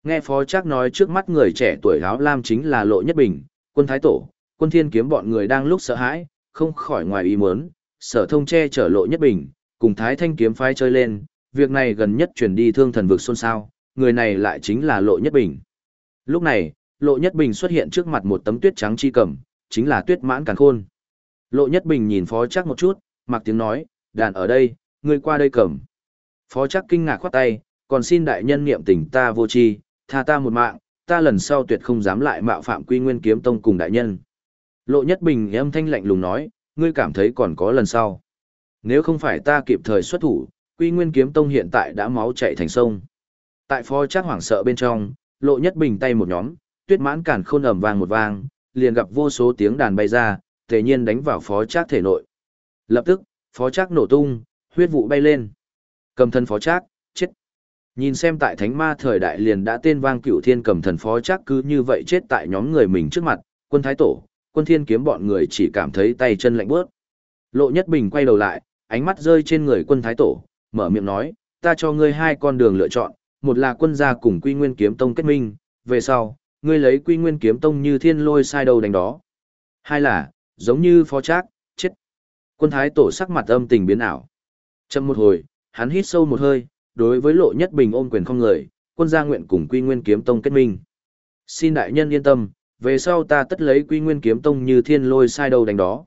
Nghe Phó Trác nói trước mắt người trẻ tuổi áo lam chính là Lộ Nhất Bình, quân thái tổ, quân thiên kiếm bọn người đang lúc sợ hãi, không khỏi ngoài ý muốn, sở thông che chở lộ nhất bình, cùng thái thanh kiếm phái chơi lên, việc này gần nhất truyền đi thương thần vực xôn xao, người này lại chính là lộ nhất bình. Lúc này, lộ nhất bình xuất hiện trước mặt một tấm tuyết trắng chi cầm, chính là tuyết mãn càn khôn. Lộ nhất bình nhìn phó chắc một chút, mặc tiếng nói, đàn ở đây, người qua đây cầm. Phó chắc kinh ngạc khoát tay, còn xin đại nhân niệm tình ta vô tri tha ta một mạng, ta lần sau tuyệt không dám lại mạo phạm quy nguyên kiếm tông cùng đại nhân. Lộ Nhất Bình âm thanh lạnh lùng nói, ngươi cảm thấy còn có lần sau. Nếu không phải ta kịp thời xuất thủ, Quy Nguyên Kiếm Tông hiện tại đã máu chảy thành sông. Tại phó chắc hoảng sợ bên trong, lộ nhất bình tay một nhóm, tuyết mãn cản khôn ầm vang một vang, liền gặp vô số tiếng đàn bay ra, tề nhiên đánh vào phó chắc thể nội. Lập tức, phó chắc nổ tung, huyết vụ bay lên. Cầm thân phó chắc, chết. Nhìn xem tại thánh ma thời đại liền đã tên vang cửu thiên cầm thần phó chắc cứ như vậy chết tại nhóm người mình trước mặt, quân thái tổ, quân thiên kiếm bọn người chỉ cảm thấy tay chân lạnh bước. Lộ nhất bình quay đầu lại, ánh mắt rơi trên người quân thái tổ, mở miệng nói, ta cho ngươi hai con đường lựa chọn, một là quân gia cùng quy nguyên kiếm tông kết minh, về sau, ngươi lấy quy nguyên kiếm tông như thiên lôi sai đầu đánh đó. Hai là, giống như phó trác, chết. Quân thái tổ sắc mặt âm tình biến ảo. Chậm một hồi, hắn hít sâu một hơi, đối với lộ nhất bình ôm quyền không người, quân gia nguyện cùng quy nguyên kiếm tông kết minh. Xin đại nhân yên tâm, về sau ta tất lấy quy nguyên kiếm tông như thiên lôi sai đầu đánh đó.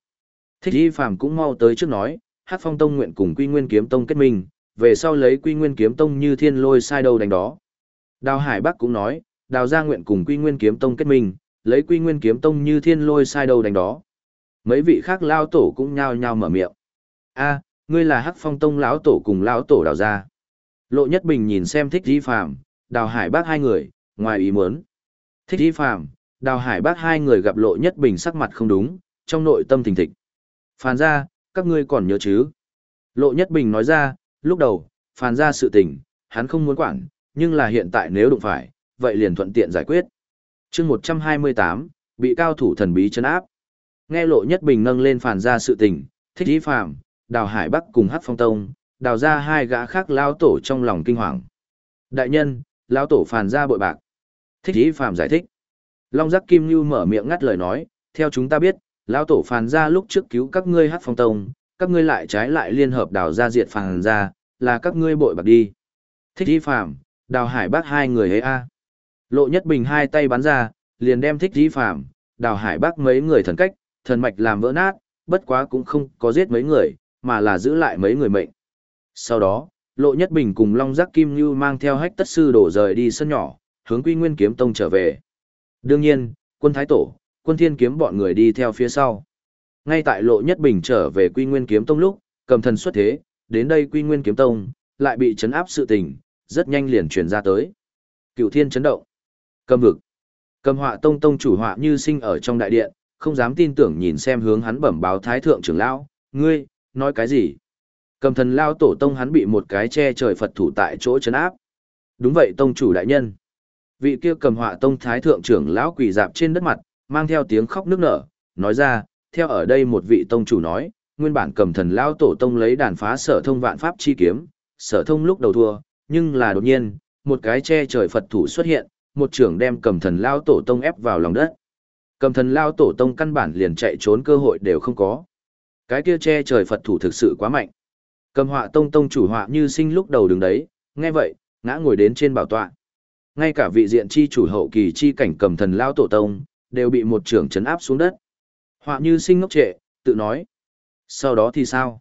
Thích y phàm cũng mau tới trước nói, hát phong tông nguyện cùng quy nguyên kiếm tông kết minh, về sau lấy quy nguyên kiếm tông như thiên lôi sai đầu đánh đó. Đào Hải Bắc cũng nói, đào gia nguyện cùng quy nguyên kiếm tông kết minh, lấy quy nguyên kiếm tông như thiên lôi sai đầu đánh đó. Mấy vị khác lao tổ cũng nhao nhao mở miệng. a ngươi là hắc phong tông lão tổ cùng lão tổ đào gia. Lộ Nhất Bình nhìn xem thích di phàm, đào hải bác hai người, ngoài ý muốn. Thích di phàm, đào hải bác hai người gặp Lộ Nhất Bình sắc mặt không đúng, trong nội tâm thình thịch. Phàn ra, các ngươi còn nhớ chứ? Lộ Nhất Bình nói ra, lúc đầu, phàn ra sự tình, hắn không muốn quản, nhưng là hiện tại nếu đụng phải, vậy liền thuận tiện giải quyết. chương 128, bị cao thủ thần bí chấn áp. Nghe Lộ Nhất Bình nâng lên phàn ra sự tình, thích Dĩ Phạm, đào hải bắc cùng hát phong tông, đào ra hai gã khác lao tổ trong lòng kinh hoàng. Đại nhân, lao tổ phàn ra bội bạc. Thích Dĩ Phạm giải thích. Long giác kim như mở miệng ngắt lời nói, theo chúng ta biết, Lão tổ phàn Gia lúc trước cứu các ngươi hát phong tông, các ngươi lại trái lại liên hợp đào ra diệt phàn Gia, là các ngươi bội bạc đi. Thích ý Phạm, đào hải bác hai người ấy a Lộ nhất bình hai tay bắn ra, liền đem thích ý Phạm, đào hải bác mấy người thần cách, thần mạch làm vỡ nát, bất quá cũng không có giết mấy người, mà là giữ lại mấy người mệnh. Sau đó, Lộ Nhất Bình cùng Long Giác Kim Như mang theo hách tất sư đổ rời đi sân nhỏ, hướng Quy Nguyên Kiếm Tông trở về. Đương nhiên, quân Thái Tổ, quân Thiên Kiếm bọn người đi theo phía sau. Ngay tại Lộ Nhất Bình trở về Quy Nguyên Kiếm Tông lúc, cầm thần xuất thế, đến đây Quy Nguyên Kiếm Tông, lại bị chấn áp sự tình, rất nhanh liền truyền ra tới. Cựu Thiên chấn động. Cầm vực. Cầm họa tông tông chủ họa như sinh ở trong đại điện, không dám tin tưởng nhìn xem hướng hắn bẩm báo thái thượng trưởng lão, ngươi, nói cái gì? Cầm thần lao tổ tông hắn bị một cái che trời Phật thủ tại chỗ chấn áp. Đúng vậy tông chủ đại nhân. Vị kia cầm họa tông thái thượng trưởng lão quỳ dạp trên đất mặt, mang theo tiếng khóc nức nở, nói ra, theo ở đây một vị tông chủ nói, nguyên bản cầm thần lao tổ tông lấy đàn phá sở thông vạn pháp chi kiếm, sở thông lúc đầu thua, nhưng là đột nhiên, một cái che trời Phật thủ xuất hiện, một trưởng đem cầm thần lao tổ tông ép vào lòng đất. Cầm thần lao tổ tông căn bản liền chạy trốn cơ hội đều không có. Cái kia che trời Phật thủ thực sự quá mạnh. Cầm họa tông tông chủ họa như sinh lúc đầu đứng đấy, nghe vậy, ngã ngồi đến trên bảo tọa. Ngay cả vị diện chi chủ hậu kỳ chi cảnh cầm thần lao tổ tông, đều bị một trưởng chấn áp xuống đất. Họa như sinh ngốc trệ, tự nói. Sau đó thì sao?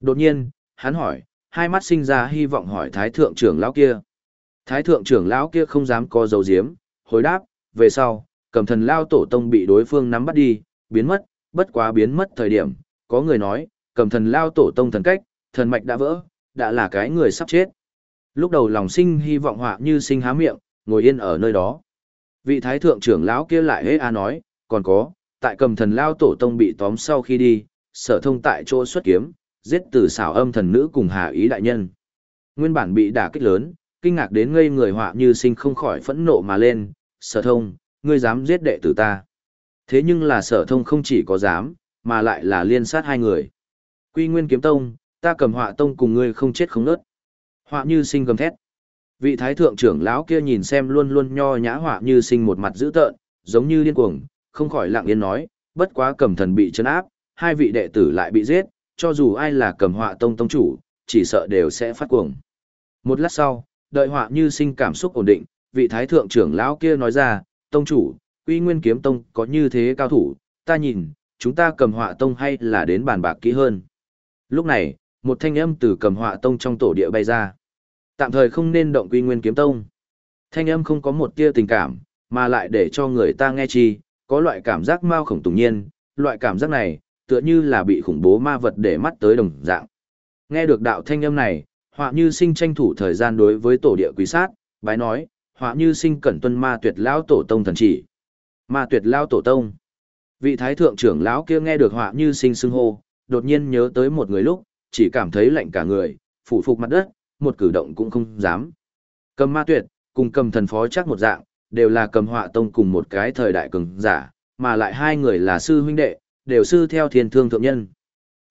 Đột nhiên, hắn hỏi, hai mắt sinh ra hy vọng hỏi thái thượng trưởng lão kia. Thái thượng trưởng lão kia không dám co dấu diếm, hồi đáp, về sau, cầm thần lao tổ tông bị đối phương nắm bắt đi, biến mất, bất quá biến mất thời điểm, có người nói, cầm thần lao tổ tông thần cách, thần mạch đã vỡ, đã là cái người sắp chết. Lúc đầu lòng sinh hy vọng họa như sinh há miệng, ngồi yên ở nơi đó. Vị thái thượng trưởng lão kia lại hế a nói, còn có, tại cầm thần lao tổ tông bị tóm sau khi đi, sở thông tại chỗ xuất kiếm, giết từ xảo âm thần nữ cùng hà ý đại nhân. Nguyên bản bị đả kích lớn, kinh ngạc đến ngây người họa như sinh không khỏi phẫn nộ mà lên, sở thông, ngươi dám giết đệ tử ta. Thế nhưng là sở thông không chỉ có dám, mà lại là liên sát hai người. Quy Nguyên Kiếm Tông, ta cầm họa tông cùng ngươi không chết không nớt. Họa như sinh gầm thét. Vị thái thượng trưởng lão kia nhìn xem luôn luôn nho nhã họa như sinh một mặt dữ tợn, giống như điên cuồng, không khỏi lặng yên nói, bất quá cầm thần bị chấn áp, hai vị đệ tử lại bị giết, cho dù ai là cầm họa tông tông chủ, chỉ sợ đều sẽ phát cuồng. Một lát sau, đợi họa như sinh cảm xúc ổn định, vị thái thượng trưởng lão kia nói ra, tông chủ, quy nguyên kiếm tông có như thế cao thủ, ta nhìn, chúng ta cầm họa tông hay là đến bàn bạc kỹ hơn. Lúc này, một thanh âm từ cầm họa tông trong tổ địa bay ra. Tạm thời không nên động quy nguyên kiếm tông. Thanh âm không có một tia tình cảm, mà lại để cho người ta nghe chi, có loại cảm giác mau khổng tùng nhiên, loại cảm giác này, tựa như là bị khủng bố ma vật để mắt tới đồng dạng. Nghe được đạo thanh âm này, họa như sinh tranh thủ thời gian đối với tổ địa quý sát, Bái nói, họa như sinh cẩn tuân ma tuyệt lão tổ tông thần chỉ. Ma tuyệt lão tổ tông. Vị thái thượng trưởng lão kia nghe được họa như sinh xưng hô, đột nhiên nhớ tới một người lúc, chỉ cảm thấy lạnh cả người, phủ phục mặt đất, một cử động cũng không dám. Cầm ma tuyệt, cùng cầm thần phó chắc một dạng, đều là cầm họa tông cùng một cái thời đại cường giả, mà lại hai người là sư huynh đệ, đều sư theo thiên thương thượng nhân.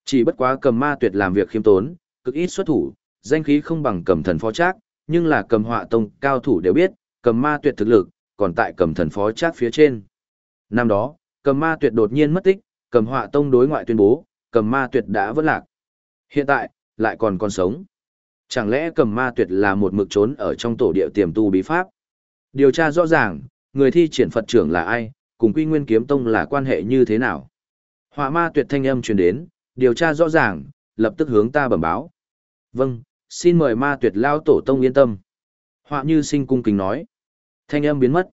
Chỉ bất quá cầm ma tuyệt làm việc khiêm tốn, cực ít xuất thủ, danh khí không bằng cầm thần phó chắc, nhưng là cầm họa tông cao thủ đều biết, cầm ma tuyệt thực lực, còn tại cầm thần phó chắc phía trên. Năm đó, cầm ma tuyệt đột nhiên mất tích, cầm họa tông đối ngoại tuyên bố, cầm ma tuyệt đã vỡ lạc. Hiện tại, lại còn còn sống. Chẳng lẽ cầm ma tuyệt là một mực trốn ở trong tổ địa tiềm tu bí pháp? Điều tra rõ ràng, người thi triển Phật trưởng là ai, cùng quy nguyên kiếm tông là quan hệ như thế nào? Họa ma tuyệt thanh âm truyền đến, điều tra rõ ràng, lập tức hướng ta bẩm báo. Vâng, xin mời ma tuyệt lao tổ tông yên tâm. Họa như sinh cung kính nói. Thanh âm biến mất.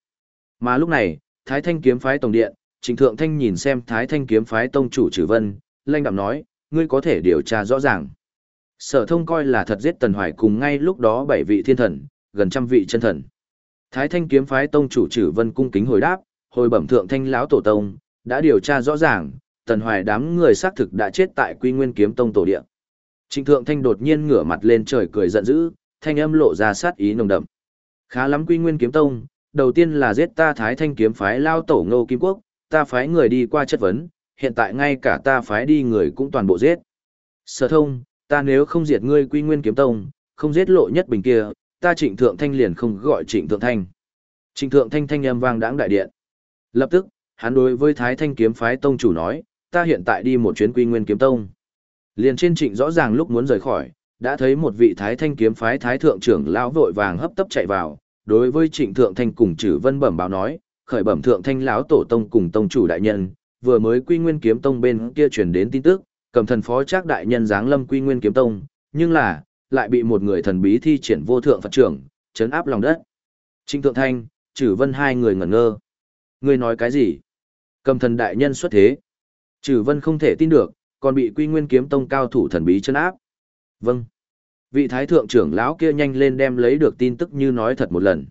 Mà lúc này, Thái Thanh kiếm phái tổng điện, Trịnh Thượng Thanh nhìn xem Thái Thanh kiếm phái tông chủ Trử Vân, lanh đạm nói, ngươi có thể điều tra rõ ràng. Sở thông coi là thật giết Tần Hoài cùng ngay lúc đó bảy vị thiên thần, gần trăm vị chân thần. Thái Thanh kiếm phái tông chủ Trử Vân cung kính hồi đáp, hồi bẩm Thượng Thanh lão tổ tông, đã điều tra rõ ràng, Tần Hoài đám người xác thực đã chết tại Quy Nguyên kiếm tông tổ địa. Trịnh Thượng Thanh đột nhiên ngửa mặt lên trời cười giận dữ, thanh âm lộ ra sát ý nồng đậm. Khá lắm Quy Nguyên kiếm tông, đầu tiên là giết ta Thái Thanh kiếm phái lao tổ Ngô Kim Quốc, ta phái người đi qua chất vấn, hiện tại ngay cả ta phái đi người cũng toàn bộ giết. Sở thông, ta nếu không diệt ngươi quy nguyên kiếm tông, không giết lộ nhất bình kia, ta trịnh thượng thanh liền không gọi trịnh thượng thanh. Trịnh thượng thanh thanh âm vang đãng đại điện. Lập tức, hắn đối với thái thanh kiếm phái tông chủ nói, ta hiện tại đi một chuyến quy nguyên kiếm tông. Liền trên trịnh rõ ràng lúc muốn rời khỏi, đã thấy một vị thái thanh kiếm phái thái thượng trưởng lão vội vàng hấp tấp chạy vào, đối với trịnh thượng thanh cùng chử vân bẩm báo nói, khởi bẩm thượng thanh lão tổ tông cùng tông chủ đại nhân, vừa mới quy nguyên kiếm tông bên kia truyền đến tin tức, cầm thần phó trác đại nhân giáng lâm quy nguyên kiếm tông, nhưng là, lại bị một người thần bí thi triển vô thượng Phật trưởng, chấn áp lòng đất. Trinh Thượng Thanh, Trử Vân hai người ngẩn ngơ. Ngươi nói cái gì? Cầm thần đại nhân xuất thế. Trử Vân không thể tin được, còn bị quy nguyên kiếm tông cao thủ thần bí chấn áp. Vâng. Vị thái thượng trưởng lão kia nhanh lên đem lấy được tin tức như nói thật một lần.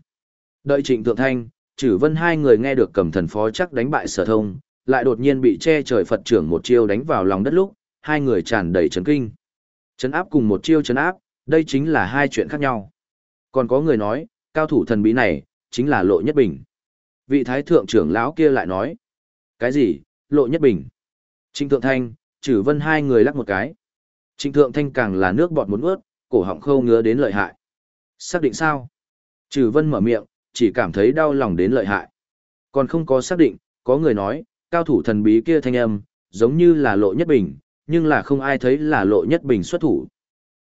Đợi Trịnh Thượng Thanh, Trử Vân hai người nghe được cầm thần phó chắc đánh bại sở thông, lại đột nhiên bị che trời Phật trưởng một chiêu đánh vào lòng đất lúc, hai người tràn đầy chấn kinh. Chấn áp cùng một chiêu chấn áp, đây chính là hai chuyện khác nhau. Còn có người nói, cao thủ thần bí này, chính là Lộ Nhất Bình. Vị thái thượng trưởng lão kia lại nói, cái gì, Lộ Nhất Bình? Trịnh Thượng Thanh, Trử Vân hai người lắc một cái. Trịnh Thượng Thanh càng là nước bọt muốn ướt, cổ họng khâu ngứa đến lợi hại. Xác định sao? Trử Vân mở miệng, chỉ cảm thấy đau lòng đến lợi hại. Còn không có xác định, có người nói, cao thủ thần bí kia thanh âm, giống như là lộ nhất bình, nhưng là không ai thấy là lộ nhất bình xuất thủ.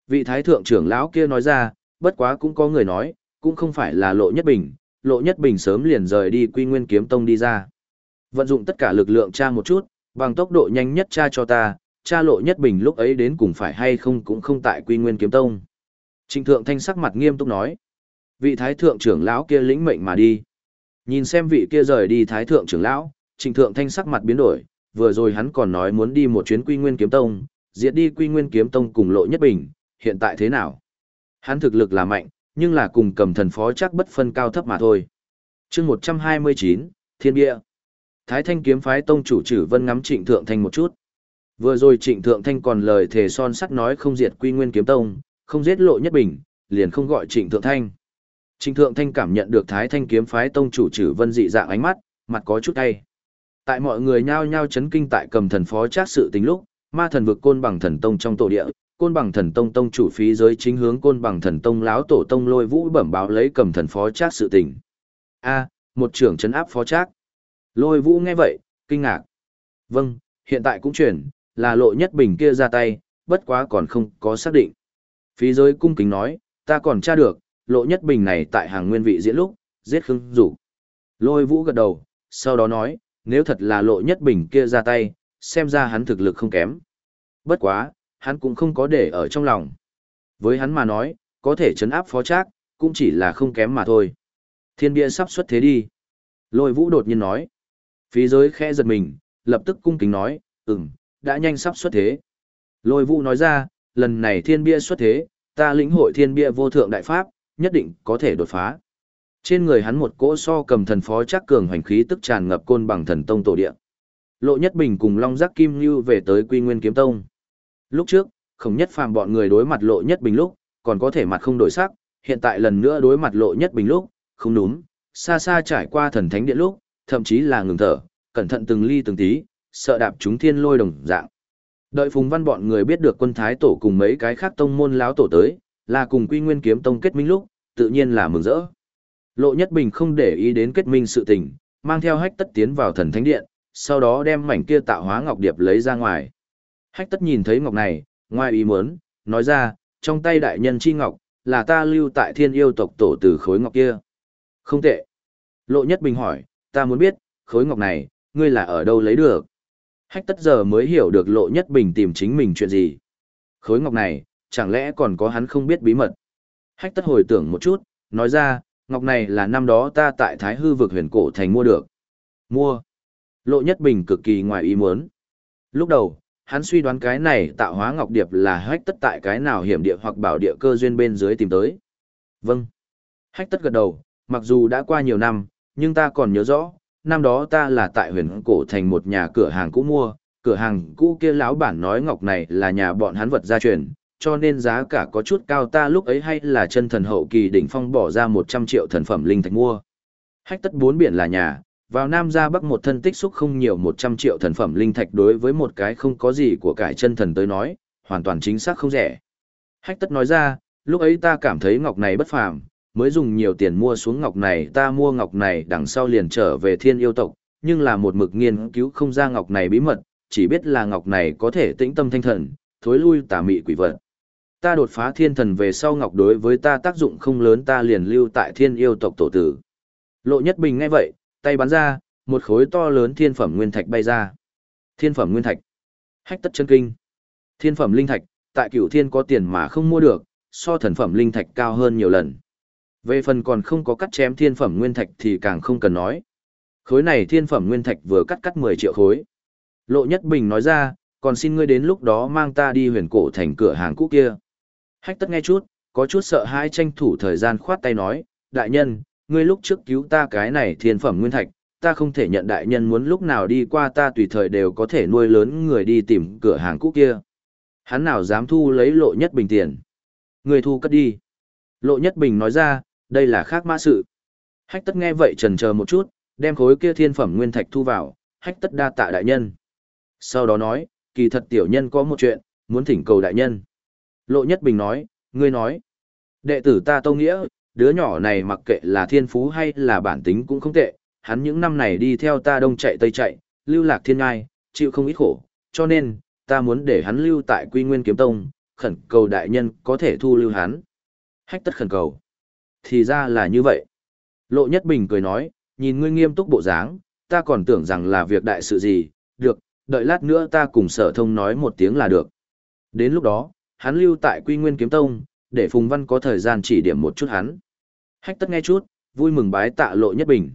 Vị thái thượng trưởng lão kia nói ra, bất quá cũng có người nói, cũng không phải là lộ nhất bình, lộ nhất bình sớm liền rời đi quy nguyên kiếm tông đi ra. Vận dụng tất cả lực lượng tra một chút, bằng tốc độ nhanh nhất tra cho ta, tra lộ nhất bình lúc ấy đến cùng phải hay không cũng không tại quy nguyên kiếm tông. Trịnh thượng thanh sắc mặt nghiêm túc nói. Vị thái thượng trưởng lão kia lĩnh mệnh mà đi. Nhìn xem vị kia rời đi thái thượng trưởng lão, trịnh thượng thanh sắc mặt biến đổi, vừa rồi hắn còn nói muốn đi một chuyến quy nguyên kiếm tông, diệt đi quy nguyên kiếm tông cùng lộ nhất bình, hiện tại thế nào? Hắn thực lực là mạnh, nhưng là cùng cầm thần phó chắc bất phân cao thấp mà thôi. chương 129, Thiên Bia. Thái thanh kiếm phái tông chủ trừ vân ngắm trịnh thượng thanh một chút. Vừa rồi trịnh thượng thanh còn lời thề son sắt nói không diệt quy nguyên kiếm tông, không giết lộ nhất bình, liền không gọi trịnh thượng thanh. Trịnh thượng thanh cảm nhận được thái thanh kiếm phái tông chủ trừ vân dị dạng ánh mắt, mặt có chút tay. Tại mọi người nhao nhao chấn kinh tại cầm thần phó trác sự tính lúc, ma thần vực côn bằng thần tông trong tổ địa, côn bằng thần tông tông chủ phí giới chính hướng côn bằng thần tông láo tổ tông lôi vũ bẩm báo lấy cầm thần phó trác sự tình. A, một trưởng chấn áp phó trác. Lôi vũ nghe vậy, kinh ngạc. Vâng, hiện tại cũng chuyển, là lộ nhất bình kia ra tay, bất quá còn không có xác định. Phí giới cung kính nói, ta còn tra được, lộ nhất bình này tại hàng nguyên vị diễn lúc, giết khương rủ. Lôi vũ gật đầu, sau đó nói, nếu thật là lộ nhất bình kia ra tay, xem ra hắn thực lực không kém. Bất quá, hắn cũng không có để ở trong lòng. Với hắn mà nói, có thể chấn áp phó trác, cũng chỉ là không kém mà thôi. Thiên bia sắp xuất thế đi. Lôi vũ đột nhiên nói. Phí giới khẽ giật mình, lập tức cung kính nói, ừm, đã nhanh sắp xuất thế. Lôi vũ nói ra, lần này thiên bia xuất thế, ta lĩnh hội thiên bia vô thượng đại pháp, nhất định có thể đột phá. Trên người hắn một cỗ so cầm thần phó chắc cường hoành khí tức tràn ngập côn bằng thần tông tổ địa. Lộ Nhất Bình cùng Long Giác Kim lưu về tới Quy Nguyên Kiếm Tông. Lúc trước, không nhất phàm bọn người đối mặt Lộ Nhất Bình lúc, còn có thể mặt không đổi sắc, hiện tại lần nữa đối mặt Lộ Nhất Bình lúc, không đúng, xa xa trải qua thần thánh điện lúc, thậm chí là ngừng thở, cẩn thận từng ly từng tí, sợ đạp chúng thiên lôi đồng dạng. Đợi Phùng Văn bọn người biết được quân thái tổ cùng mấy cái khác tông môn láo tổ tới, là cùng Quy Nguyên kiếm tông kết minh lúc, tự nhiên là mừng rỡ. Lộ Nhất Bình không để ý đến kết minh sự tình, mang theo hách tất tiến vào thần thánh điện, sau đó đem mảnh kia tạo hóa ngọc điệp lấy ra ngoài. Hách tất nhìn thấy ngọc này, ngoài ý muốn, nói ra, trong tay đại nhân chi ngọc, là ta lưu tại thiên yêu tộc tổ từ khối ngọc kia. Không tệ. Lộ Nhất Bình hỏi, ta muốn biết, khối ngọc này, ngươi là ở đâu lấy được? Hách tất giờ mới hiểu được Lộ Nhất Bình tìm chính mình chuyện gì. Khối ngọc này, chẳng lẽ còn có hắn không biết bí mật? Hách tất hồi tưởng một chút, nói ra, ngọc này là năm đó ta tại Thái Hư vực huyền cổ thành mua được. Mua. Lộ Nhất Bình cực kỳ ngoài ý muốn. Lúc đầu, hắn suy đoán cái này tạo hóa ngọc điệp là hách tất tại cái nào hiểm địa hoặc bảo địa cơ duyên bên dưới tìm tới. Vâng. Hách tất gật đầu, mặc dù đã qua nhiều năm, nhưng ta còn nhớ rõ, năm đó ta là tại huyền cổ thành một nhà cửa hàng cũ mua, cửa hàng cũ kia lão bản nói ngọc này là nhà bọn hắn vật gia truyền, cho nên giá cả có chút cao ta lúc ấy hay là chân thần hậu kỳ đỉnh phong bỏ ra 100 triệu thần phẩm linh thạch mua. Hách tất bốn biển là nhà, vào Nam ra Bắc một thân tích xúc không nhiều 100 triệu thần phẩm linh thạch đối với một cái không có gì của cải chân thần tới nói, hoàn toàn chính xác không rẻ. Hách tất nói ra, lúc ấy ta cảm thấy ngọc này bất phàm, mới dùng nhiều tiền mua xuống ngọc này ta mua ngọc này đằng sau liền trở về thiên yêu tộc, nhưng là một mực nghiên cứu không ra ngọc này bí mật, chỉ biết là ngọc này có thể tĩnh tâm thanh thần, thối lui tà mị quỷ vật. Ta đột phá thiên thần về sau ngọc đối với ta tác dụng không lớn ta liền lưu tại thiên yêu tộc tổ tử. Lộ Nhất Bình nghe vậy, tay bắn ra, một khối to lớn thiên phẩm nguyên thạch bay ra. Thiên phẩm nguyên thạch. Hách tất chân kinh. Thiên phẩm linh thạch, tại cửu thiên có tiền mà không mua được, so thần phẩm linh thạch cao hơn nhiều lần. Về phần còn không có cắt chém thiên phẩm nguyên thạch thì càng không cần nói. Khối này thiên phẩm nguyên thạch vừa cắt cắt 10 triệu khối. Lộ Nhất Bình nói ra, còn xin ngươi đến lúc đó mang ta đi huyền cổ thành cửa hàng cũ kia. Hách tất nghe chút, có chút sợ hãi tranh thủ thời gian khoát tay nói, đại nhân, ngươi lúc trước cứu ta cái này thiên phẩm nguyên thạch, ta không thể nhận đại nhân muốn lúc nào đi qua ta tùy thời đều có thể nuôi lớn người đi tìm cửa hàng cũ kia. Hắn nào dám thu lấy lộ nhất bình tiền. Người thu cất đi. Lộ nhất bình nói ra, đây là khác mã sự. Hách tất nghe vậy trần chờ một chút, đem khối kia thiên phẩm nguyên thạch thu vào, hách tất đa tạ đại nhân. Sau đó nói, kỳ thật tiểu nhân có một chuyện, muốn thỉnh cầu đại nhân. Lộ Nhất Bình nói, ngươi nói, đệ tử ta Tâu Nghĩa, đứa nhỏ này mặc kệ là thiên phú hay là bản tính cũng không tệ, hắn những năm này đi theo ta đông chạy tây chạy, lưu lạc thiên ngai, chịu không ít khổ, cho nên, ta muốn để hắn lưu tại quy nguyên kiếm tông, khẩn cầu đại nhân có thể thu lưu hắn. Hách tất khẩn cầu. Thì ra là như vậy. Lộ Nhất Bình cười nói, nhìn ngươi nghiêm túc bộ dáng, ta còn tưởng rằng là việc đại sự gì, được, đợi lát nữa ta cùng sở thông nói một tiếng là được. Đến lúc đó, hắn lưu tại Quy Nguyên Kiếm Tông, để Phùng Văn có thời gian chỉ điểm một chút hắn. Hách tất nghe chút, vui mừng bái tạ Lộ Nhất Bình.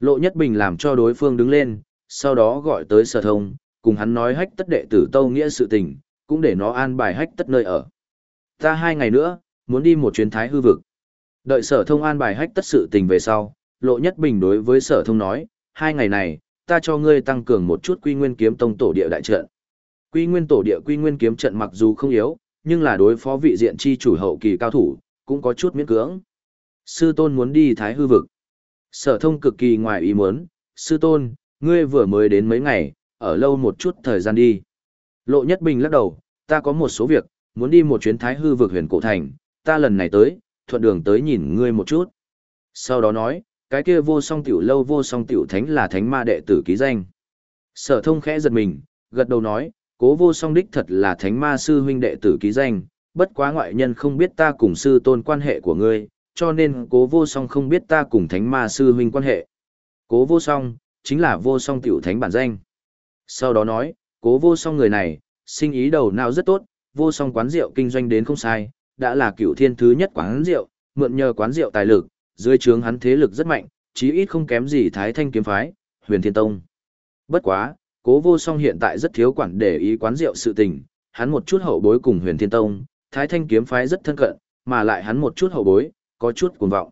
Lộ Nhất Bình làm cho đối phương đứng lên, sau đó gọi tới sở thông, cùng hắn nói hách tất đệ tử Tâu Nghĩa sự tình, cũng để nó an bài hách tất nơi ở. Ta hai ngày nữa, muốn đi một chuyến thái hư vực. Đợi sở thông an bài hách tất sự tình về sau, Lộ Nhất Bình đối với sở thông nói, hai ngày này, ta cho ngươi tăng cường một chút quy nguyên kiếm tông tổ địa đại trận. Quy nguyên tổ địa quy nguyên kiếm trận mặc dù không yếu, nhưng là đối phó vị diện chi chủ hậu kỳ cao thủ, cũng có chút miễn cưỡng. Sư tôn muốn đi thái hư vực. Sở thông cực kỳ ngoài ý muốn, sư tôn, ngươi vừa mới đến mấy ngày, ở lâu một chút thời gian đi. Lộ Nhất Bình lắc đầu, ta có một số việc, muốn đi một chuyến thái hư vực huyền cổ thành, ta lần này tới, thuận đường tới nhìn ngươi một chút. Sau đó nói, cái kia vô song tiểu lâu vô song tiểu thánh là thánh ma đệ tử ký danh. Sở thông khẽ giật mình, gật đầu nói, cố vô song đích thật là thánh ma sư huynh đệ tử ký danh, bất quá ngoại nhân không biết ta cùng sư tôn quan hệ của ngươi, cho nên cố vô song không biết ta cùng thánh ma sư huynh quan hệ. Cố vô song, chính là vô song tiểu thánh bản danh. Sau đó nói, cố vô song người này, sinh ý đầu nào rất tốt, vô song quán rượu kinh doanh đến không sai, đã là cựu thiên thứ nhất quán rượu, mượn nhờ quán rượu tài lực, dưới trướng hắn thế lực rất mạnh, chí ít không kém gì Thái Thanh kiếm phái, Huyền Thiên Tông. Bất quá, Cố Vô Song hiện tại rất thiếu quản để ý quán rượu sự tình, hắn một chút hậu bối cùng Huyền Thiên Tông, Thái Thanh kiếm phái rất thân cận, mà lại hắn một chút hậu bối, có chút cuồng vọng.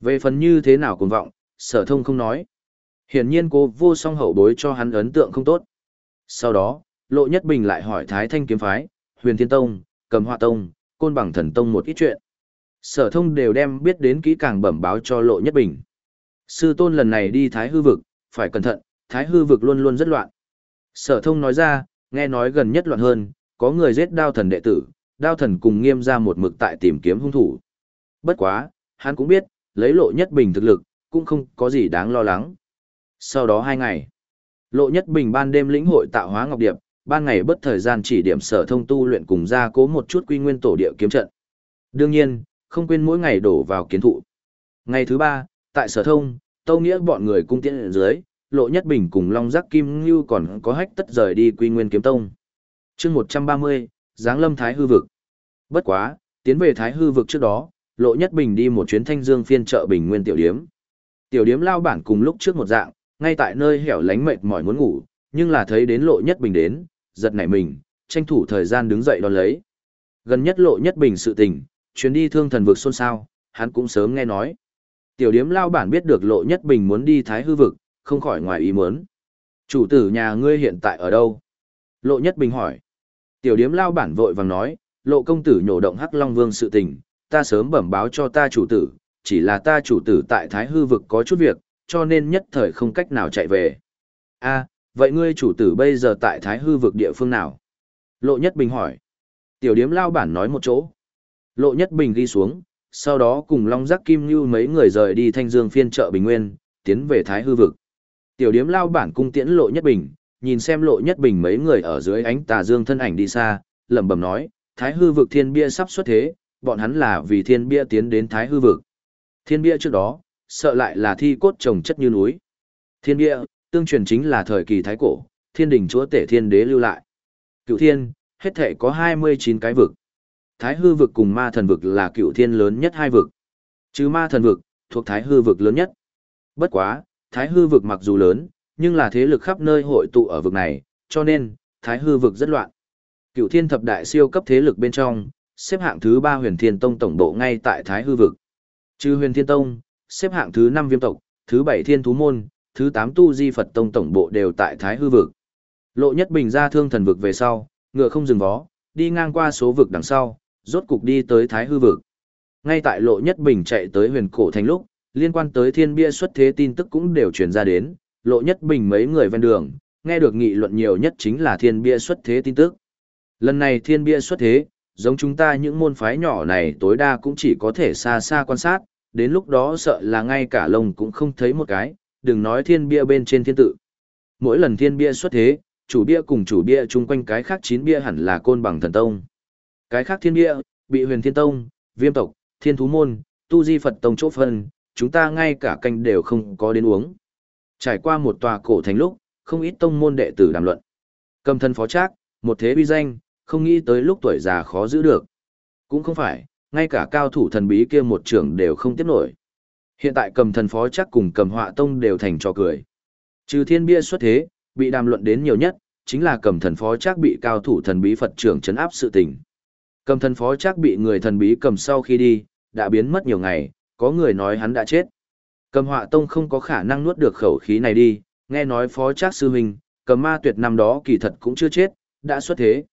Về phần như thế nào cuồng vọng, sở thông không nói. Hiển nhiên cố vô song hậu bối cho hắn ấn tượng không tốt. Sau đó, Lộ Nhất Bình lại hỏi Thái Thanh kiếm phái, Huyền Thiên Tông, Cầm Hoa Tông, Côn Bằng Thần Tông một ít chuyện. Sở thông đều đem biết đến kỹ càng bẩm báo cho Lộ Nhất Bình. Sư tôn lần này đi Thái Hư Vực, phải cẩn thận, Thái Hư Vực luôn luôn rất loạn. Sở thông nói ra, nghe nói gần nhất loạn hơn, có người giết đao thần đệ tử, đao thần cùng nghiêm ra một mực tại tìm kiếm hung thủ. Bất quá, hắn cũng biết, lấy Lộ Nhất Bình thực lực, cũng không có gì đáng lo lắng. Sau đó hai ngày, Lộ Nhất Bình ban đêm lĩnh hội tạo hóa ngọc điệp, ban ngày bất thời gian chỉ điểm sở thông tu luyện cùng gia cố một chút quy nguyên tổ địa kiếm trận. Đương nhiên, không quên mỗi ngày đổ vào kiến thụ. Ngày thứ ba, tại sở thông, tâu nghĩa bọn người cung tiễn dưới, Lộ Nhất Bình cùng Long Giác Kim Ngưu còn có hách tất rời đi quy nguyên kiếm tông. chương 130, Giáng Lâm Thái Hư Vực. Bất quá, tiến về Thái Hư Vực trước đó, Lộ Nhất Bình đi một chuyến thanh dương phiên chợ Bình Nguyên Tiểu Điếm. Tiểu Điếm lao bản cùng lúc trước một dạng, ngay tại nơi hẻo lánh mệt mỏi muốn ngủ, nhưng là thấy đến Lộ Nhất Bình đến, giật nảy mình, tranh thủ thời gian đứng dậy đón lấy. Gần nhất Lộ Nhất Bình sự tình, chuyến đi thương thần vực xôn xao, hắn cũng sớm nghe nói. Tiểu Điếm lao bản biết được Lộ Nhất Bình muốn đi Thái Hư Vực, không khỏi ngoài ý muốn. Chủ tử nhà ngươi hiện tại ở đâu? Lộ Nhất Bình hỏi. Tiểu Điếm lao bản vội vàng nói, Lộ công tử nhổ động Hắc Long Vương sự tình, ta sớm bẩm báo cho ta chủ tử, chỉ là ta chủ tử tại Thái Hư vực có chút việc, cho nên nhất thời không cách nào chạy về. A, vậy ngươi chủ tử bây giờ tại Thái Hư vực địa phương nào? Lộ Nhất Bình hỏi. Tiểu điếm lao bản nói một chỗ. Lộ Nhất Bình ghi xuống, sau đó cùng Long Giác Kim Như mấy người rời đi Thanh Dương phiên chợ Bình Nguyên, tiến về Thái Hư vực. Tiểu điếm lao bản cung tiễn Lộ Nhất Bình, nhìn xem Lộ Nhất Bình mấy người ở dưới ánh tà dương thân ảnh đi xa, lẩm bẩm nói, Thái Hư vực thiên bia sắp xuất thế, bọn hắn là vì thiên bia tiến đến thái hư vực. Thiên bia trước đó, sợ lại là thi cốt trồng chất như núi. Thiên bia, tương truyền chính là thời kỳ thái cổ, thiên đình chúa tể thiên đế lưu lại. Cựu thiên, hết thể có 29 cái vực. Thái hư vực cùng ma thần vực là cựu thiên lớn nhất hai vực. Chứ ma thần vực, thuộc thái hư vực lớn nhất. Bất quá, thái hư vực mặc dù lớn, nhưng là thế lực khắp nơi hội tụ ở vực này, cho nên, thái hư vực rất loạn. Cựu thiên thập đại siêu cấp thế lực bên trong, xếp hạng thứ ba huyền thiên tông tổng bộ ngay tại Thái Hư Vực. Trừ huyền thiên tông, xếp hạng thứ năm viêm tộc, thứ bảy thiên thú môn, thứ tám tu di Phật tông tổng bộ đều tại Thái Hư Vực. Lộ nhất bình ra thương thần vực về sau, ngựa không dừng vó, đi ngang qua số vực đằng sau, rốt cục đi tới Thái Hư Vực. Ngay tại lộ nhất bình chạy tới huyền cổ thành lúc, liên quan tới thiên bia xuất thế tin tức cũng đều truyền ra đến, lộ nhất bình mấy người ven đường, nghe được nghị luận nhiều nhất chính là thiên bia xuất thế tin tức. Lần này thiên bia xuất thế, giống chúng ta những môn phái nhỏ này tối đa cũng chỉ có thể xa xa quan sát, đến lúc đó sợ là ngay cả lông cũng không thấy một cái, đừng nói thiên bia bên trên thiên tự. Mỗi lần thiên bia xuất thế, chủ bia cùng chủ bia chung quanh cái khác chín bia hẳn là côn bằng thần tông. Cái khác thiên bia, bị huyền thiên tông, viêm tộc, thiên thú môn, tu di Phật tông chỗ phân, chúng ta ngay cả canh đều không có đến uống. Trải qua một tòa cổ thành lúc, không ít tông môn đệ tử đàm luận. Cầm thân phó trác, một thế uy danh, không nghĩ tới lúc tuổi già khó giữ được. Cũng không phải, ngay cả cao thủ thần bí kia một trưởng đều không tiếp nổi. Hiện tại cầm thần phó chắc cùng cầm họa tông đều thành trò cười. Trừ thiên bia xuất thế, bị đàm luận đến nhiều nhất, chính là cầm thần phó chắc bị cao thủ thần bí Phật trưởng chấn áp sự tình. Cầm thần phó chắc bị người thần bí cầm sau khi đi, đã biến mất nhiều ngày, có người nói hắn đã chết. Cầm họa tông không có khả năng nuốt được khẩu khí này đi, nghe nói phó trác sư huynh, cầm ma tuyệt năm đó kỳ thật cũng chưa chết, đã xuất thế.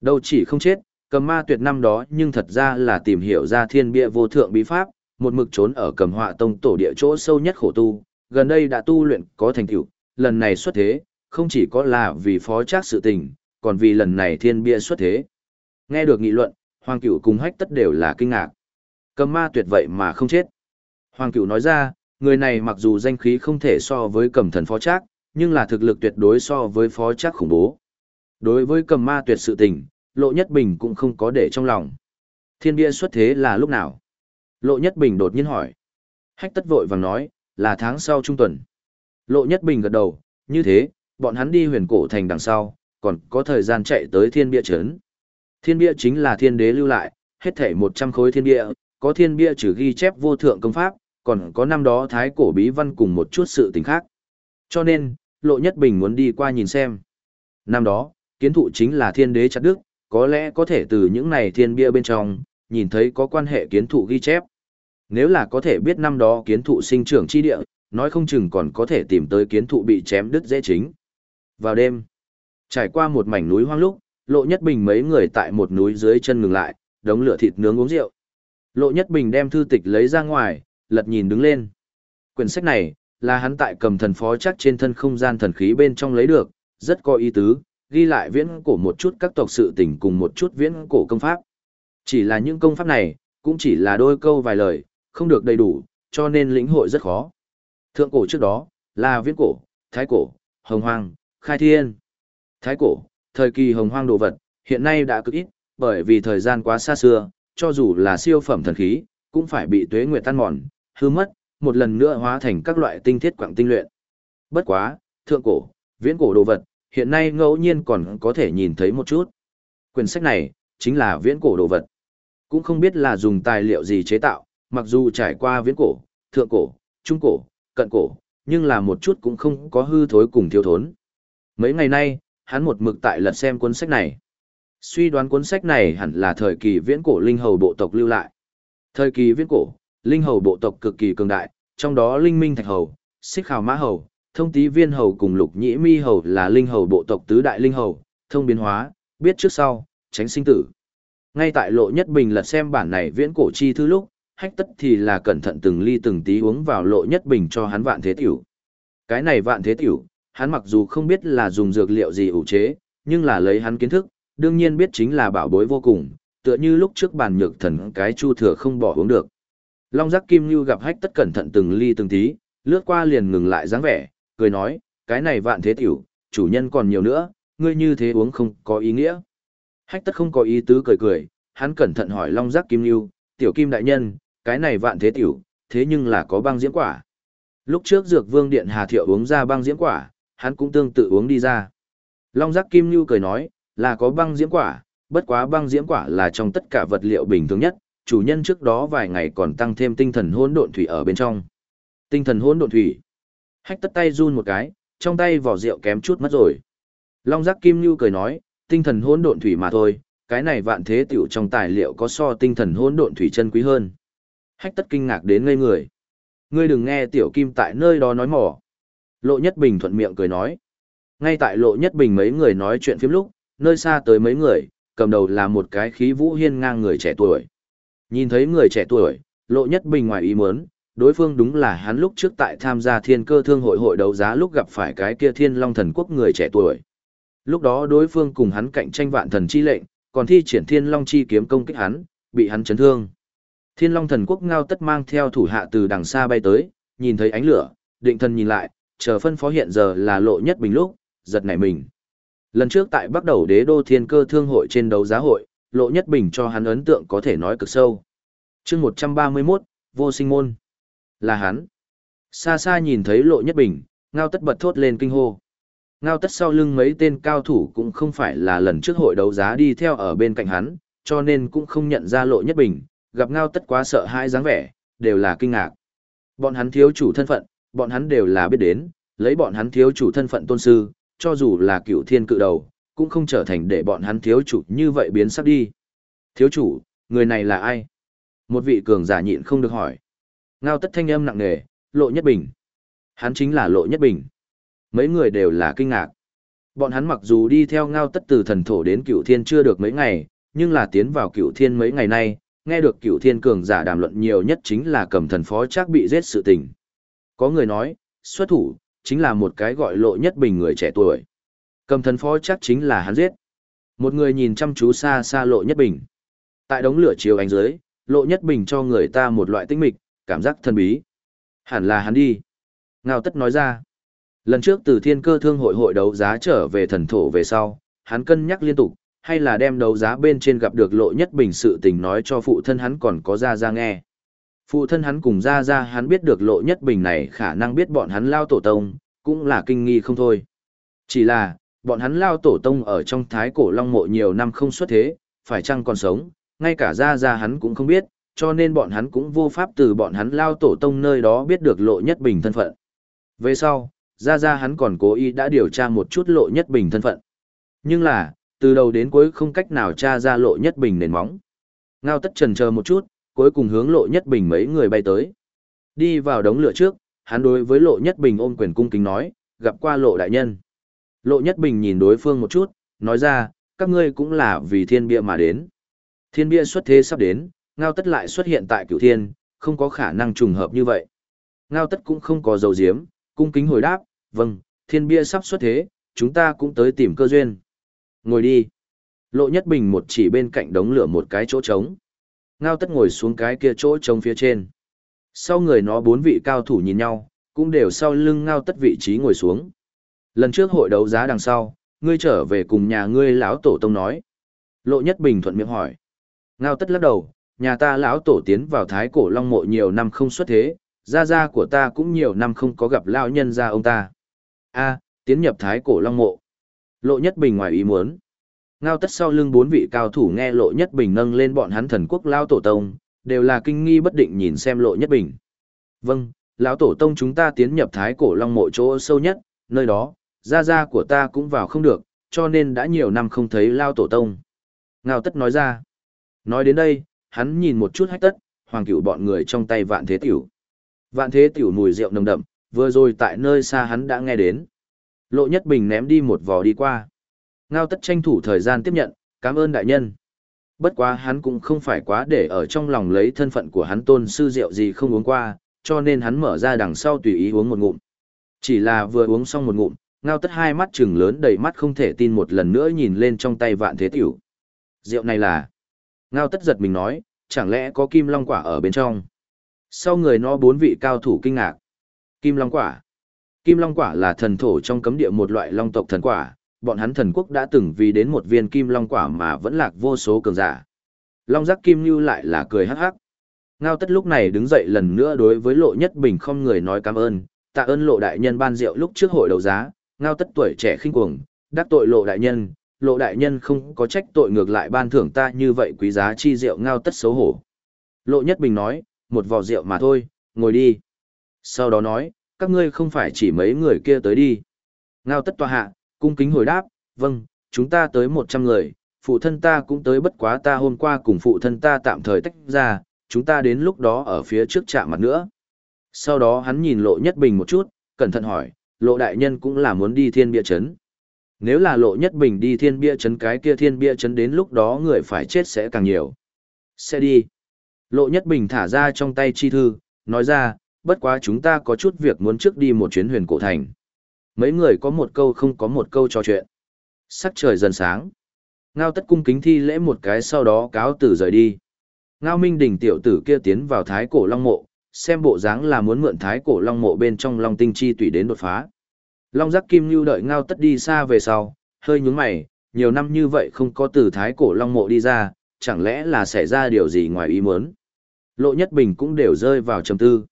Đâu chỉ không chết, cầm ma tuyệt năm đó nhưng thật ra là tìm hiểu ra thiên bia vô thượng bí pháp, một mực trốn ở cầm họa tông tổ địa chỗ sâu nhất khổ tu, gần đây đã tu luyện có thành tựu, lần này xuất thế, không chỉ có là vì phó trác sự tình, còn vì lần này thiên bia xuất thế. Nghe được nghị luận, Hoàng Cửu cùng hách tất đều là kinh ngạc. Cầm ma tuyệt vậy mà không chết. Hoàng Cửu nói ra, người này mặc dù danh khí không thể so với cầm thần phó trác, nhưng là thực lực tuyệt đối so với phó trác khủng bố. Đối với cầm ma tuyệt sự tình, Lộ Nhất Bình cũng không có để trong lòng. Thiên bia xuất thế là lúc nào? Lộ Nhất Bình đột nhiên hỏi. Hách tất vội vàng nói, là tháng sau trung tuần. Lộ Nhất Bình gật đầu, như thế, bọn hắn đi huyền cổ thành đằng sau, còn có thời gian chạy tới thiên bia trấn. Thiên bia chính là thiên đế lưu lại, hết thảy 100 khối thiên bia, có thiên bia trừ ghi chép vô thượng công pháp, còn có năm đó thái cổ bí văn cùng một chút sự tình khác. Cho nên, Lộ Nhất Bình muốn đi qua nhìn xem. Năm đó, kiến thụ chính là thiên đế chặt đức, có lẽ có thể từ những này thiên bia bên trong, nhìn thấy có quan hệ kiến thụ ghi chép. Nếu là có thể biết năm đó kiến thụ sinh trưởng chi địa, nói không chừng còn có thể tìm tới kiến thụ bị chém đứt dễ chính. Vào đêm, trải qua một mảnh núi hoang lúc, Lộ Nhất Bình mấy người tại một núi dưới chân ngừng lại, đống lửa thịt nướng uống rượu. Lộ Nhất Bình đem thư tịch lấy ra ngoài, lật nhìn đứng lên. Quyển sách này, là hắn tại cầm thần phó chắc trên thân không gian thần khí bên trong lấy được, rất có ý tứ, ghi lại viễn cổ một chút các tộc sự tình cùng một chút viễn cổ công pháp. Chỉ là những công pháp này, cũng chỉ là đôi câu vài lời, không được đầy đủ, cho nên lĩnh hội rất khó. Thượng cổ trước đó, là viễn cổ, thái cổ, hồng hoang, khai thiên. Thái cổ, thời kỳ hồng hoang đồ vật, hiện nay đã cực ít, bởi vì thời gian quá xa xưa, cho dù là siêu phẩm thần khí, cũng phải bị tuế nguyệt tan mòn, hư mất, một lần nữa hóa thành các loại tinh thiết quặng tinh luyện. Bất quá, thượng cổ, viễn cổ đồ vật, hiện nay ngẫu nhiên còn có thể nhìn thấy một chút. Quyển sách này, chính là viễn cổ đồ vật. Cũng không biết là dùng tài liệu gì chế tạo, mặc dù trải qua viễn cổ, thượng cổ, trung cổ, cận cổ, nhưng là một chút cũng không có hư thối cùng thiếu thốn. Mấy ngày nay, hắn một mực tại lật xem cuốn sách này. Suy đoán cuốn sách này hẳn là thời kỳ viễn cổ linh hầu bộ tộc lưu lại. Thời kỳ viễn cổ, linh hầu bộ tộc cực kỳ cường đại, trong đó linh minh thạch hầu, xích khảo mã hầu, thông tí viên hầu cùng lục nhĩ mi hầu là linh hầu bộ tộc tứ đại linh hầu, thông biến hóa, biết trước sau, tránh sinh tử. Ngay tại lộ nhất bình lật xem bản này viễn cổ chi thư lúc, hách tất thì là cẩn thận từng ly từng tí uống vào lộ nhất bình cho hắn vạn thế tiểu. Cái này vạn thế tiểu, hắn mặc dù không biết là dùng dược liệu gì ủ chế, nhưng là lấy hắn kiến thức, đương nhiên biết chính là bảo bối vô cùng, tựa như lúc trước bàn nhược thần cái chu thừa không bỏ uống được. Long giác kim như gặp hách tất cẩn thận từng ly từng tí, lướt qua liền ngừng lại dáng vẻ, cười nói, cái này vạn thế tiểu, chủ nhân còn nhiều nữa, ngươi như thế uống không có ý nghĩa. Hách tất không có ý tứ cười cười, hắn cẩn thận hỏi Long giác kim như, tiểu kim đại nhân, cái này vạn thế tiểu, thế nhưng là có băng diễm quả. Lúc trước dược vương điện Hà Thiệu uống ra băng diễm quả, hắn cũng tương tự uống đi ra. Long giác kim như cười nói, là có băng diễm quả, bất quá băng diễm quả là trong tất cả vật liệu bình thường nhất, chủ nhân trước đó vài ngày còn tăng thêm tinh thần hỗn độn thủy ở bên trong. Tinh thần hỗn độn thủy. Hách tất tay run một cái, trong tay vỏ rượu kém chút mất rồi. Long giác kim như cười nói, tinh thần hỗn độn thủy mà thôi, cái này vạn thế tiểu trong tài liệu có so tinh thần hỗn độn thủy chân quý hơn. Hách tất kinh ngạc đến ngây người. Ngươi đừng nghe tiểu kim tại nơi đó nói mỏ. Lộ Nhất Bình thuận miệng cười nói. Ngay tại Lộ Nhất Bình mấy người nói chuyện phiếm lúc, nơi xa tới mấy người, cầm đầu là một cái khí vũ hiên ngang người trẻ tuổi. Nhìn thấy người trẻ tuổi, Lộ Nhất Bình ngoài ý muốn, đối phương đúng là hắn lúc trước tại tham gia thiên cơ thương hội hội đấu giá lúc gặp phải cái kia thiên long thần quốc người trẻ tuổi. Lúc đó đối phương cùng hắn cạnh tranh vạn thần chi lệnh, còn thi triển thiên long chi kiếm công kích hắn, bị hắn chấn thương. Thiên long thần quốc ngao tất mang theo thủ hạ từ đằng xa bay tới, nhìn thấy ánh lửa, định thần nhìn lại, chờ phân phó hiện giờ là lộ nhất bình lúc, giật nảy mình. Lần trước tại bắt đầu đế đô thiên cơ thương hội trên đấu giá hội, lộ nhất bình cho hắn ấn tượng có thể nói cực sâu. chương 131, vô sinh môn. Là hắn. Xa xa nhìn thấy lộ nhất bình, ngao tất bật thốt lên kinh hô. Ngao tất sau lưng mấy tên cao thủ cũng không phải là lần trước hội đấu giá đi theo ở bên cạnh hắn, cho nên cũng không nhận ra lộ nhất bình, gặp ngao tất quá sợ hãi dáng vẻ, đều là kinh ngạc. Bọn hắn thiếu chủ thân phận, bọn hắn đều là biết đến, lấy bọn hắn thiếu chủ thân phận tôn sư, cho dù là cựu thiên cự đầu, cũng không trở thành để bọn hắn thiếu chủ như vậy biến sắp đi. Thiếu chủ, người này là ai? Một vị cường giả nhịn không được hỏi. Ngao tất thanh âm nặng nề, lộ nhất bình. Hắn chính là lộ nhất bình. Mấy người đều là kinh ngạc. Bọn hắn mặc dù đi theo ngao tất từ thần thổ đến cựu thiên chưa được mấy ngày, nhưng là tiến vào cựu thiên mấy ngày nay, nghe được cựu thiên cường giả đàm luận nhiều nhất chính là cầm thần phó chắc bị giết sự tình. Có người nói, xuất thủ, chính là một cái gọi lộ nhất bình người trẻ tuổi. Cầm thần phó chắc chính là hắn giết. Một người nhìn chăm chú xa xa lộ nhất bình. Tại đống lửa chiều ánh dưới, lộ nhất bình cho người ta một loại tinh mịch, cảm giác thân bí. Hẳn là hắn đi. Ngao tất nói ra. Lần trước từ thiên cơ thương hội hội đấu giá trở về thần thổ về sau, hắn cân nhắc liên tục, hay là đem đấu giá bên trên gặp được lộ nhất bình sự tình nói cho phụ thân hắn còn có ra ra nghe. Phụ thân hắn cùng ra ra hắn biết được lộ nhất bình này khả năng biết bọn hắn lao tổ tông, cũng là kinh nghi không thôi. Chỉ là, bọn hắn lao tổ tông ở trong thái cổ long mộ nhiều năm không xuất thế, phải chăng còn sống, ngay cả ra ra hắn cũng không biết, cho nên bọn hắn cũng vô pháp từ bọn hắn lao tổ tông nơi đó biết được lộ nhất bình thân phận. Về sau, ra ra hắn còn cố ý đã điều tra một chút lộ nhất bình thân phận. Nhưng là, từ đầu đến cuối không cách nào tra ra lộ nhất bình nền móng. Ngao tất trần chờ một chút, cuối cùng hướng lộ nhất bình mấy người bay tới. Đi vào đống lửa trước, hắn đối với lộ nhất bình ôm quyền cung kính nói, gặp qua lộ đại nhân. Lộ nhất bình nhìn đối phương một chút, nói ra, các ngươi cũng là vì thiên bia mà đến. Thiên bia xuất thế sắp đến, ngao tất lại xuất hiện tại cửu thiên, không có khả năng trùng hợp như vậy. Ngao tất cũng không có dầu diếm, cung kính hồi đáp, vâng, thiên bia sắp xuất thế, chúng ta cũng tới tìm cơ duyên. Ngồi đi. Lộ Nhất Bình một chỉ bên cạnh đống lửa một cái chỗ trống. Ngao tất ngồi xuống cái kia chỗ trống phía trên. Sau người nó bốn vị cao thủ nhìn nhau, cũng đều sau lưng ngao tất vị trí ngồi xuống. Lần trước hội đấu giá đằng sau, ngươi trở về cùng nhà ngươi lão tổ tông nói. Lộ Nhất Bình thuận miệng hỏi. Ngao tất lắc đầu, nhà ta lão tổ tiến vào thái cổ long mộ nhiều năm không xuất thế, gia gia của ta cũng nhiều năm không có gặp lão nhân gia ông ta. A, tiến nhập thái cổ long mộ. Lộ Nhất Bình ngoài ý muốn. Ngao tất sau lưng bốn vị cao thủ nghe Lộ Nhất Bình nâng lên bọn hắn thần quốc lao tổ tông, đều là kinh nghi bất định nhìn xem Lộ Nhất Bình. Vâng, lão tổ tông chúng ta tiến nhập thái cổ long mộ chỗ sâu nhất, nơi đó, gia gia của ta cũng vào không được, cho nên đã nhiều năm không thấy lao tổ tông. Ngao tất nói ra. Nói đến đây, hắn nhìn một chút hách tất, hoàng cửu bọn người trong tay vạn thế tiểu. Vạn thế tiểu mùi rượu nồng đậm, vừa rồi tại nơi xa hắn đã nghe đến. Lộ Nhất Bình ném đi một vò đi qua. Ngao tất tranh thủ thời gian tiếp nhận, cảm ơn đại nhân. Bất quá hắn cũng không phải quá để ở trong lòng lấy thân phận của hắn tôn sư rượu gì không uống qua, cho nên hắn mở ra đằng sau tùy ý uống một ngụm. Chỉ là vừa uống xong một ngụm, ngao tất hai mắt trừng lớn đầy mắt không thể tin một lần nữa nhìn lên trong tay vạn thế tiểu. Rượu này là... Ngao tất giật mình nói, chẳng lẽ có kim long quả ở bên trong? Sau người nó bốn vị cao thủ kinh ngạc. Kim long quả. Kim long quả là thần thổ trong cấm địa một loại long tộc thần quả, bọn hắn thần quốc đã từng vì đến một viên kim long quả mà vẫn lạc vô số cường giả. Long giác kim như lại là cười hắc hắc. Ngao tất lúc này đứng dậy lần nữa đối với lộ nhất bình không người nói cảm ơn, tạ ơn lộ đại nhân ban rượu lúc trước hội đấu giá, ngao tất tuổi trẻ khinh cuồng, đắc tội lộ đại nhân, lộ đại nhân không có trách tội ngược lại ban thưởng ta như vậy quý giá chi rượu ngao tất xấu hổ. Lộ nhất bình nói, một vò rượu mà thôi, ngồi đi. Sau đó nói, các ngươi không phải chỉ mấy người kia tới đi. Ngao tất tòa hạ, cung kính hồi đáp, vâng, chúng ta tới một trăm người, phụ thân ta cũng tới bất quá ta hôm qua cùng phụ thân ta tạm thời tách ra, chúng ta đến lúc đó ở phía trước chạm mặt nữa. Sau đó hắn nhìn lộ nhất bình một chút, cẩn thận hỏi, lộ đại nhân cũng là muốn đi thiên bia chấn. Nếu là lộ nhất bình đi thiên bia chấn cái kia thiên bia chấn đến lúc đó người phải chết sẽ càng nhiều. Sẽ đi. Lộ nhất bình thả ra trong tay chi thư, nói ra, bất quá chúng ta có chút việc muốn trước đi một chuyến huyền cổ thành. Mấy người có một câu không có một câu trò chuyện. Sắc trời dần sáng. Ngao tất cung kính thi lễ một cái sau đó cáo tử rời đi. Ngao Minh Đình tiểu tử kia tiến vào thái cổ long mộ, xem bộ dáng là muốn mượn thái cổ long mộ bên trong long tinh chi tùy đến đột phá. Long giác kim lưu đợi ngao tất đi xa về sau, hơi nhướng mày, nhiều năm như vậy không có từ thái cổ long mộ đi ra, chẳng lẽ là xảy ra điều gì ngoài ý muốn. Lộ Nhất Bình cũng đều rơi vào trầm tư.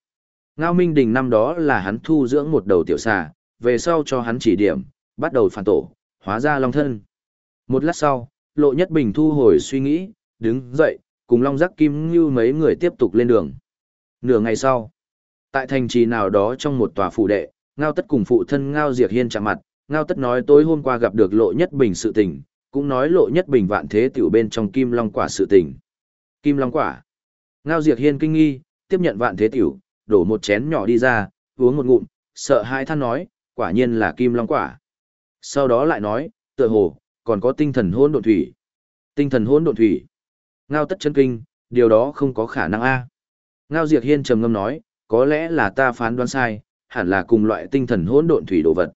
Ngao Minh Đình năm đó là hắn thu dưỡng một đầu tiểu xà, về sau cho hắn chỉ điểm, bắt đầu phản tổ, hóa ra long thân. Một lát sau, Lộ Nhất Bình thu hồi suy nghĩ, đứng dậy, cùng Long Giác Kim Như mấy người tiếp tục lên đường. Nửa ngày sau, tại thành trì nào đó trong một tòa phủ đệ, Ngao Tất cùng phụ thân Ngao Diệp Hiên chạm mặt, Ngao Tất nói tối hôm qua gặp được Lộ Nhất Bình sự tình, cũng nói Lộ Nhất Bình vạn thế tiểu bên trong Kim Long quả sự tình. Kim Long quả. Ngao Diệp Hiên kinh nghi, tiếp nhận vạn thế tiểu, đổ một chén nhỏ đi ra, uống một ngụm, sợ hai than nói, quả nhiên là Kim Long quả. Sau đó lại nói, tựa hồ, còn có tinh thần hôn độn thủy. Tinh thần hôn độn thủy. Ngao tất chân kinh, điều đó không có khả năng a. Ngao Diệt Hiên trầm ngâm nói, có lẽ là ta phán đoán sai, hẳn là cùng loại tinh thần hỗn độn thủy đồ vật.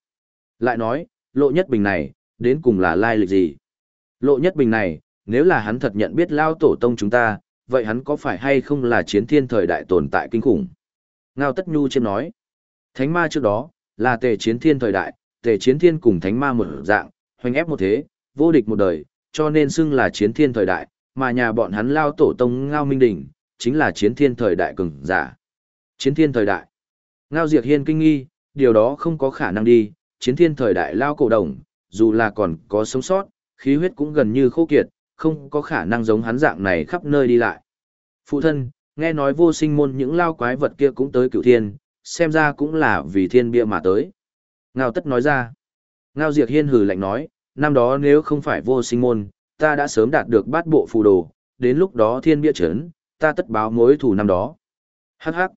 Lại nói, lộ nhất bình này, đến cùng là lai lịch gì? Lộ nhất bình này, nếu là hắn thật nhận biết lao tổ tông chúng ta, vậy hắn có phải hay không là chiến thiên thời đại tồn tại kinh khủng? Ngao Tất Nhu trên nói, thánh ma trước đó, là tề chiến thiên thời đại, tề chiến thiên cùng thánh ma một dạng, hoành ép một thế, vô địch một đời, cho nên xưng là chiến thiên thời đại, mà nhà bọn hắn lao tổ tông Ngao Minh Đỉnh, chính là chiến thiên thời đại cường giả. Chiến thiên thời đại. Ngao Diệt Hiên kinh nghi, điều đó không có khả năng đi, chiến thiên thời đại lao cổ đồng, dù là còn có sống sót, khí huyết cũng gần như khô kiệt, không có khả năng giống hắn dạng này khắp nơi đi lại. Phụ thân, nghe nói vô sinh môn những lao quái vật kia cũng tới cửu thiên, xem ra cũng là vì thiên bia mà tới. Ngao tất nói ra. Ngao Diệt Hiên hừ lạnh nói, năm đó nếu không phải vô sinh môn, ta đã sớm đạt được bát bộ phù đồ, đến lúc đó thiên bia chấn, ta tất báo mối thù năm đó. Hắc hắc.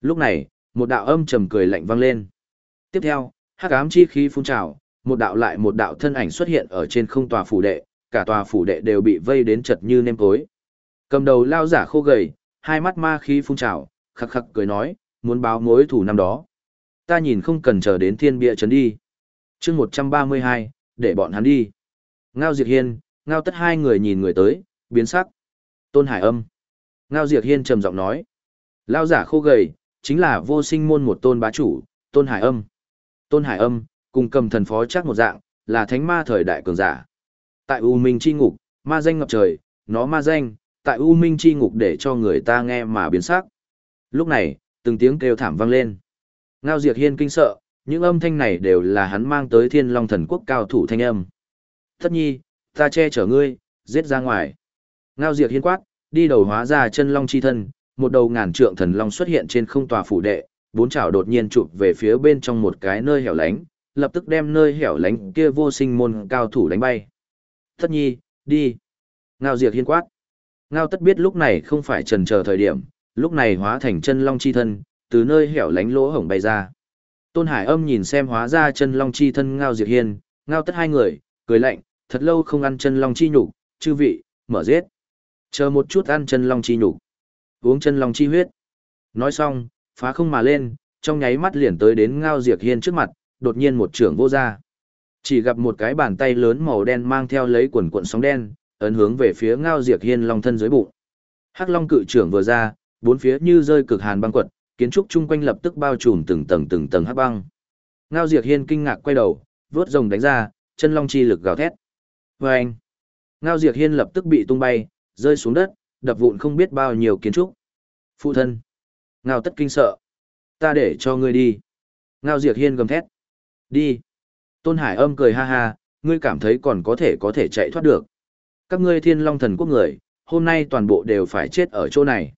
Lúc này, một đạo âm trầm cười lạnh vang lên. Tiếp theo, hắc ám chi khí phun trào, một đạo lại một đạo thân ảnh xuất hiện ở trên không tòa phủ đệ, cả tòa phủ đệ đều bị vây đến chật như nêm tối. Cầm đầu lao giả khô gầy, hai mắt ma khí phun trào, khắc khắc cười nói, muốn báo mối thù năm đó. Ta nhìn không cần chờ đến thiên bia chấn đi. chương 132, để bọn hắn đi. Ngao Diệt Hiên, Ngao tất hai người nhìn người tới, biến sắc. Tôn Hải âm. Ngao Diệt Hiên trầm giọng nói. Lao giả khô gầy, chính là vô sinh môn một tôn bá chủ, Tôn Hải âm. Tôn Hải âm, cùng cầm thần phó chắc một dạng, là thánh ma thời đại cường giả. Tại U Minh chi ngục, ma danh ngập trời, nó ma danh, tại U Minh chi ngục để cho người ta nghe mà biến sắc. Lúc này, từng tiếng kêu thảm vang lên. Ngao Diệt Hiên kinh sợ, những âm thanh này đều là hắn mang tới Thiên Long Thần Quốc cao thủ thanh âm. Thất nhi, ta che chở ngươi, giết ra ngoài. Ngao Diệt Hiên quát, đi đầu hóa ra chân long chi thân, một đầu ngàn trượng thần long xuất hiện trên không tòa phủ đệ, bốn chảo đột nhiên chụp về phía bên trong một cái nơi hẻo lánh, lập tức đem nơi hẻo lánh kia vô sinh môn cao thủ đánh bay. Thất nhi, đi. Ngao Diệt Hiên quát. Ngao tất biết lúc này không phải trần chờ thời điểm, lúc này hóa thành chân long chi thân, từ nơi hẻo lánh lỗ hổng bay ra. Tôn Hải âm nhìn xem hóa ra chân long chi thân Ngao Diệt Hiên, Ngao tất hai người, cười lạnh, thật lâu không ăn chân long chi nhục, chư vị, mở giết. Chờ một chút ăn chân long chi nhục, uống chân long chi huyết. Nói xong, phá không mà lên, trong nháy mắt liền tới đến Ngao Diệt Hiên trước mặt, đột nhiên một trưởng vô ra. Chỉ gặp một cái bàn tay lớn màu đen mang theo lấy quần cuộn sóng đen, ấn hướng về phía Ngao Diệt Hiên long thân dưới bụng. Hắc Long cự trưởng vừa ra, bốn phía như rơi cực hàn băng quật, kiến trúc chung quanh lập tức bao trùm từng tầng từng tầng hắc băng. Ngao Diệt Hiên kinh ngạc quay đầu, vớt rồng đánh ra, chân long chi lực gào thét. Và anh, Ngao Diệt Hiên lập tức bị tung bay, rơi xuống đất, đập vụn không biết bao nhiêu kiến trúc. Phụ thân. Ngao tất kinh sợ. Ta để cho ngươi đi. Ngao Diệt Hiên gầm thét. Đi. Tôn Hải âm cười ha ha, ngươi cảm thấy còn có thể có thể chạy thoát được. Các ngươi thiên long thần quốc người, hôm nay toàn bộ đều phải chết ở chỗ này.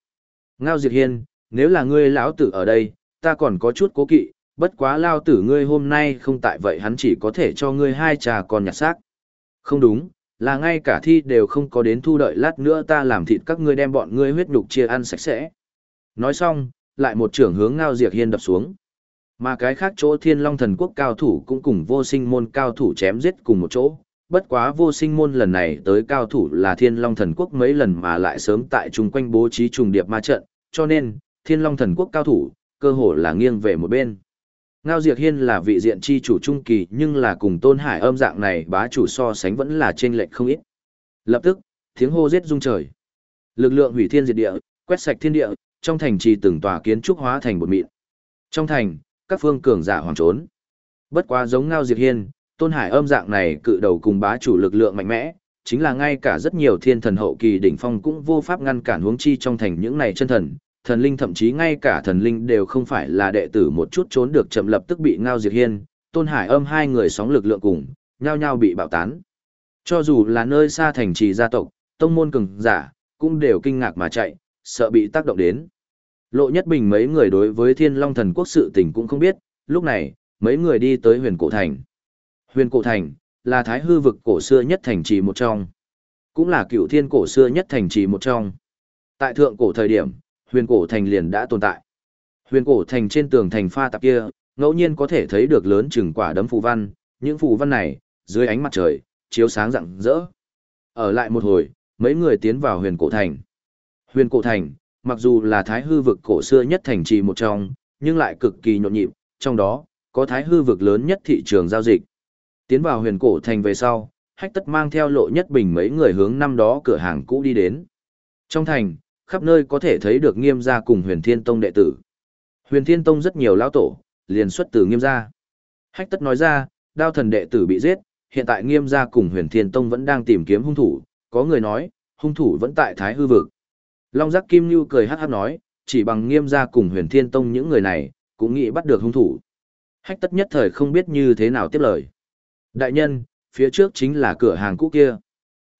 Ngao Diệt Hiên, nếu là ngươi lão tử ở đây, ta còn có chút cố kỵ, bất quá lao tử ngươi hôm nay không tại vậy hắn chỉ có thể cho ngươi hai trà còn nhặt xác. Không đúng, là ngay cả thi đều không có đến thu đợi lát nữa ta làm thịt các ngươi đem bọn ngươi huyết nhục chia ăn sạch sẽ. Nói xong, lại một trưởng hướng Ngao Diệt Hiên đập xuống. Mà cái khác chỗ Thiên Long Thần Quốc cao thủ cũng cùng vô sinh môn cao thủ chém giết cùng một chỗ. Bất quá vô sinh môn lần này tới cao thủ là Thiên Long Thần Quốc mấy lần mà lại sớm tại chung quanh bố trí trùng điệp ma trận, cho nên, Thiên Long Thần Quốc cao thủ, cơ hồ là nghiêng về một bên. Ngao Diệt Hiên là vị diện chi chủ trung kỳ nhưng là cùng Tôn Hải âm dạng này bá chủ so sánh vẫn là trên lệch không ít. Lập tức, tiếng hô giết rung trời. Lực lượng hủy thiên diệt địa, quét sạch thiên địa, trong thành trì từng tòa kiến trúc hóa thành bột mịn. Trong thành, các phương cường giả hoàng trốn. Bất quá giống Ngao Diệt Hiên, Tôn Hải âm dạng này cự đầu cùng bá chủ lực lượng mạnh mẽ, chính là ngay cả rất nhiều thiên thần hậu kỳ đỉnh phong cũng vô pháp ngăn cản huống chi trong thành những này chân thần, thần linh thậm chí ngay cả thần linh đều không phải là đệ tử một chút trốn được chậm lập tức bị ngao diệt hiên, tôn hải âm hai người sóng lực lượng cùng, nhao nhao bị bạo tán. Cho dù là nơi xa thành trì gia tộc, tông môn cường giả, cũng đều kinh ngạc mà chạy, sợ bị tác động đến. Lộ nhất bình mấy người đối với thiên long thần quốc sự tình cũng không biết, lúc này, mấy người đi tới huyền cổ thành. Huyền cổ thành, là thái hư vực cổ xưa nhất thành trì một trong. Cũng là cựu thiên cổ xưa nhất thành trì một trong. Tại thượng cổ thời điểm, huyền cổ thành liền đã tồn tại. Huyền cổ thành trên tường thành pha tạp kia, ngẫu nhiên có thể thấy được lớn chừng quả đấm phù văn, những phù văn này, dưới ánh mặt trời, chiếu sáng rạng rỡ. Ở lại một hồi, mấy người tiến vào huyền cổ thành. Huyền cổ thành, mặc dù là thái hư vực cổ xưa nhất thành trì một trong, nhưng lại cực kỳ nhộn nhịp, trong đó, có thái hư vực lớn nhất thị trường giao dịch. Tiến vào huyền cổ thành về sau, hách tất mang theo lộ nhất bình mấy người hướng năm đó cửa hàng cũ đi đến. Trong thành, khắp nơi có thể thấy được nghiêm gia cùng huyền thiên tông đệ tử. Huyền thiên tông rất nhiều lão tổ, liền xuất từ nghiêm gia. Hách tất nói ra, đao thần đệ tử bị giết, hiện tại nghiêm gia cùng huyền thiên tông vẫn đang tìm kiếm hung thủ, có người nói, hung thủ vẫn tại thái hư vực. Long giác kim như cười hát hát nói, chỉ bằng nghiêm gia cùng huyền thiên tông những người này, cũng nghĩ bắt được hung thủ. Hách tất nhất thời không biết như thế nào tiếp lời. Đại nhân, phía trước chính là cửa hàng cũ kia.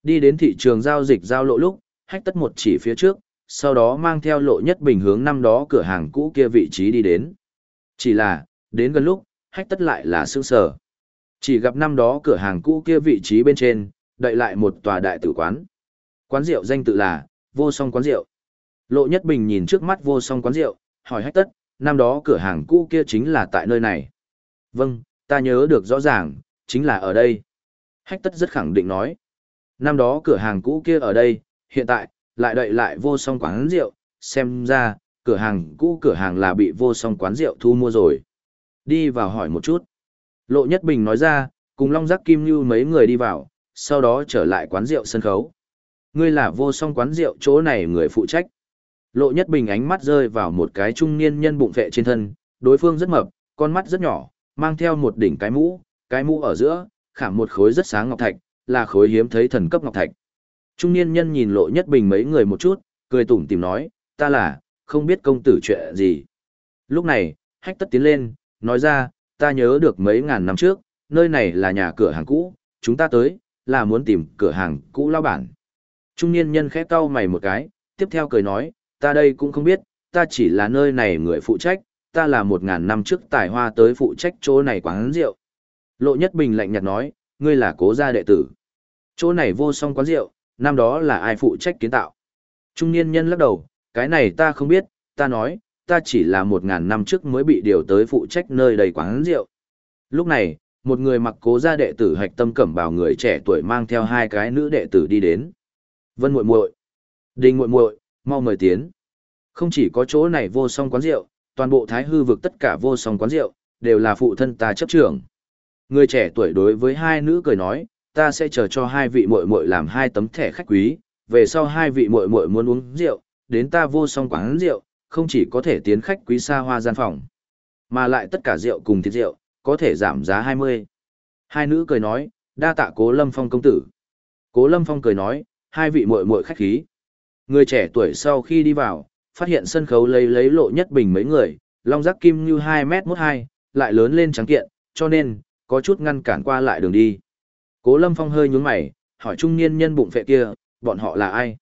Đi đến thị trường giao dịch giao lộ lúc, hách tất một chỉ phía trước, sau đó mang theo lộ nhất bình hướng năm đó cửa hàng cũ kia vị trí đi đến. Chỉ là, đến gần lúc, hách tất lại là sương sở. Chỉ gặp năm đó cửa hàng cũ kia vị trí bên trên, đậy lại một tòa đại tử quán. Quán rượu danh tự là, vô song quán rượu. Lộ Nhất Bình nhìn trước mắt vô song quán rượu, hỏi hách tất, năm đó cửa hàng cũ kia chính là tại nơi này. Vâng, ta nhớ được rõ ràng, chính là ở đây. Hách tất rất khẳng định nói. Năm đó cửa hàng cũ kia ở đây, hiện tại, lại đậy lại vô song quán rượu, xem ra, cửa hàng cũ cửa hàng là bị vô song quán rượu thu mua rồi. Đi vào hỏi một chút. Lộ Nhất Bình nói ra, cùng Long Giác Kim Như mấy người đi vào, sau đó trở lại quán rượu sân khấu. Ngươi là vô song quán rượu chỗ này người phụ trách. Lộ Nhất Bình ánh mắt rơi vào một cái trung niên nhân bụng vệ trên thân, đối phương rất mập, con mắt rất nhỏ, mang theo một đỉnh cái mũ, cái mũ ở giữa, khảm một khối rất sáng ngọc thạch, là khối hiếm thấy thần cấp ngọc thạch. Trung niên nhân nhìn Lộ Nhất Bình mấy người một chút, cười tủm tỉm nói, ta là, không biết công tử chuyện gì. Lúc này, hách tất tiến lên, nói ra, ta nhớ được mấy ngàn năm trước, nơi này là nhà cửa hàng cũ, chúng ta tới, là muốn tìm cửa hàng cũ lao bản. Trung niên nhân khẽ cau mày một cái, tiếp theo cười nói, ta đây cũng không biết, ta chỉ là nơi này người phụ trách, ta là một ngàn năm trước tài hoa tới phụ trách chỗ này quán rượu. Lộ Nhất Bình lạnh nhạt nói, ngươi là cố gia đệ tử. Chỗ này vô song quán rượu, năm đó là ai phụ trách kiến tạo. Trung niên nhân lắc đầu, cái này ta không biết, ta nói, ta chỉ là một ngàn năm trước mới bị điều tới phụ trách nơi đầy quán rượu. Lúc này, một người mặc cố gia đệ tử hạch tâm cẩm bào người trẻ tuổi mang theo hai cái nữ đệ tử đi đến. Vân muội muội, Đinh muội muội, mau mời tiến. Không chỉ có chỗ này vô song quán rượu, toàn bộ thái hư vực tất cả vô song quán rượu, đều là phụ thân ta chấp trưởng. Người trẻ tuổi đối với hai nữ cười nói, ta sẽ chờ cho hai vị muội muội làm hai tấm thẻ khách quý, về sau hai vị muội muội muốn uống rượu, đến ta vô song quán rượu, không chỉ có thể tiến khách quý xa hoa gian phòng, mà lại tất cả rượu cùng thịt rượu, có thể giảm giá 20. Hai nữ cười nói, đa tạ cố lâm phong công tử. Cố lâm phong cười nói, hai vị muội muội khách khí. Người trẻ tuổi sau khi đi vào, phát hiện sân khấu lấy lấy lộ nhất bình mấy người, long giác kim như 2 mét mốt hai, lại lớn lên trắng kiện, cho nên, có chút ngăn cản qua lại đường đi. Cố lâm phong hơi nhướng mày, hỏi trung niên nhân bụng phệ kia, bọn họ là ai?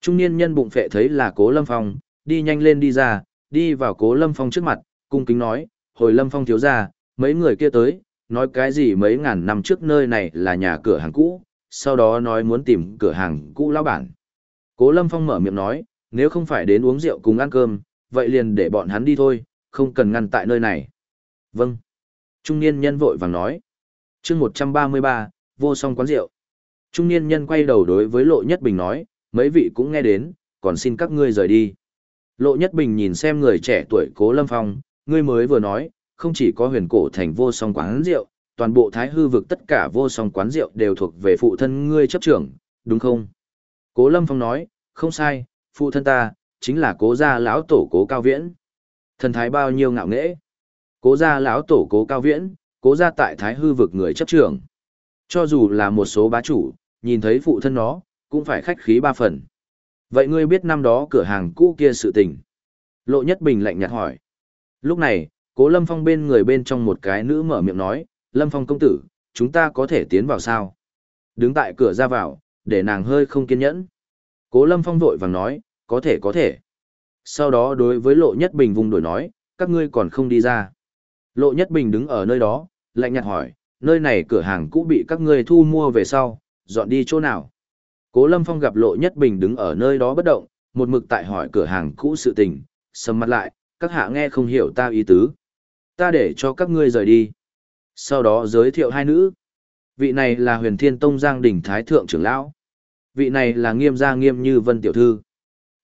Trung niên nhân bụng phệ thấy là cố lâm phong, đi nhanh lên đi ra, đi vào cố lâm phong trước mặt, cung kính nói, hồi lâm phong thiếu gia, mấy người kia tới, nói cái gì mấy ngàn năm trước nơi này là nhà cửa hàng cũ, sau đó nói muốn tìm cửa hàng cũ lão bản. Cố lâm phong mở miệng nói, nếu không phải đến uống rượu cùng ăn cơm, vậy liền để bọn hắn đi thôi, không cần ngăn tại nơi này. Vâng. Trung niên nhân vội vàng nói. chương 133, vô song quán rượu. Trung niên nhân quay đầu đối với Lộ Nhất Bình nói, mấy vị cũng nghe đến, còn xin các ngươi rời đi. Lộ Nhất Bình nhìn xem người trẻ tuổi cố lâm phong, ngươi mới vừa nói, không chỉ có huyền cổ thành vô song quán rượu, toàn bộ thái hư vực tất cả vô song quán rượu đều thuộc về phụ thân ngươi chấp trưởng, đúng không? Cố lâm phong nói, không sai, phụ thân ta, chính là cố gia lão tổ cố cao viễn. Thần thái bao nhiêu ngạo nghễ. Cố gia lão tổ cố cao viễn, cố gia tại thái hư vực người chấp trưởng. Cho dù là một số bá chủ, nhìn thấy phụ thân nó, cũng phải khách khí ba phần. Vậy ngươi biết năm đó cửa hàng cũ kia sự tình? Lộ Nhất Bình lạnh nhạt hỏi. Lúc này, cố Lâm Phong bên người bên trong một cái nữ mở miệng nói, Lâm Phong công tử, chúng ta có thể tiến vào sao? Đứng tại cửa ra vào, để nàng hơi không kiên nhẫn. Cố Lâm Phong vội vàng nói, có thể có thể. Sau đó đối với Lộ Nhất Bình vùng đổi nói, các ngươi còn không đi ra. Lộ Nhất Bình đứng ở nơi đó, lạnh nhạt hỏi, nơi này cửa hàng cũ bị các ngươi thu mua về sau, dọn đi chỗ nào? Cố Lâm Phong gặp Lộ Nhất Bình đứng ở nơi đó bất động, một mực tại hỏi cửa hàng cũ sự tình, sầm mặt lại, các hạ nghe không hiểu ta ý tứ. Ta để cho các ngươi rời đi. Sau đó giới thiệu hai nữ. Vị này là huyền thiên tông giang đỉnh thái thượng trưởng lão. Vị này là nghiêm gia nghiêm như vân tiểu thư.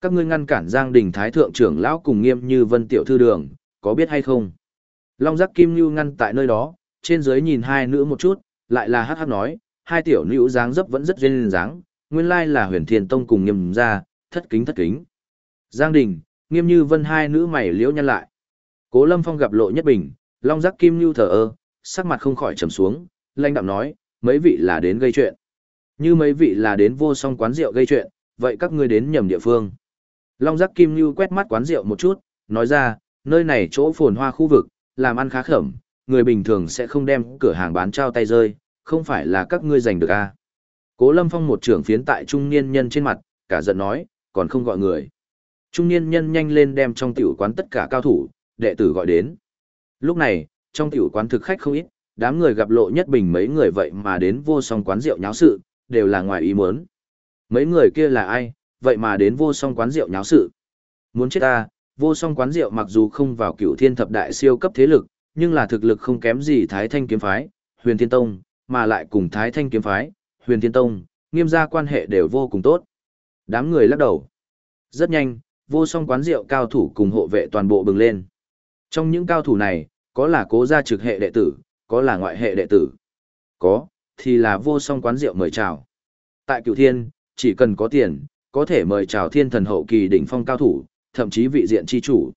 Các ngươi ngăn cản giang đỉnh thái thượng trưởng lão cùng nghiêm như vân tiểu thư đường, có biết hay không? Long giác kim như ngăn tại nơi đó, trên dưới nhìn hai nữ một chút, lại là hát hát nói, hai tiểu nữ dáng dấp vẫn rất duyên dáng, nguyên lai là huyền Thiền tông cùng nghiêm ra, thất kính thất kính. Giang đình, nghiêm như vân hai nữ mày liễu nhăn lại. Cố lâm phong gặp lộ nhất bình, long giác kim như thở ơ, sắc mặt không khỏi trầm xuống, lanh đạm nói, mấy vị là đến gây chuyện. Như mấy vị là đến vô song quán rượu gây chuyện, vậy các ngươi đến nhầm địa phương. Long giác kim như quét mắt quán rượu một chút, nói ra, nơi này chỗ phồn hoa khu vực, làm ăn khá khẩm, người bình thường sẽ không đem cửa hàng bán trao tay rơi, không phải là các ngươi giành được à. Cố Lâm Phong một trưởng phiến tại trung niên nhân trên mặt, cả giận nói, còn không gọi người. Trung niên nhân nhanh lên đem trong tiểu quán tất cả cao thủ, đệ tử gọi đến. Lúc này, trong tiểu quán thực khách không ít, đám người gặp lộ nhất bình mấy người vậy mà đến vô song quán rượu nháo sự, đều là ngoài ý muốn. Mấy người kia là ai, vậy mà đến vô song quán rượu nháo sự. Muốn chết ta, vô song quán rượu mặc dù không vào cửu thiên thập đại siêu cấp thế lực, nhưng là thực lực không kém gì Thái Thanh kiếm phái, Huyền Thiên Tông, mà lại cùng Thái Thanh kiếm phái, Huyền Thiên Tông, nghiêm gia quan hệ đều vô cùng tốt. Đám người lắc đầu. Rất nhanh, vô song quán rượu cao thủ cùng hộ vệ toàn bộ bừng lên. Trong những cao thủ này, có là cố gia trực hệ đệ tử, có là ngoại hệ đệ tử. Có, thì là vô song quán rượu mời chào. Tại cửu thiên, chỉ cần có tiền, có thể mời chào thiên thần hậu kỳ đỉnh phong cao thủ, thậm chí vị diện chi chủ.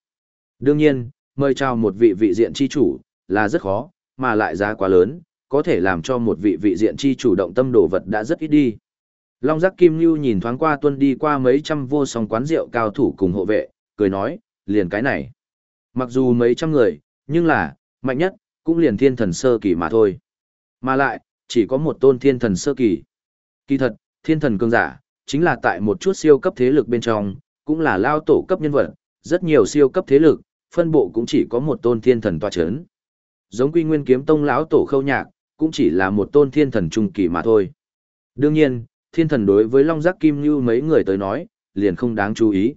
Đương nhiên, mời chào một vị vị diện chi chủ, là rất khó, mà lại giá quá lớn, có thể làm cho một vị vị diện chi chủ động tâm đồ vật đã rất ít đi. Long giác kim lưu nhìn thoáng qua tuân đi qua mấy trăm vô song quán rượu cao thủ cùng hộ vệ, cười nói, liền cái này. Mặc dù mấy trăm người, nhưng là, mạnh nhất, cũng liền thiên thần sơ kỳ mà thôi. Mà lại, chỉ có một tôn thiên thần sơ kỳ. Kỳ thật, thiên thần cường giả, chính là tại một chút siêu cấp thế lực bên trong, cũng là lao tổ cấp nhân vật, rất nhiều siêu cấp thế lực, phân bộ cũng chỉ có một tôn thiên thần tòa chấn. Giống quy nguyên kiếm tông lão tổ khâu nhạc, cũng chỉ là một tôn thiên thần trung kỳ mà thôi. Đương nhiên, thiên thần đối với Long Giác Kim Như mấy người tới nói, liền không đáng chú ý.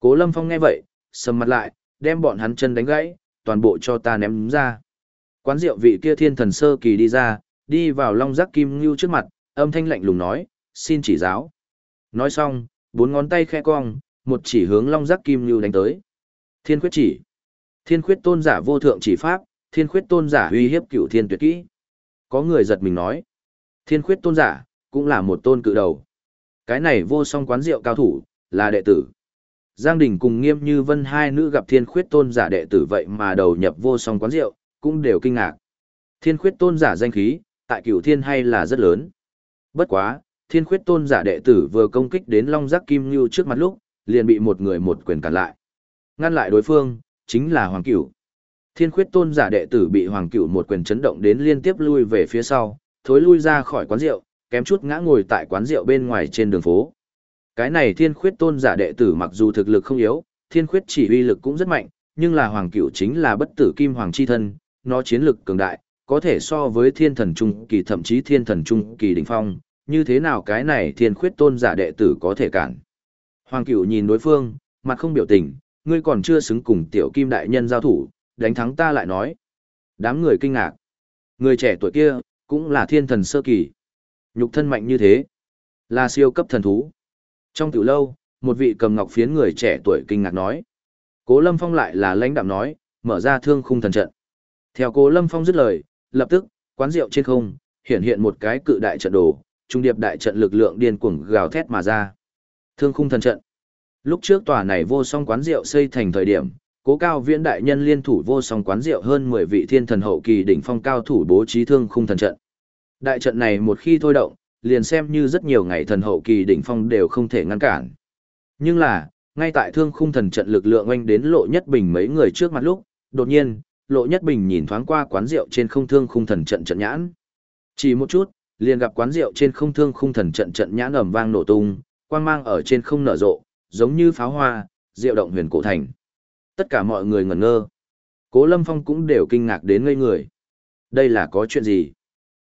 Cố Lâm Phong nghe vậy, sầm mặt lại, đem bọn hắn chân đánh gãy, toàn bộ cho ta ném ra. Quán rượu vị kia thiên thần sơ kỳ đi ra, đi vào Long Giác Kim Như trước mặt, âm thanh lạnh lùng nói, xin chỉ giáo. Nói xong, bốn ngón tay khẽ cong, một chỉ hướng Long Giác Kim Lưu đánh tới. Thiên khuyết chỉ. Thiên khuyết tôn giả vô thượng chỉ pháp, thiên khuyết tôn giả uy hiếp cửu thiên tuyệt kỹ. Có người giật mình nói. Thiên khuyết tôn giả, cũng là một tôn cự đầu. Cái này vô song quán rượu cao thủ, là đệ tử. Giang Đình cùng Nghiêm Như Vân hai nữ gặp thiên khuyết tôn giả đệ tử vậy mà đầu nhập vô song quán rượu, cũng đều kinh ngạc. Thiên khuyết tôn giả danh khí, tại cửu thiên hay là rất lớn. Bất quá, thiên khuyết tôn giả đệ tử vừa công kích đến Long Giác Kim Như trước mặt lúc, liền bị một người một quyền cản lại. Ngăn lại đối phương, chính là Hoàng Cửu. Thiên khuyết tôn giả đệ tử bị Hoàng Cửu một quyền chấn động đến liên tiếp lui về phía sau, thối lui ra khỏi quán rượu, kém chút ngã ngồi tại quán rượu bên ngoài trên đường phố. Cái này thiên khuyết tôn giả đệ tử mặc dù thực lực không yếu, thiên khuyết chỉ uy lực cũng rất mạnh, nhưng là Hoàng Cửu chính là bất tử kim hoàng chi thân, nó chiến lực cường đại, có thể so với thiên thần trung kỳ thậm chí thiên thần trung kỳ đỉnh phong, như thế nào cái này thiên khuyết tôn giả đệ tử có thể cản. Hoàng Cửu nhìn đối phương, mặt không biểu tình, ngươi còn chưa xứng cùng tiểu kim đại nhân giao thủ, đánh thắng ta lại nói. Đám người kinh ngạc. Người trẻ tuổi kia, cũng là thiên thần sơ kỳ. Nhục thân mạnh như thế, là siêu cấp thần thú. Trong tiểu lâu, một vị cầm ngọc phiến người trẻ tuổi kinh ngạc nói. Cố Lâm Phong lại là lãnh đạm nói, mở ra thương khung thần trận. Theo Cố Lâm Phong dứt lời, lập tức, quán rượu trên không, hiện hiện một cái cự đại trận đồ, trung điệp đại trận lực lượng điên cuồng gào thét mà ra. Thương khung thần trận. Lúc trước tòa này vô song quán rượu xây thành thời điểm, cố cao viễn đại nhân liên thủ vô song quán rượu hơn 10 vị thiên thần hậu kỳ đỉnh phong cao thủ bố trí thương khung thần trận. Đại trận này một khi thôi động, liền xem như rất nhiều ngày thần hậu kỳ đỉnh phong đều không thể ngăn cản. Nhưng là, ngay tại thương khung thần trận lực lượng oanh đến lộ nhất bình mấy người trước mặt lúc, đột nhiên, lộ nhất bình nhìn thoáng qua quán rượu trên không thương khung thần trận trận nhãn. Chỉ một chút, liền gặp quán rượu trên không thương khung thần trận trận nhãn ầm vang nổ tung, quang mang ở trên không nở rộ, giống như pháo hoa, diệu động huyền cổ thành. Tất cả mọi người ngẩn ngơ. Cố Lâm Phong cũng đều kinh ngạc đến ngây người. Đây là có chuyện gì?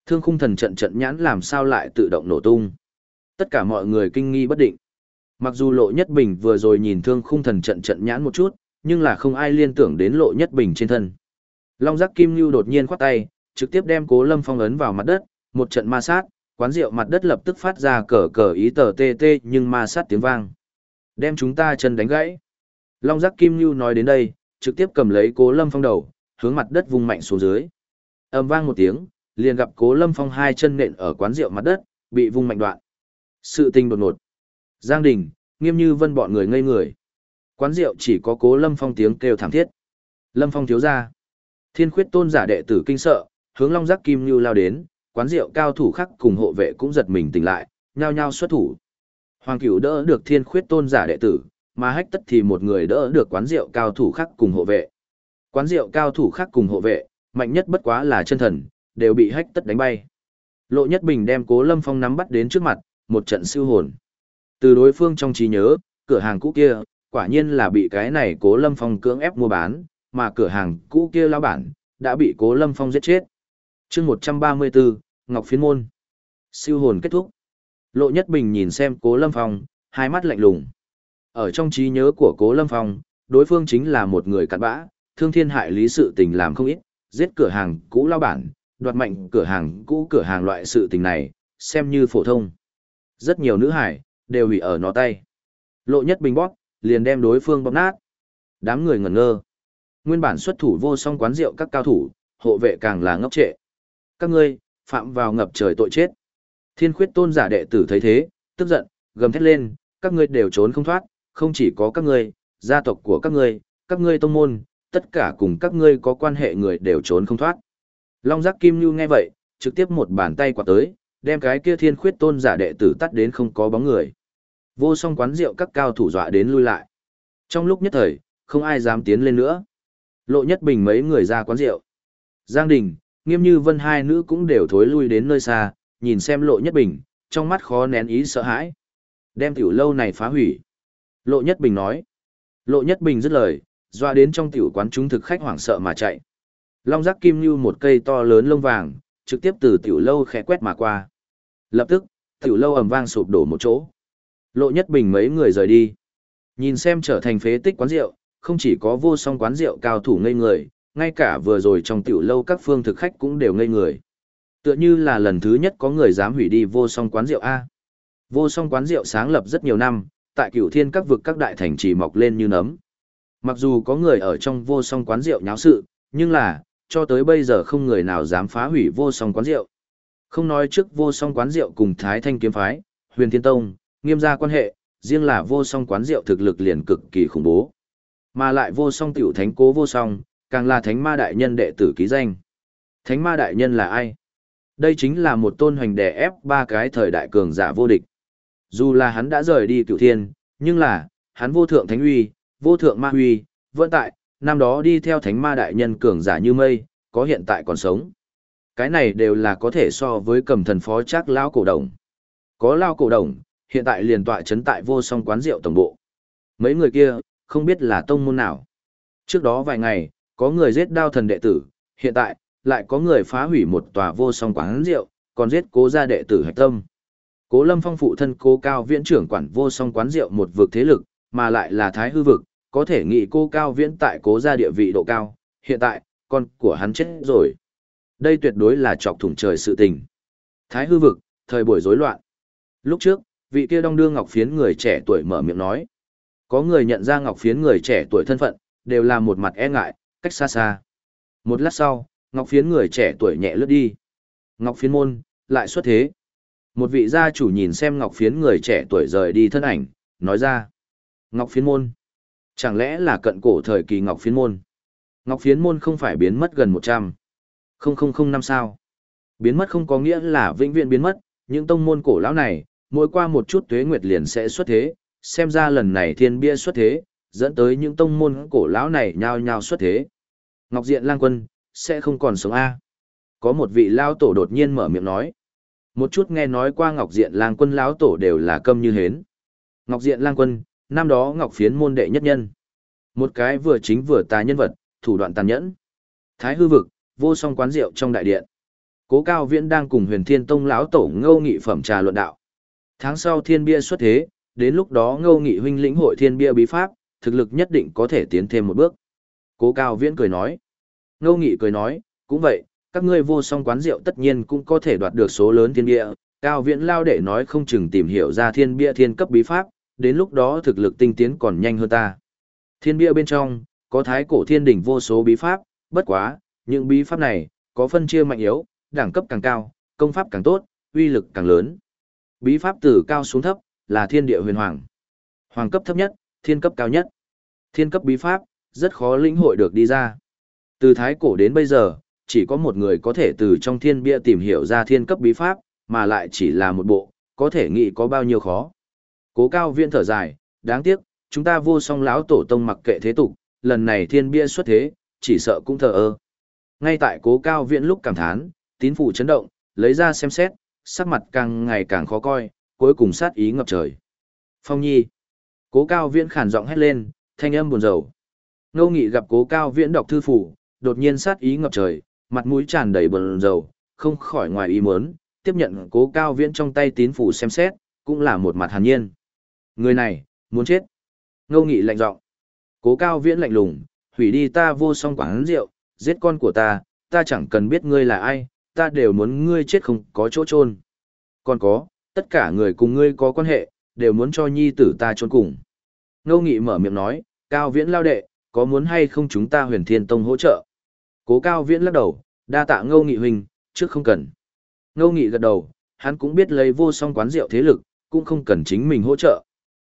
Thương khung thần trận trận nhãn làm sao lại tự động nổ tung? Tất cả mọi người kinh nghi bất định. Mặc dù Lộ Nhất Bình vừa rồi nhìn thương khung thần trận trận nhãn một chút, nhưng là không ai liên tưởng đến Lộ Nhất Bình trên thân. Long giác kim lưu đột nhiên khoát tay, trực tiếp đem Cố Lâm Phong ấn vào mặt đất, một trận ma sát, quán rượu mặt đất lập tức phát ra cờ cờ ý tờ tê tê nhưng ma sát tiếng vang. Đem chúng ta chân đánh gãy. Long giác kim lưu nói đến đây, trực tiếp cầm lấy Cố Lâm Phong đầu, hướng mặt đất vung mạnh xuống dưới. Ầm vang một tiếng, liền gặp Cố Lâm Phong hai chân nện ở quán rượu mặt đất, bị vung mạnh đoạn. Sự tình đột ngột. Giang Đình, nghiêm như vân bọn người ngây người. Quán rượu chỉ có Cố Lâm Phong tiếng kêu thảm thiết. Lâm Phong thiếu ra. Thiên khuyết tôn giả đệ tử kinh sợ, hướng Long Giác Kim lưu lao đến, quán rượu cao thủ khác cùng hộ vệ cũng giật mình tỉnh lại, nhao nhao xuất thủ. Hoàng Cửu đỡ được Thiên khuyết tôn giả đệ tử, mà hách tất thì một người đỡ được quán rượu cao thủ khác cùng hộ vệ. Quán rượu cao thủ khác cùng hộ vệ, mạnh nhất bất quá là chân thần, đều bị hách tất đánh bay. Lộ Nhất Bình đem Cố Lâm Phong nắm bắt đến trước mặt, một trận siêu hồn. Từ đối phương trong trí nhớ, cửa hàng cũ kia, quả nhiên là bị cái này Cố Lâm Phong cưỡng ép mua bán, mà cửa hàng cũ kia lão bản, đã bị Cố Lâm Phong giết chết chương 134, Ngọc Phiến Môn. Siêu hồn kết thúc. Lộ Nhất Bình nhìn xem Cố Lâm Phong, hai mắt lạnh lùng. Ở trong trí nhớ của Cố Lâm Phong, đối phương chính là một người cặn bã, thương thiên hại lý sự tình làm không ít, giết cửa hàng cũ lao bản, đoạt mạnh cửa hàng cũ cửa hàng loại sự tình này, xem như phổ thông. Rất nhiều nữ hải, đều hủy ở nó tay. Lộ nhất bình bóp, liền đem đối phương bóp nát. Đám người ngẩn ngơ. Nguyên bản xuất thủ vô song quán rượu các cao thủ, hộ vệ càng là ngốc trệ. Các ngươi, phạm vào ngập trời tội chết. Thiên khuyết tôn giả đệ tử thấy thế, tức giận, gầm thét lên, các ngươi đều trốn không thoát, không chỉ có các ngươi, gia tộc của các ngươi, các ngươi tông môn, tất cả cùng các ngươi có quan hệ người đều trốn không thoát. Long giác kim nhu nghe vậy, trực tiếp một bàn tay quạt tới, đem cái kia thiên khuyết tôn giả đệ tử tắt đến không có bóng người. Vô song quán rượu các cao thủ dọa đến lui lại. Trong lúc nhất thời, không ai dám tiến lên nữa. Lộ nhất bình mấy người ra quán rượu. Giang Đình, nghiêm như vân hai nữ cũng đều thối lui đến nơi xa, nhìn xem lộ nhất bình, trong mắt khó nén ý sợ hãi. Đem tiểu lâu này phá hủy. Lộ nhất bình nói. Lộ nhất bình dứt lời, doa đến trong tiểu quán chúng thực khách hoảng sợ mà chạy. Long giác kim như một cây to lớn lông vàng, trực tiếp từ tiểu lâu khẽ quét mà qua. Lập tức, tiểu lâu ầm vang sụp đổ một chỗ. Lộ nhất bình mấy người rời đi. Nhìn xem trở thành phế tích quán rượu, không chỉ có vô song quán rượu cao thủ ngây người, ngay cả vừa rồi trong tiểu lâu các phương thực khách cũng đều ngây người. Tựa như là lần thứ nhất có người dám hủy đi vô song quán rượu A. Vô song quán rượu sáng lập rất nhiều năm, tại cửu thiên các vực các đại thành chỉ mọc lên như nấm. Mặc dù có người ở trong vô song quán rượu nháo sự, nhưng là, cho tới bây giờ không người nào dám phá hủy vô song quán rượu. Không nói trước vô song quán rượu cùng Thái Thanh Kiếm Phái, Huyền Thiên Tông, nghiêm gia quan hệ, riêng là vô song quán rượu thực lực liền cực kỳ khủng bố. Mà lại vô song tiểu thánh cố vô song, càng là thánh ma đại nhân đệ tử ký danh. Thánh ma đại nhân là ai? Đây chính là một tôn hoành đè ép ba cái thời đại cường giả vô địch. Dù là hắn đã rời đi cựu thiên, nhưng là, hắn vô thượng thánh uy, vô thượng ma uy, vẫn tại, năm đó đi theo thánh ma đại nhân cường giả như mây, có hiện tại còn sống. Cái này đều là có thể so với cầm thần phó chắc lao cổ đồng. Có lao cổ đồng, hiện tại liền tọa chấn tại vô song quán rượu tổng bộ. Mấy người kia, không biết là tông môn nào. Trước đó vài ngày, có người giết đao thần đệ tử, hiện tại, lại có người phá hủy một tòa vô song quán rượu, còn giết cố gia đệ tử hạch tâm. Cố lâm phong phụ thân cố cao viễn trưởng quản vô song quán rượu một vực thế lực, mà lại là thái hư vực, có thể nghĩ cô cao viễn tại cố gia địa vị độ cao, hiện tại, con của hắn chết rồi. Đây tuyệt đối là chọc thủng trời sự tình. Thái hư vực, thời buổi rối loạn. Lúc trước, vị kia đong đưa ngọc phiến người trẻ tuổi mở miệng nói. Có người nhận ra ngọc phiến người trẻ tuổi thân phận, đều là một mặt e ngại, cách xa xa. Một lát sau, ngọc phiến người trẻ tuổi nhẹ lướt đi. Ngọc phiến môn, lại xuất thế. Một vị gia chủ nhìn xem ngọc phiến người trẻ tuổi rời đi thân ảnh, nói ra. Ngọc phiến môn. Chẳng lẽ là cận cổ thời kỳ ngọc phiến môn? Ngọc phiến môn không phải biến mất gần 100. năm sao. Biến mất không có nghĩa là vĩnh viễn biến mất, những tông môn cổ lão này, mỗi qua một chút tuế nguyệt liền sẽ xuất thế, xem ra lần này thiên bia xuất thế, dẫn tới những tông môn cổ lão này nhao nhao xuất thế. Ngọc Diện Lang Quân, sẽ không còn sống A. Có một vị lao tổ đột nhiên mở miệng nói. Một chút nghe nói qua Ngọc Diện Lang Quân lão tổ đều là câm như hến. Ngọc Diện Lang Quân, năm đó Ngọc Phiến môn đệ nhất nhân. Một cái vừa chính vừa tà nhân vật, thủ đoạn tàn nhẫn. Thái hư vực, vô song quán rượu trong đại điện. Cố Cao Viễn đang cùng Huyền Thiên Tông lão tổ Ngâu Nghị phẩm trà luận đạo. Tháng sau thiên bia xuất thế, đến lúc đó Ngâu Nghị huynh lĩnh hội thiên bia bí pháp, thực lực nhất định có thể tiến thêm một bước. Cố Cao Viễn cười nói. Ngô Nghị cười nói, cũng vậy, các ngươi vô song quán rượu tất nhiên cũng có thể đoạt được số lớn thiên địa. Cao Viễn lao đệ nói không chừng tìm hiểu ra thiên bia thiên cấp bí pháp, đến lúc đó thực lực tinh tiến còn nhanh hơn ta. Thiên bia bên trong, có thái cổ thiên đỉnh vô số bí pháp, bất quá, những bí pháp này, có phân chia mạnh yếu, đẳng cấp càng cao, công pháp càng tốt, uy lực càng lớn. Bí pháp từ cao xuống thấp, là thiên địa huyền hoàng. Hoàng cấp thấp nhất, thiên cấp cao nhất. Thiên cấp bí pháp, rất khó lĩnh hội được đi ra. Từ thái cổ đến bây giờ, chỉ có một người có thể từ trong thiên bia tìm hiểu ra thiên cấp bí pháp, mà lại chỉ là một bộ, có thể nghĩ có bao nhiêu khó. Cố cao viên thở dài, đáng tiếc, chúng ta vô song lão tổ tông mặc kệ thế tục, lần này thiên bia xuất thế, chỉ sợ cũng thờ ơ. Ngay tại cố cao viện lúc cảm thán, tín phụ chấn động, lấy ra xem xét, sắc mặt càng ngày càng khó coi, cuối cùng sát ý ngập trời. Phong nhi. Cố cao viễn khản giọng hét lên, thanh âm buồn rầu. Ngô Nghị gặp Cố Cao Viễn đọc thư phủ, đột nhiên sát ý ngập trời, mặt mũi tràn đầy buồn rầu, không khỏi ngoài ý muốn, tiếp nhận Cố Cao Viễn trong tay tín phủ xem xét, cũng là một mặt hàn nhiên. Người này, muốn chết. Ngô Nghị lạnh giọng. Cố Cao Viễn lạnh lùng, hủy đi ta vô song quán rượu, giết con của ta, ta chẳng cần biết ngươi là ai, ta đều muốn ngươi chết không có chỗ chôn. Còn có, tất cả người cùng ngươi có quan hệ, đều muốn cho nhi tử ta trốn cùng. Ngô Nghị mở miệng nói, Cao Viễn lao đệ, có muốn hay không chúng ta huyền thiên tông hỗ trợ? Cố Cao Viễn lắc đầu, đa tạ Ngô Nghị huynh, trước không cần. Ngô Nghị gật đầu, hắn cũng biết lấy vô song quán rượu thế lực, cũng không cần chính mình hỗ trợ.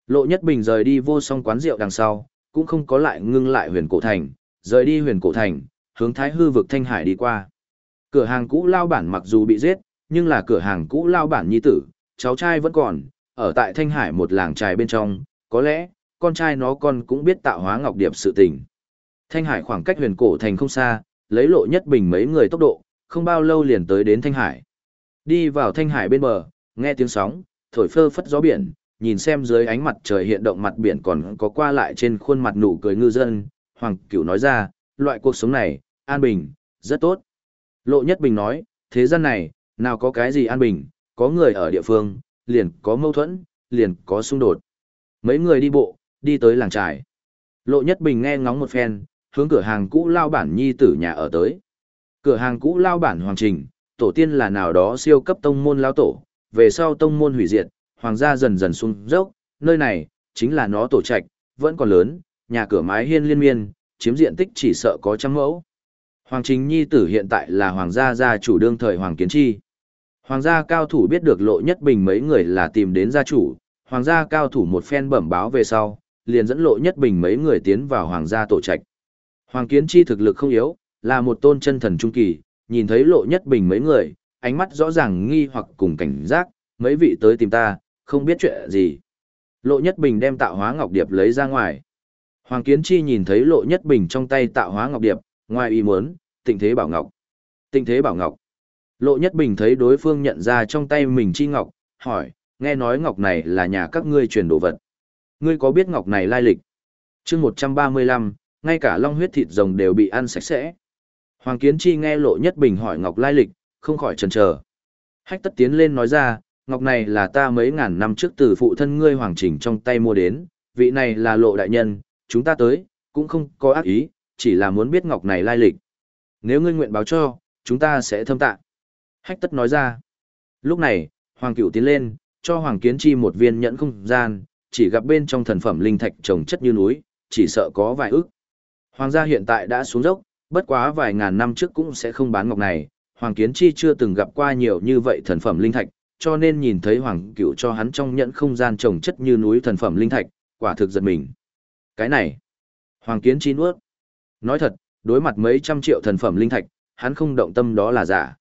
Lộ Nhất Bình rời đi vô song quán rượu đằng sau, cũng không có lại ngưng lại huyền cổ thành, rời đi huyền cổ thành, hướng thái hư vực Thanh Hải đi qua. Cửa hàng cũ lao bản mặc dù bị giết, nhưng là cửa hàng cũ lao bản nhi tử, cháu trai vẫn còn, ở tại Thanh Hải một làng trài bên trong, có lẽ, con trai nó con cũng biết tạo hóa ngọc điệp sự tình. Thanh Hải khoảng cách huyền cổ thành không xa, lấy lộ nhất bình mấy người tốc độ, không bao lâu liền tới đến Thanh Hải. Đi vào Thanh Hải bên bờ, nghe tiếng sóng, thổi phơ phất gió biển, nhìn xem dưới ánh mặt trời hiện động mặt biển còn có qua lại trên khuôn mặt nụ cười ngư dân, Hoàng Cửu nói ra, loại cuộc sống này, an bình, rất tốt. Lộ Nhất Bình nói, thế gian này, nào có cái gì an bình, có người ở địa phương, liền có mâu thuẫn, liền có xung đột. Mấy người đi bộ, đi tới làng trại. Lộ Nhất Bình nghe ngóng một phen, hướng cửa hàng cũ lao bản nhi tử nhà ở tới. Cửa hàng cũ lao bản Hoàng Trình, tổ tiên là nào đó siêu cấp tông môn lao tổ, về sau tông môn hủy diệt, hoàng gia dần dần xuống dốc, nơi này, chính là nó tổ trạch, vẫn còn lớn, nhà cửa mái hiên liên miên, chiếm diện tích chỉ sợ có trăm mẫu. Hoàng Trình Nhi tử hiện tại là hoàng gia gia chủ đương thời Hoàng Kiến Chi. Hoàng gia cao thủ biết được lộ nhất bình mấy người là tìm đến gia chủ, hoàng gia cao thủ một phen bẩm báo về sau, liền dẫn lộ nhất bình mấy người tiến vào hoàng gia tổ trạch. Hoàng Kiến Chi thực lực không yếu, là một tôn chân thần trung kỳ, nhìn thấy lộ nhất bình mấy người, ánh mắt rõ ràng nghi hoặc cùng cảnh giác, mấy vị tới tìm ta, không biết chuyện gì. Lộ nhất bình đem tạo hóa ngọc điệp lấy ra ngoài. Hoàng Kiến Chi nhìn thấy lộ nhất bình trong tay tạo hóa ngọc điệp, ngoài ý muốn, tịnh thế bảo ngọc. Tịnh thế bảo ngọc. Lộ nhất bình thấy đối phương nhận ra trong tay mình chi ngọc, hỏi, nghe nói ngọc này là nhà các ngươi truyền đồ vật. Ngươi có biết ngọc này lai lịch? chương 135, ngay cả long huyết thịt rồng đều bị ăn sạch sẽ. Hoàng Kiến Chi nghe Lộ Nhất Bình hỏi Ngọc lai lịch, không khỏi chần chờ. Hách tất tiến lên nói ra, Ngọc này là ta mấy ngàn năm trước từ phụ thân ngươi Hoàng Trình trong tay mua đến, vị này là Lộ Đại Nhân, chúng ta tới, cũng không có ác ý, chỉ là muốn biết Ngọc này lai lịch. Nếu ngươi nguyện báo cho, chúng ta sẽ thâm tạ. Hách tất nói ra. Lúc này, Hoàng Cửu tiến lên, cho Hoàng Kiến Chi một viên nhẫn không gian, chỉ gặp bên trong thần phẩm linh thạch trồng chất như núi, chỉ sợ có vài ức. Hoàng gia hiện tại đã xuống dốc, bất quá vài ngàn năm trước cũng sẽ không bán ngọc này, Hoàng Kiến Chi chưa từng gặp qua nhiều như vậy thần phẩm linh thạch, cho nên nhìn thấy Hoàng Cửu cho hắn trong nhẫn không gian trồng chất như núi thần phẩm linh thạch, quả thực giật mình. Cái này, Hoàng Kiến Chi nuốt. Nói thật, đối mặt mấy trăm triệu thần phẩm linh thạch, hắn không động tâm đó là giả.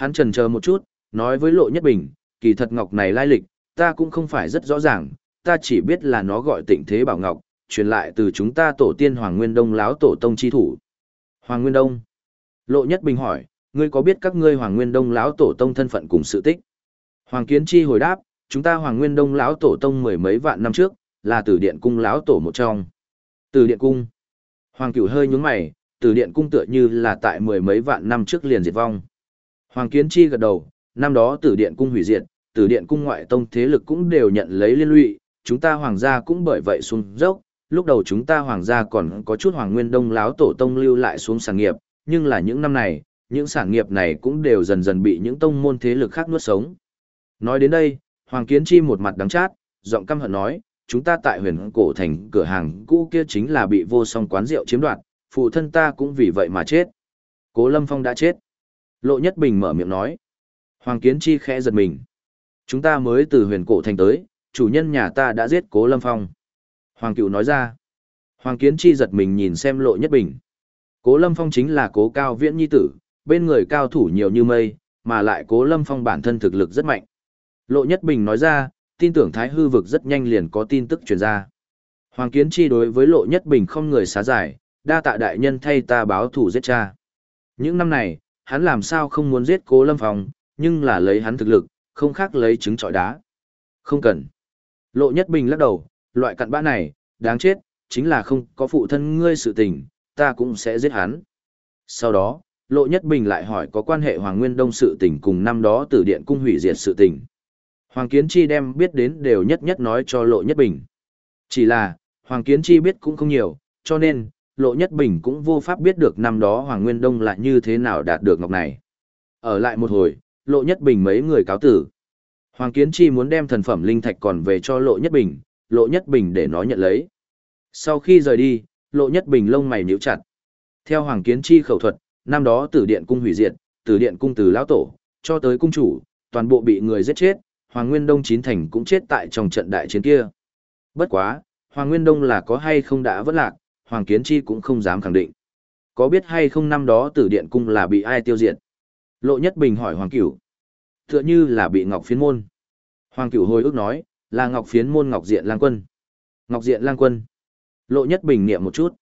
Hắn trần chờ một chút, nói với Lộ Nhất Bình, kỳ thật ngọc này lai lịch, ta cũng không phải rất rõ ràng, ta chỉ biết là nó gọi tịnh thế bảo ngọc, truyền lại từ chúng ta tổ tiên Hoàng Nguyên Đông láo tổ tông chi thủ. Hoàng Nguyên Đông. Lộ Nhất Bình hỏi, ngươi có biết các ngươi Hoàng Nguyên Đông lão tổ tông thân phận cùng sự tích? Hoàng Kiến Chi hồi đáp, chúng ta Hoàng Nguyên Đông lão tổ tông mười mấy vạn năm trước, là Tử Điện cung lão tổ một trong. Tử Điện cung. Hoàng Cửu hơi nhướng mày, Tử Điện cung tựa như là tại mười mấy vạn năm trước liền diệt vong. Hoàng Kiến Chi gật đầu, năm đó Tử Điện cung hủy diệt, Tử Điện cung ngoại tông thế lực cũng đều nhận lấy liên lụy, chúng ta hoàng gia cũng bởi vậy xuống dốc, lúc đầu chúng ta hoàng gia còn có chút hoàng nguyên đông láo tổ tông lưu lại xuống sản nghiệp, nhưng là những năm này, những sản nghiệp này cũng đều dần dần bị những tông môn thế lực khác nuốt sống. Nói đến đây, Hoàng Kiến Chi một mặt đắng chát, giọng căm hận nói, chúng ta tại huyền cổ thành cửa hàng cũ kia chính là bị vô song quán rượu chiếm đoạt, phụ thân ta cũng vì vậy mà chết. Cố Lâm Phong đã chết. Lộ Nhất Bình mở miệng nói. Hoàng Kiến Chi khẽ giật mình. Chúng ta mới từ huyền cổ thành tới, chủ nhân nhà ta đã giết Cố Lâm Phong. Hoàng Cựu nói ra. Hoàng Kiến Chi giật mình nhìn xem Lộ Nhất Bình. Cố Lâm Phong chính là cố cao viễn nhi tử, bên người cao thủ nhiều như mây, mà lại cố Lâm Phong bản thân thực lực rất mạnh. Lộ Nhất Bình nói ra, tin tưởng Thái Hư vực rất nhanh liền có tin tức truyền ra. Hoàng Kiến Chi đối với Lộ Nhất Bình không người xá giải, đa tạ đại nhân thay ta báo thủ giết cha. Những năm này, hắn làm sao không muốn giết cố Lâm Phong, nhưng là lấy hắn thực lực, không khác lấy trứng trọi đá. Không cần. Lộ Nhất Bình lắc đầu, loại cặn bã này, đáng chết, chính là không có phụ thân ngươi sự tình, ta cũng sẽ giết hắn. Sau đó, Lộ Nhất Bình lại hỏi có quan hệ Hoàng Nguyên Đông sự tình cùng năm đó tử điện cung hủy diệt sự tình. Hoàng Kiến Chi đem biết đến đều nhất nhất nói cho Lộ Nhất Bình. Chỉ là, Hoàng Kiến Chi biết cũng không nhiều, cho nên, Lộ Nhất Bình cũng vô pháp biết được năm đó Hoàng Nguyên Đông là như thế nào đạt được ngọc này. Ở lại một hồi, Lộ Nhất Bình mấy người cáo tử. Hoàng Kiến Chi muốn đem thần phẩm linh thạch còn về cho Lộ Nhất Bình, Lộ Nhất Bình để nó nhận lấy. Sau khi rời đi, Lộ Nhất Bình lông mày nhíu chặt. Theo Hoàng Kiến Chi khẩu thuật, năm đó Tử Điện cung hủy diệt, Tử Điện cung từ lão tổ cho tới cung chủ, toàn bộ bị người giết chết, Hoàng Nguyên Đông chín thành cũng chết tại trong trận đại chiến kia. Bất quá, Hoàng Nguyên Đông là có hay không đã vất lạc, Hoàng Kiến Chi cũng không dám khẳng định. Có biết hay không năm đó Tử Điện cung là bị ai tiêu diệt? Lộ Nhất Bình hỏi Hoàng Cửu. Tựa như là bị Ngọc Phiến môn. Hoàng Cửu hồi ức nói, là Ngọc Phiến môn Ngọc Diện Lang Quân. Ngọc Diện Lang Quân. Lộ Nhất Bình niệm một chút.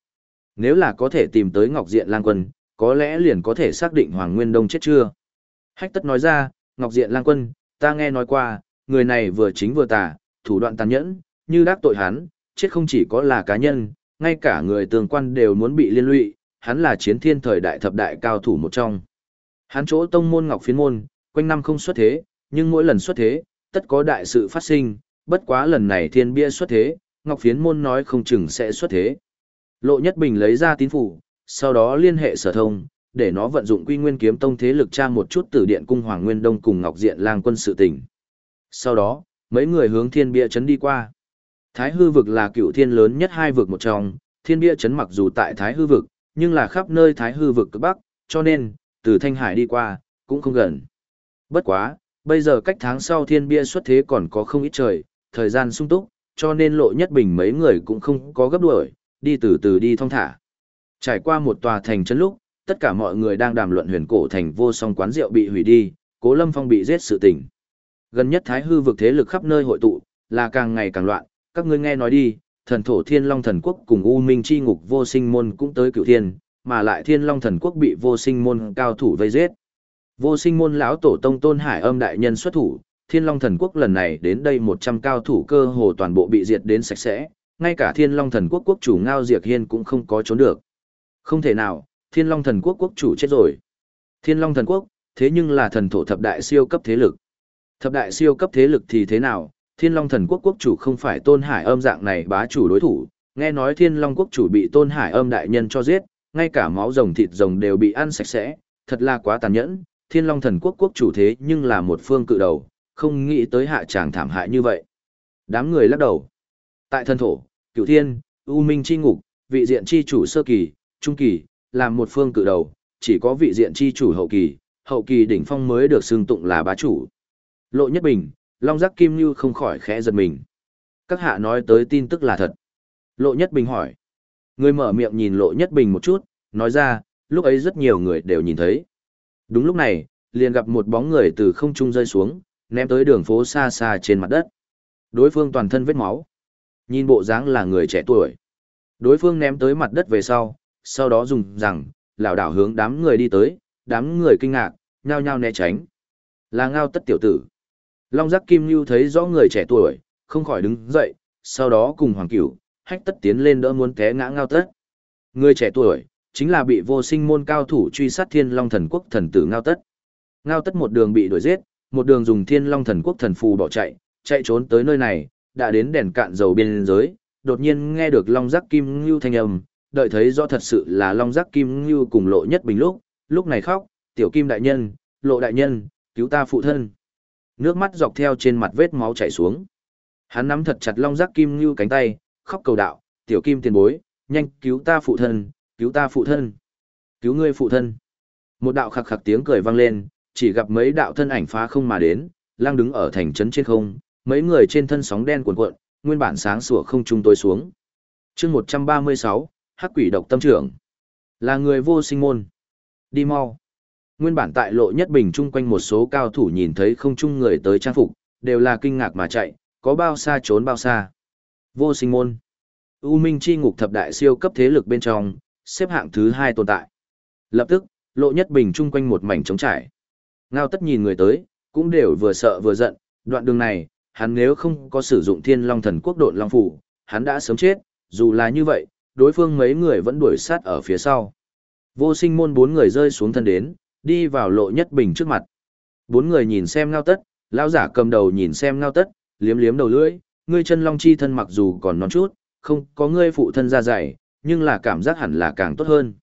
Nếu là có thể tìm tới Ngọc Diện Lang Quân, có lẽ liền có thể xác định Hoàng Nguyên Đông chết chưa. Hách tất nói ra, Ngọc Diện Lang Quân, ta nghe nói qua, người này vừa chính vừa tà, thủ đoạn tàn nhẫn, như đắc tội hắn, chết không chỉ có là cá nhân, ngay cả người tương quan đều muốn bị liên lụy, hắn là chiến thiên thời đại thập đại cao thủ một trong. Hắn chỗ tông môn Ngọc Phiến môn, quanh năm không xuất thế, nhưng mỗi lần xuất thế, tất có đại sự phát sinh, bất quá lần này thiên bia xuất thế, Ngọc Phiến môn nói không chừng sẽ xuất thế. Lộ Nhất Bình lấy ra tín phủ, sau đó liên hệ sở thông, để nó vận dụng quy nguyên kiếm tông thế lực tra một chút từ điện cung Hoàng Nguyên Đông cùng Ngọc Diện lang quân sự tỉnh. Sau đó, mấy người hướng thiên bia chấn đi qua. Thái hư vực là cựu thiên lớn nhất hai vực một trong, thiên bia chấn mặc dù tại Thái hư vực, nhưng là khắp nơi Thái hư vực cực bắc, cho nên, từ Thanh Hải đi qua, cũng không gần. Bất quá, bây giờ cách tháng sau thiên bia xuất thế còn có không ít trời, thời gian sung túc, cho nên lộ nhất bình mấy người cũng không có gấp đuổi, đi từ từ đi thong thả. Trải qua một tòa thành trấn lúc, tất cả mọi người đang đàm luận huyền cổ thành vô song quán rượu bị hủy đi, cố lâm phong bị giết sự tình. Gần nhất thái hư vực thế lực khắp nơi hội tụ, là càng ngày càng loạn, các ngươi nghe nói đi, thần thổ thiên long thần quốc cùng U Minh chi ngục vô sinh môn cũng tới cựu thiên, mà lại thiên long thần quốc bị vô sinh môn cao thủ vây giết. Vô sinh môn lão tổ tông tôn hải âm đại nhân xuất thủ, thiên long thần quốc lần này đến đây 100 cao thủ cơ hồ toàn bộ bị diệt đến sạch sẽ, ngay cả thiên long thần quốc quốc chủ Ngao Diệt Hiên cũng không có trốn được. Không thể nào, thiên long thần quốc quốc chủ chết rồi. Thiên long thần quốc, thế nhưng là thần thổ thập đại siêu cấp thế lực. Thập đại siêu cấp thế lực thì thế nào, thiên long thần quốc quốc chủ không phải tôn hải âm dạng này bá chủ đối thủ, nghe nói thiên long quốc chủ bị tôn hải âm đại nhân cho giết, ngay cả máu rồng thịt rồng đều bị ăn sạch sẽ, thật là quá tàn nhẫn, thiên long thần quốc quốc chủ thế nhưng là một phương cự đầu, không nghĩ tới hạ tràng thảm hại như vậy. Đám người lắc đầu. Tại thân thổ, cửu thiên, u minh chi ngục, vị diện chi chủ sơ kỳ, trung kỳ, làm một phương cự đầu, chỉ có vị diện chi chủ hậu kỳ, hậu kỳ đỉnh phong mới được xưng tụng là bá chủ. Lộ Nhất Bình, Long Giác Kim Như không khỏi khẽ giật mình. Các hạ nói tới tin tức là thật. Lộ Nhất Bình hỏi. Người mở miệng nhìn Lộ Nhất Bình một chút, nói ra, lúc ấy rất nhiều người đều nhìn thấy. Đúng lúc này, liền gặp một bóng người từ không trung rơi xuống, ném tới đường phố xa xa trên mặt đất. Đối phương toàn thân vết máu. Nhìn bộ dáng là người trẻ tuổi. Đối phương ném tới mặt đất về sau, sau đó dùng rằng, lảo đảo hướng đám người đi tới, đám người kinh ngạc, nhao nhao né tránh. Là ngao tất tiểu tử. Long giác kim lưu thấy rõ người trẻ tuổi, không khỏi đứng dậy, sau đó cùng hoàng cửu, hách tất tiến lên đỡ muốn té ngã ngao tất. Người trẻ tuổi, chính là bị vô sinh môn cao thủ truy sát thiên long thần quốc thần tử ngao tất. Ngao tất một đường bị đuổi giết, một đường dùng thiên long thần quốc thần phù bỏ chạy, chạy trốn tới nơi này, đã đến đèn cạn dầu biên giới, đột nhiên nghe được long giác kim ngưu thanh âm, đợi thấy rõ thật sự là long giác kim ngưu cùng lộ nhất bình lúc, lúc này khóc, tiểu kim đại nhân, lộ đại nhân, cứu ta phụ thân. Nước mắt dọc theo trên mặt vết máu chảy xuống. Hắn nắm thật chặt long giác kim như cánh tay, khóc cầu đạo, tiểu kim tiền bối, nhanh cứu ta phụ thân, cứu ta phụ thân, cứu ngươi phụ thân. Một đạo khặc khặc tiếng cười vang lên, chỉ gặp mấy đạo thân ảnh phá không mà đến, lang đứng ở thành trấn trên không, mấy người trên thân sóng đen cuộn cuộn, nguyên bản sáng sủa không trung tối xuống. Chương 136, Hắc quỷ độc tâm trưởng. Là người vô sinh môn. Đi mau. Nguyên bản tại lộ nhất bình chung quanh một số cao thủ nhìn thấy không chung người tới trang phục, đều là kinh ngạc mà chạy, có bao xa trốn bao xa. Vô sinh môn. U Minh chi ngục thập đại siêu cấp thế lực bên trong, xếp hạng thứ hai tồn tại. Lập tức, lộ nhất bình chung quanh một mảnh trống trải. Ngao tất nhìn người tới, cũng đều vừa sợ vừa giận, đoạn đường này, hắn nếu không có sử dụng thiên long thần quốc độn long phủ, hắn đã sớm chết, dù là như vậy, đối phương mấy người vẫn đuổi sát ở phía sau. Vô sinh môn bốn người rơi xuống thân đến, đi vào lộ nhất bình trước mặt. Bốn người nhìn xem ngao tất, lão giả cầm đầu nhìn xem ngao tất, liếm liếm đầu lưỡi, ngươi chân long chi thân mặc dù còn non chút, không có ngươi phụ thân ra dày, nhưng là cảm giác hẳn là càng tốt hơn.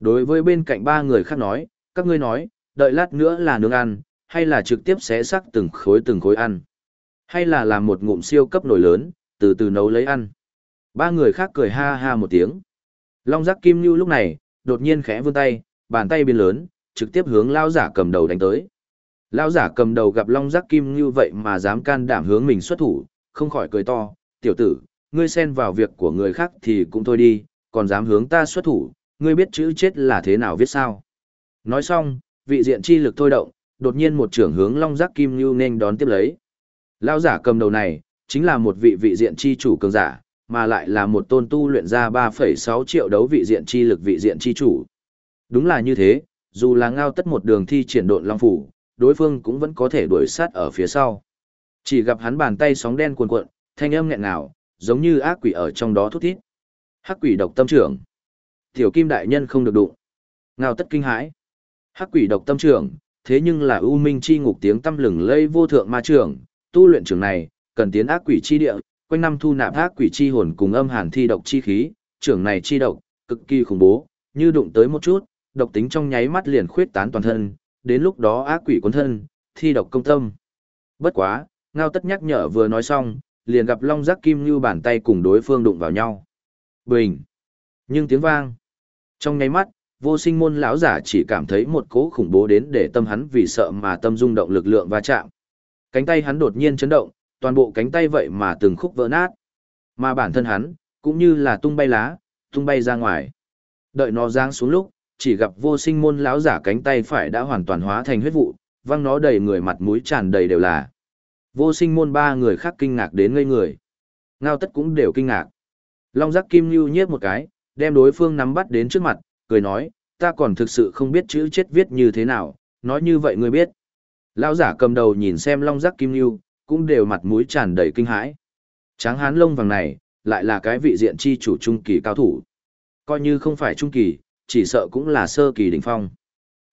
Đối với bên cạnh ba người khác nói, các ngươi nói, đợi lát nữa là nướng ăn, hay là trực tiếp xé sắc từng khối từng khối ăn. Hay là làm một ngụm siêu cấp nồi lớn, từ từ nấu lấy ăn. Ba người khác cười ha ha một tiếng. Long giác kim như lúc này, đột nhiên khẽ vươn tay, bàn tay biến lớn, trực tiếp hướng lao giả cầm đầu đánh tới. Lao giả cầm đầu gặp long giác kim như vậy mà dám can đảm hướng mình xuất thủ, không khỏi cười to, tiểu tử, ngươi xen vào việc của người khác thì cũng thôi đi, còn dám hướng ta xuất thủ, ngươi biết chữ chết là thế nào viết sao. Nói xong, vị diện chi lực thôi động, đột nhiên một trưởng hướng long giác kim như nên đón tiếp lấy. Lao giả cầm đầu này, chính là một vị vị diện chi chủ cường giả, mà lại là một tôn tu luyện ra 3,6 triệu đấu vị diện chi lực vị diện chi chủ. Đúng là như thế, dù là ngao tất một đường thi triển độn long phủ, đối phương cũng vẫn có thể đuổi sát ở phía sau. Chỉ gặp hắn bàn tay sóng đen cuồn cuộn, thanh âm nghẹn ngào, giống như ác quỷ ở trong đó thút thít. Hắc quỷ độc tâm trưởng. Tiểu kim đại nhân không được đụng. Ngao tất kinh hãi. Hắc quỷ độc tâm trưởng, thế nhưng là ưu minh chi ngục tiếng tâm lừng lây vô thượng ma trưởng, tu luyện trưởng này, cần tiến ác quỷ chi địa, quanh năm thu nạp ác quỷ chi hồn cùng âm hàn thi độc chi khí, trưởng này chi độc, cực kỳ khủng bố, như đụng tới một chút, độc tính trong nháy mắt liền khuyết tán toàn thân, đến lúc đó ác quỷ cuốn thân, thi độc công tâm. Bất quá, ngao tất nhắc nhở vừa nói xong, liền gặp long giác kim như bàn tay cùng đối phương đụng vào nhau. Bình! Nhưng tiếng vang. Trong nháy mắt, vô sinh môn lão giả chỉ cảm thấy một cỗ khủng bố đến để tâm hắn vì sợ mà tâm rung động lực lượng va chạm. Cánh tay hắn đột nhiên chấn động, toàn bộ cánh tay vậy mà từng khúc vỡ nát. Mà bản thân hắn, cũng như là tung bay lá, tung bay ra ngoài. Đợi nó giáng xuống lúc, chỉ gặp vô sinh môn lão giả cánh tay phải đã hoàn toàn hóa thành huyết vụ, văng nó đầy người mặt mũi tràn đầy đều là. Vô sinh môn ba người khác kinh ngạc đến ngây người. Ngao tất cũng đều kinh ngạc. Long giác kim lưu nhiếp một cái, đem đối phương nắm bắt đến trước mặt, cười nói, ta còn thực sự không biết chữ chết viết như thế nào, nói như vậy ngươi biết. Lão giả cầm đầu nhìn xem long giác kim lưu, cũng đều mặt mũi tràn đầy kinh hãi. Tráng hán lông vàng này, lại là cái vị diện chi chủ trung kỳ cao thủ. Coi như không phải trung kỳ, chỉ sợ cũng là sơ kỳ đỉnh phong.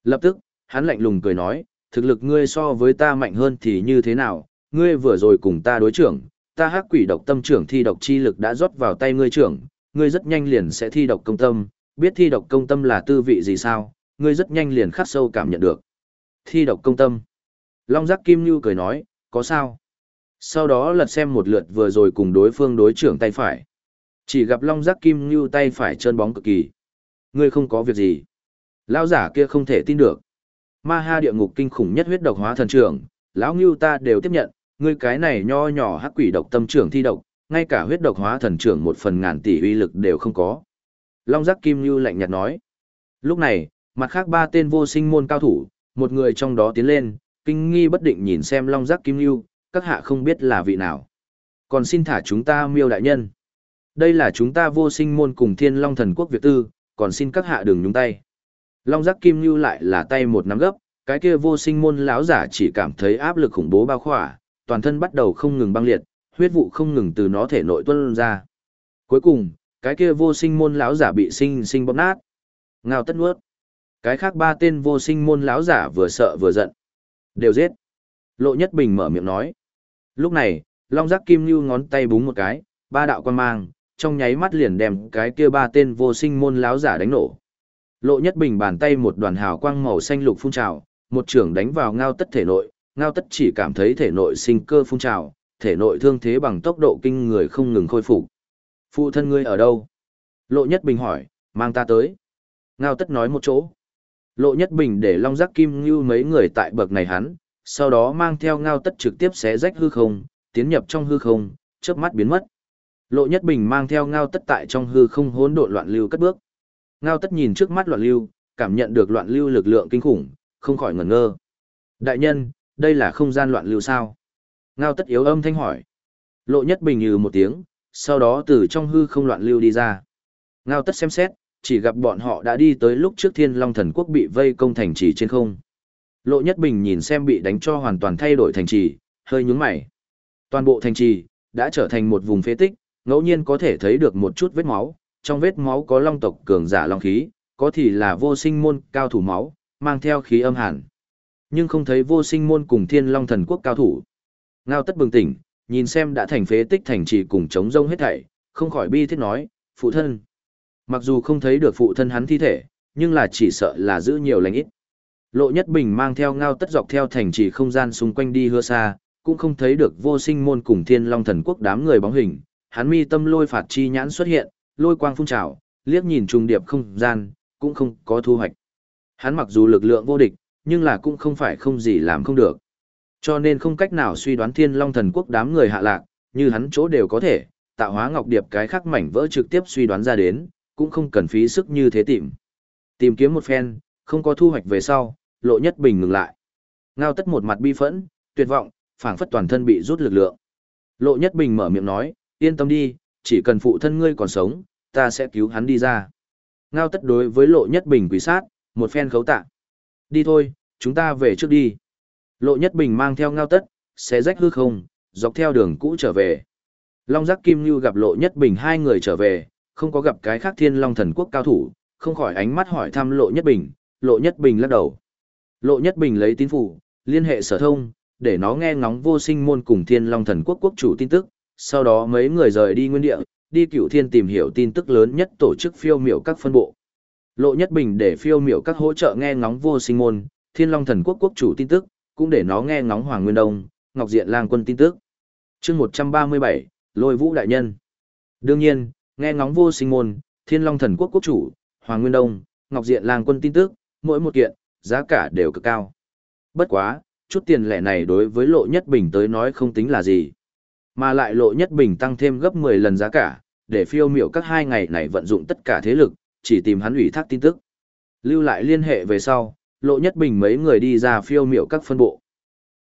Lập tức, hắn lạnh lùng cười nói, thực lực ngươi so với ta mạnh hơn thì như thế nào, ngươi vừa rồi cùng ta đối trưởng, ta hắc quỷ độc tâm trưởng thi độc chi lực đã rót vào tay ngươi trưởng, ngươi rất nhanh liền sẽ thi độc công tâm, biết thi độc công tâm là tư vị gì sao, ngươi rất nhanh liền khắc sâu cảm nhận được. Thi độc công tâm. Long giác kim như cười nói, có sao? Sau đó lật xem một lượt vừa rồi cùng đối phương đối trưởng tay phải. Chỉ gặp long giác kim như tay phải trơn bóng cực kỳ. Ngươi không có việc gì. Lão giả kia không thể tin được. Ma ha địa ngục kinh khủng nhất huyết độc hóa thần trưởng, lão ngưu ta đều tiếp nhận, ngươi cái này nho nhỏ hắc quỷ độc tâm trưởng thi độc, ngay cả huyết độc hóa thần trưởng một phần ngàn tỷ uy lực đều không có. Long giác kim ngưu lạnh nhạt nói. Lúc này, mặt khác ba tên vô sinh môn cao thủ, một người trong đó tiến lên, kinh nghi bất định nhìn xem long giác kim ngưu, các hạ không biết là vị nào. Còn xin thả chúng ta miêu đại nhân. Đây là chúng ta vô sinh môn cùng thiên long thần quốc Việt tư, còn xin các hạ đừng nhúng tay. Long giác kim như lại là tay một nắm gấp, cái kia vô sinh môn lão giả chỉ cảm thấy áp lực khủng bố bao khỏa, toàn thân bắt đầu không ngừng băng liệt, huyết vụ không ngừng từ nó thể nội tuôn ra. Cuối cùng, cái kia vô sinh môn lão giả bị sinh sinh bóp nát. Ngao tất nuốt. Cái khác ba tên vô sinh môn lão giả vừa sợ vừa giận. Đều giết. Lộ Nhất Bình mở miệng nói. Lúc này, Long Giác Kim Nhu ngón tay búng một cái, ba đạo quan mang, trong nháy mắt liền đem cái kia ba tên vô sinh môn láo giả đánh nổ. Lộ Nhất Bình bàn tay một đoàn hào quang màu xanh lục phun trào, một trưởng đánh vào ngao tất thể nội, ngao tất chỉ cảm thấy thể nội sinh cơ phun trào, thể nội thương thế bằng tốc độ kinh người không ngừng khôi phục. Phụ thân ngươi ở đâu? Lộ Nhất Bình hỏi, mang ta tới. Ngao tất nói một chỗ. Lộ Nhất Bình để Long Giác Kim Như mấy người tại bậc này hắn, sau đó mang theo ngao tất trực tiếp xé rách hư không, tiến nhập trong hư không, chớp mắt biến mất. Lộ Nhất Bình mang theo ngao tất tại trong hư không hỗn độn loạn lưu cất bước. Ngao tất nhìn trước mắt loạn lưu, cảm nhận được loạn lưu lực lượng kinh khủng, không khỏi ngẩn ngơ. Đại nhân, đây là không gian loạn lưu sao? Ngao tất yếu âm thanh hỏi. Lộ Nhất Bình như một tiếng, sau đó từ trong hư không loạn lưu đi ra. Ngao tất xem xét, chỉ gặp bọn họ đã đi tới lúc trước Thiên Long Thần Quốc bị vây công thành trì trên không. Lộ Nhất Bình nhìn xem bị đánh cho hoàn toàn thay đổi thành trì, hơi nhướng mày. Toàn bộ thành trì đã trở thành một vùng phế tích, ngẫu nhiên có thể thấy được một chút vết máu, trong vết máu có long tộc cường giả long khí, có thì là vô sinh môn cao thủ máu, mang theo khí âm hàn. Nhưng không thấy vô sinh môn cùng thiên long thần quốc cao thủ. Ngao tất bừng tỉnh, nhìn xem đã thành phế tích thành trì cùng chống rông hết thảy, không khỏi bi thiết nói, phụ thân. Mặc dù không thấy được phụ thân hắn thi thể, nhưng là chỉ sợ là giữ nhiều lành ít. Lộ Nhất Bình mang theo ngao tất dọc theo thành trì không gian xung quanh đi hưa xa, cũng không thấy được vô sinh môn cùng thiên long thần quốc đám người bóng hình. Hắn mi tâm lôi phạt chi nhãn xuất hiện, lôi quang phun trào, liếc nhìn trùng điệp không gian, cũng không có thu hoạch. Hắn mặc dù lực lượng vô địch, nhưng là cũng không phải không gì làm không được. Cho nên không cách nào suy đoán thiên long thần quốc đám người hạ lạc, như hắn chỗ đều có thể, tạo hóa ngọc điệp cái khắc mảnh vỡ trực tiếp suy đoán ra đến, cũng không cần phí sức như thế tìm. Tìm kiếm một phen, không có thu hoạch về sau, lộ nhất bình ngừng lại. Ngao tất một mặt bi phẫn, tuyệt vọng, phảng phất toàn thân bị rút lực lượng. Lộ nhất bình mở miệng nói, yên tâm đi, chỉ cần phụ thân ngươi còn sống, ta sẽ cứu hắn đi ra. Ngao tất đối với lộ nhất bình quỷ sát, một phen khấu tạ. Đi thôi, chúng ta về trước đi. Lộ nhất bình mang theo ngao tất, sẽ rách hư không, dọc theo đường cũ trở về. Long giác kim như gặp lộ nhất bình hai người trở về, không có gặp cái khác thiên long thần quốc cao thủ, không khỏi ánh mắt hỏi thăm lộ nhất bình, lộ nhất bình lắc đầu. Lộ nhất bình lấy tín phủ, liên hệ sở thông, để nó nghe ngóng vô sinh môn cùng thiên long thần quốc quốc chủ tin tức, sau đó mấy người rời đi nguyên địa, đi cửu thiên tìm hiểu tin tức lớn nhất tổ chức phiêu miểu các phân bộ. Lộ nhất bình để phiêu miểu các hỗ trợ nghe ngóng vô sinh môn, thiên long thần quốc quốc chủ tin tức, cũng để nó nghe ngóng Hoàng Nguyên Đông, Ngọc Diện Lang quân tin tức. chương 137, Lôi Vũ Đại Nhân. Đương nhiên, nghe ngóng vô sinh môn, thiên long thần quốc quốc chủ, Hoàng Nguyên Đông, Ngọc Diện Lang quân tin tức, mỗi một kiện, giá cả đều cực cao. Bất quá, chút tiền lẻ này đối với lộ nhất bình tới nói không tính là gì. Mà lại lộ nhất bình tăng thêm gấp 10 lần giá cả, để phiêu miểu các hai ngày này vận dụng tất cả thế lực, chỉ tìm hắn ủy thác tin tức. Lưu lại liên hệ về sau, lộ nhất bình mấy người đi ra phiêu miểu các phân bộ.